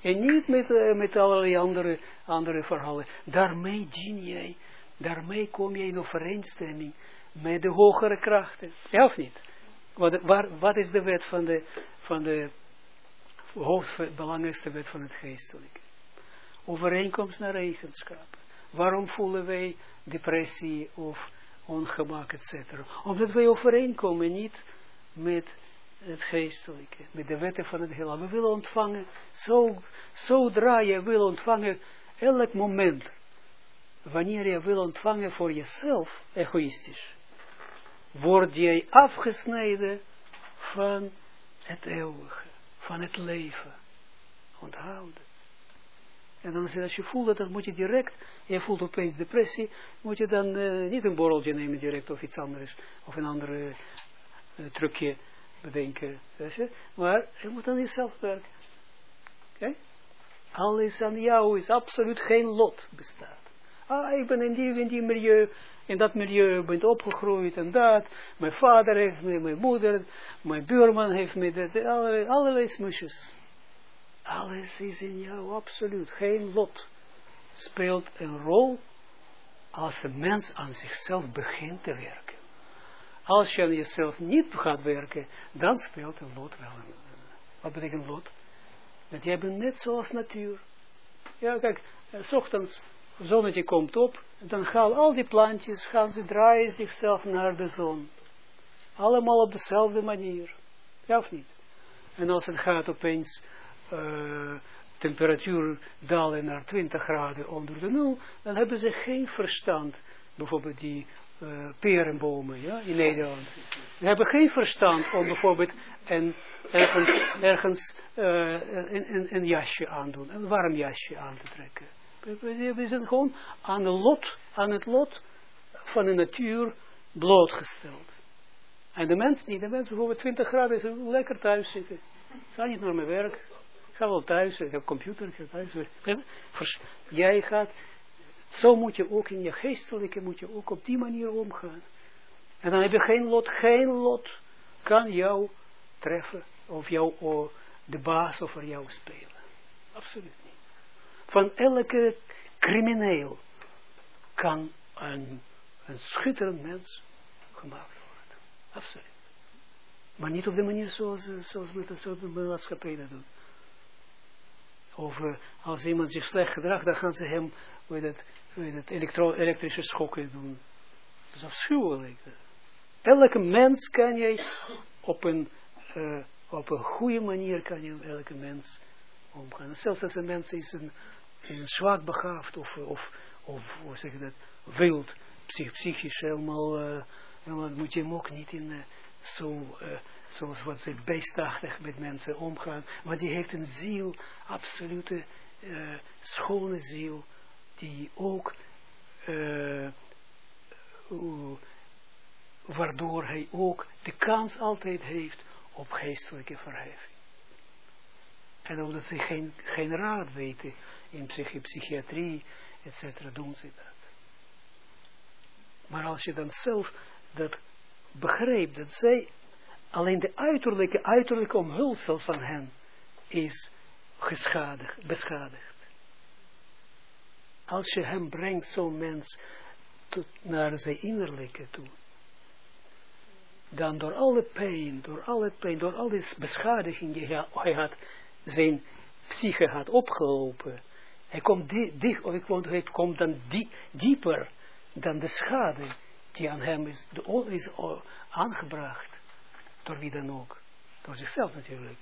En niet met, uh, met allerlei andere, andere verhalen. Daarmee dien jij, daarmee kom je in overeenstemming met de hogere krachten. Ja of niet? Wat, wat is de wet van de, van de hoofdbelangrijkste wet van het geestelijke? Overeenkomst naar eigenschappen. Waarom voelen wij depressie of ongemak, etc. Omdat wij overeenkomen niet met het geestelijke, met de wetten van het heelal. We willen ontvangen, zo, zodra je wil ontvangen, elk moment, wanneer je wil ontvangen voor jezelf, egoïstisch, word jij afgesneden van het eeuwige, van het leven. Onthouden. En dan als je voelt dat, dan moet je direct, je voelt opeens depressie, moet je dan uh, niet een borreltje nemen direct of iets anders, of een andere uh, trucje bedenken. Je? Maar je moet aan jezelf werken. Oké? Alles aan jou is absoluut geen lot bestaat. Ah, ik ben in die, in die milieu, in dat milieu ben opgegroeid en dat. Mijn vader heeft me, mijn moeder, mijn buurman heeft me, dat, allerlei, allerlei smusjes. Alles is in jou, absoluut. Geen lot speelt een rol als een mens aan zichzelf begint te werken. Als je aan jezelf niet gaat werken, dan speelt een lot wel een Wat betekent lot? Dat jij bent net zoals natuur. Ja, kijk, eh, s ochtends, zonnetje komt op, dan gaan al die plantjes, gaan ze draaien zichzelf naar de zon. Allemaal op dezelfde manier. Ja of niet? En als het gaat opeens uh, temperatuur dalen naar 20 graden onder de nul, dan hebben ze geen verstand. Bijvoorbeeld die uh, perenbomen ja, in Nederland. Ze hebben geen verstand om bijvoorbeeld een, ergens, ergens uh, een, een, een, jasje aandoen, een warm jasje aan te trekken. We zijn gewoon aan, de lot, aan het lot van de natuur blootgesteld. En de mens niet. De mens bijvoorbeeld 20 graden is lekker thuis zitten. Ga niet naar mijn werk ga wel thuis, ik heb computer, ik thuis. Jij gaat, zo moet je ook in je geestelijke, moet je ook op die manier omgaan. En dan heb je geen lot, geen lot kan jou treffen, of jou, de baas over jou spelen. Absoluut. Van elke crimineel kan een, een schitterend mens gemaakt worden. Absoluut. Maar niet op de manier zoals, zoals dat zo de maatschappij dat doen. Of uh, als iemand zich slecht gedraagt, dan gaan ze hem hoe het, het elektro elektrische schokken doen. Dat is afschuwelijk. Elke mens kan je op een, uh, op een goede manier kan je elke mens omgaan. Zelfs als een mens is een, is een zwak begaafd of, of, of hoe zeg je dat, wild, psych, psychisch helemaal, uh, helemaal moet je hem ook niet in zo zoals wat ze beestachtig met mensen omgaan, maar die heeft een ziel, absolute uh, schone ziel, die ook, uh, uh, waardoor hij ook de kans altijd heeft op geestelijke verheffing. En omdat ze geen, geen raad weten in psychi psychiatrie, etc., doen ze dat. Maar als je dan zelf dat begrijpt, dat zij Alleen de uiterlijke, uiterlijke omhulsel van hen is geschadigd, beschadigd. Als je hem brengt, zo'n mens, tot, naar zijn innerlijke toe, dan door alle pijn, door alle pijn, door alle beschadiging die hij had, zijn psyche had opgelopen, hij komt dicht, of hij komt dan die, dieper dan de schade die aan hem is, is aangebracht door wie dan ook. Door zichzelf natuurlijk.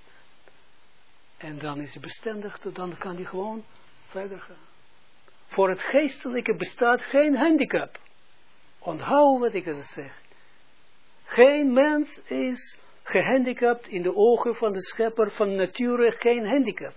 En dan is hij bestendig, dan kan hij gewoon verder gaan. Voor het geestelijke bestaat geen handicap. Onthoud wat ik het zeg. Geen mens is gehandicapt in de ogen van de schepper van nature, geen handicap.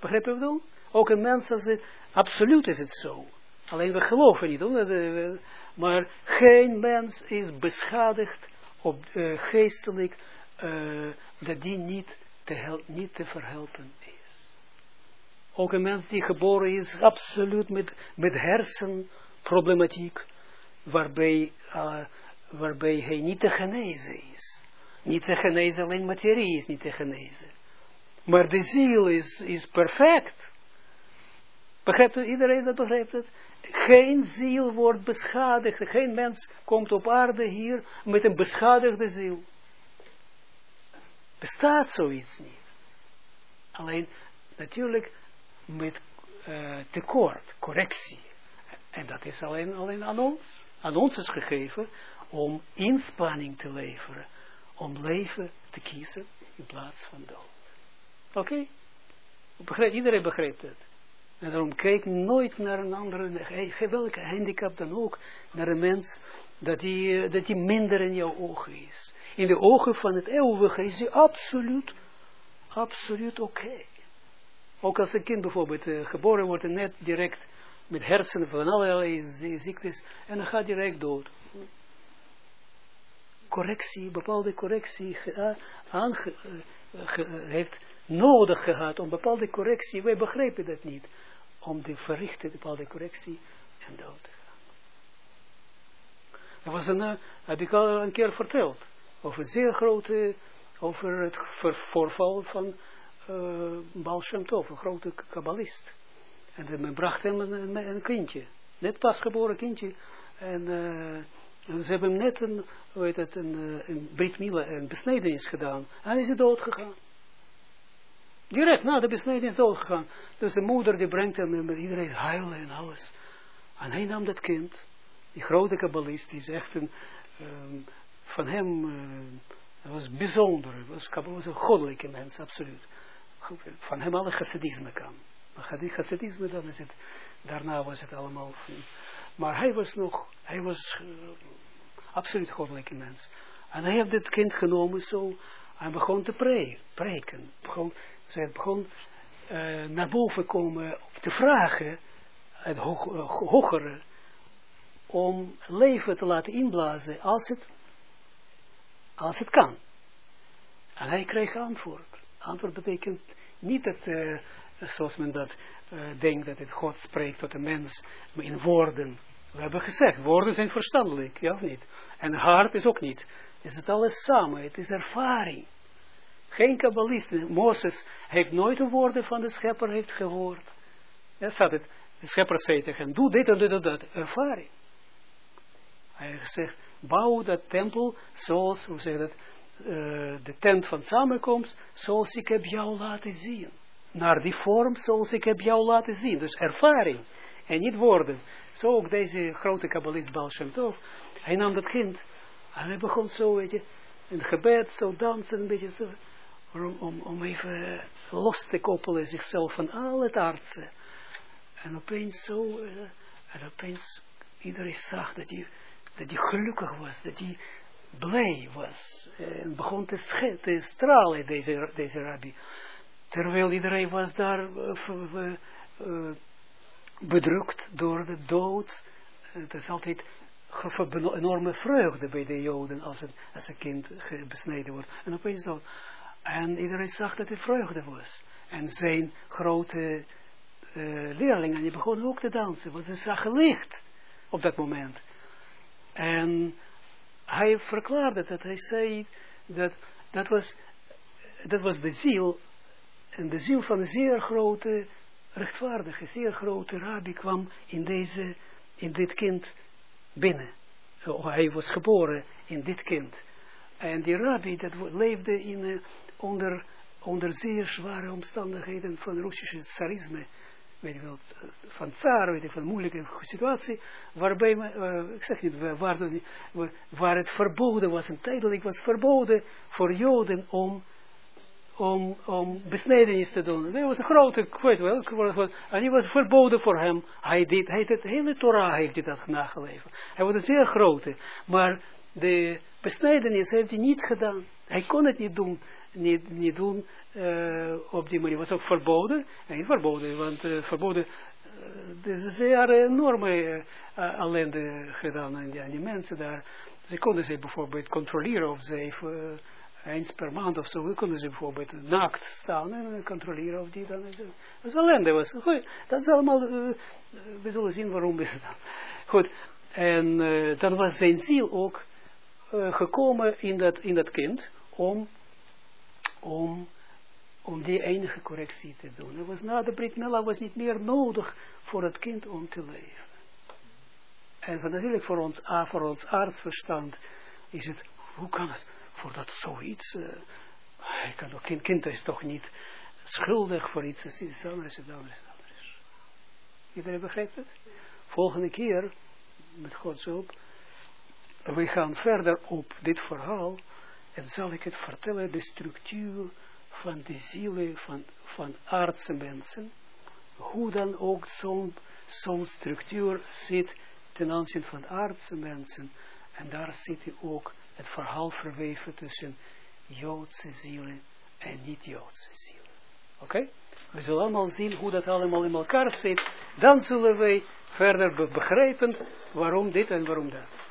Begrijp je wat ik bedoel? Ook een mens, als het, absoluut is het zo. Alleen we geloven niet, hoor. maar geen mens is beschadigd op uh, geestelijk, uh, dat die niet te, niet te verhelpen is. Ook een mens die geboren is, absoluut met, met hersenproblematiek, waarbij, uh, waarbij hij niet te genezen is. Niet te genezen, alleen materie is niet te genezen. Maar de ziel is, is perfect. Begrijpt? Iedereen dat begrijpt het? Geen ziel wordt beschadigd. Geen mens komt op aarde hier met een beschadigde ziel. Bestaat zoiets niet. Alleen natuurlijk met uh, tekort, correctie. En dat is alleen, alleen aan ons. Aan ons is gegeven om inspanning te leveren. Om leven te kiezen in plaats van dood. Oké? Iedereen begrijpt het. En daarom kijk nooit naar een andere, welke handicap dan ook, naar een mens, dat die, eh, dat die minder in jouw ogen is. In de ogen van het eeuwige is hij absoluut, absoluut oké. Ook als een kind bijvoorbeeld uh, geboren wordt en net direct met hersenen van allerlei ziektes, en dan gaat direct dood. Correctie, bepaalde correctie uh, aange, heeft nodig gehad om bepaalde correctie, wij begrijpen dat niet om te verrichten bepaalde correctie en dood te gaan. Er was een, heb ik al een keer verteld, over een zeer grote, over het voorval van uh, Baal Shem Tov, een grote kabbalist. En men bracht hem een, een, kindje, net pas geboren kindje, en, ze hebben net een, weet het, een, Mila, een besnedenis gedaan, en hij is dood gegaan. Direct na de besnijdenis is doodgegaan. Dus de moeder die brengt hem met iedereen huilen en alles. En hij nam dat kind, die grote kabbalist, die is echt een, um, van hem, uh, was bijzonder, was, was een goddelijke mens, absoluut. Van hem alle chassidisme kan. Maar chassidisme, dan is het, daarna was het allemaal, maar hij was nog, hij was uh, absoluut goddelijke mens. En hij heeft dit kind genomen zo, en begon te pre preken. Begon, zij begon uh, naar boven komen te vragen, het uh, hogere, om leven te laten inblazen als het, als het kan. En hij kreeg antwoord. Antwoord betekent niet dat, zoals men dat denkt, dat het God spreekt tot een mens in woorden. We hebben gezegd, woorden zijn verstandelijk, ja of niet? En hart is ook niet. Is het alles samen, het is ervaring. Geen kabbalist. Mozes heeft nooit de woorden van de schepper heeft gehoord. Ja, staat het. De schepper zei tegen hem, doe dit en dit dat. Ervaring. Hij heeft gezegd, bouw dat tempel zoals, hoe zeg dat, uh, de tent van samenkomst, zoals ik heb jou laten zien. Naar die vorm zoals ik heb jou laten zien. Dus ervaring. En niet woorden. Zo ook deze grote kabbalist Baal Shem Tov. Hij nam dat kind. En hij begon zo, weet je, in het gebed, zo dansen, een beetje zo om, om, om even los te koppelen zichzelf van al het aardse. En opeens zo, uh, en opeens iedereen zag dat hij, dat hij gelukkig was, dat hij blij was. En begon te, te stralen, deze, deze rabbi. Terwijl iedereen was daar uh, uh, bedrukt door de dood. Het is altijd enorme vreugde bij de Joden als een, als een kind besneden wordt. En opeens dan, en iedereen zag dat het vreugde was. En zijn grote uh, leerlingen, die begonnen ook te dansen, want ze zagen licht op dat moment. En hij verklaarde dat, hij zei dat dat was, dat was de ziel, en de ziel van een zeer grote, rechtvaardige, zeer grote rabbi kwam in, deze, in dit kind binnen. Hij was geboren in dit kind. En die rabbi dat leefde in, uh, onder, onder zeer zware omstandigheden van Russische tsarisme, weet je wel, van tsar, weet moeilijke situatie, waarbij, uh, ik zeg niet, waar, waar het verboden was, en tijdelijk was verboden voor Joden om, om, om besnedenis te doen. Hij was een grote, ik weet wel, en die was verboden voor hem. Hij deed, hij deed, de hele Torah heeft hij dat nageleven. Hij was een zeer grote, maar de besnedenis heeft hij niet gedaan. Hij kon het niet doen, niet, niet doen uh, op die manier. was ook verboden, en verboden, want uh, verboden, uh, er is enorme uh, ellende gedaan aan die, aan die mensen daar. Ze konden ze bijvoorbeeld controleren of ze even eens per maand of zo, konden ze bijvoorbeeld naakt staan en controleren of die dan. Dat is ellende was. Goed, dat is allemaal, uh, we zullen zien waarom. Goed, en uh, dan was zijn ziel ook gekomen in dat, in dat kind om, om, om die enige correctie te doen. Het was na de Brit Mila was niet meer nodig voor het kind om te leven. En natuurlijk voor ons, voor ons artsverstand is het, hoe kan het? Voordat zoiets, uh, kan ook, kind, kind is toch niet schuldig voor iets, het is anders, het anders, het anders. Iedereen begrijpt het? Volgende keer, met Gods hulp, we gaan verder op dit verhaal en zal ik het vertellen, de structuur van de zielen van, van aardse mensen, hoe dan ook zo'n zo'n structuur zit ten aanzien van aardse mensen, en daar zit hij ook het verhaal verweven tussen Joodse zielen en niet-Joodse zielen. Oké? We zullen allemaal zien hoe dat allemaal in elkaar zit. Dan zullen wij verder begrijpen waarom dit en waarom dat.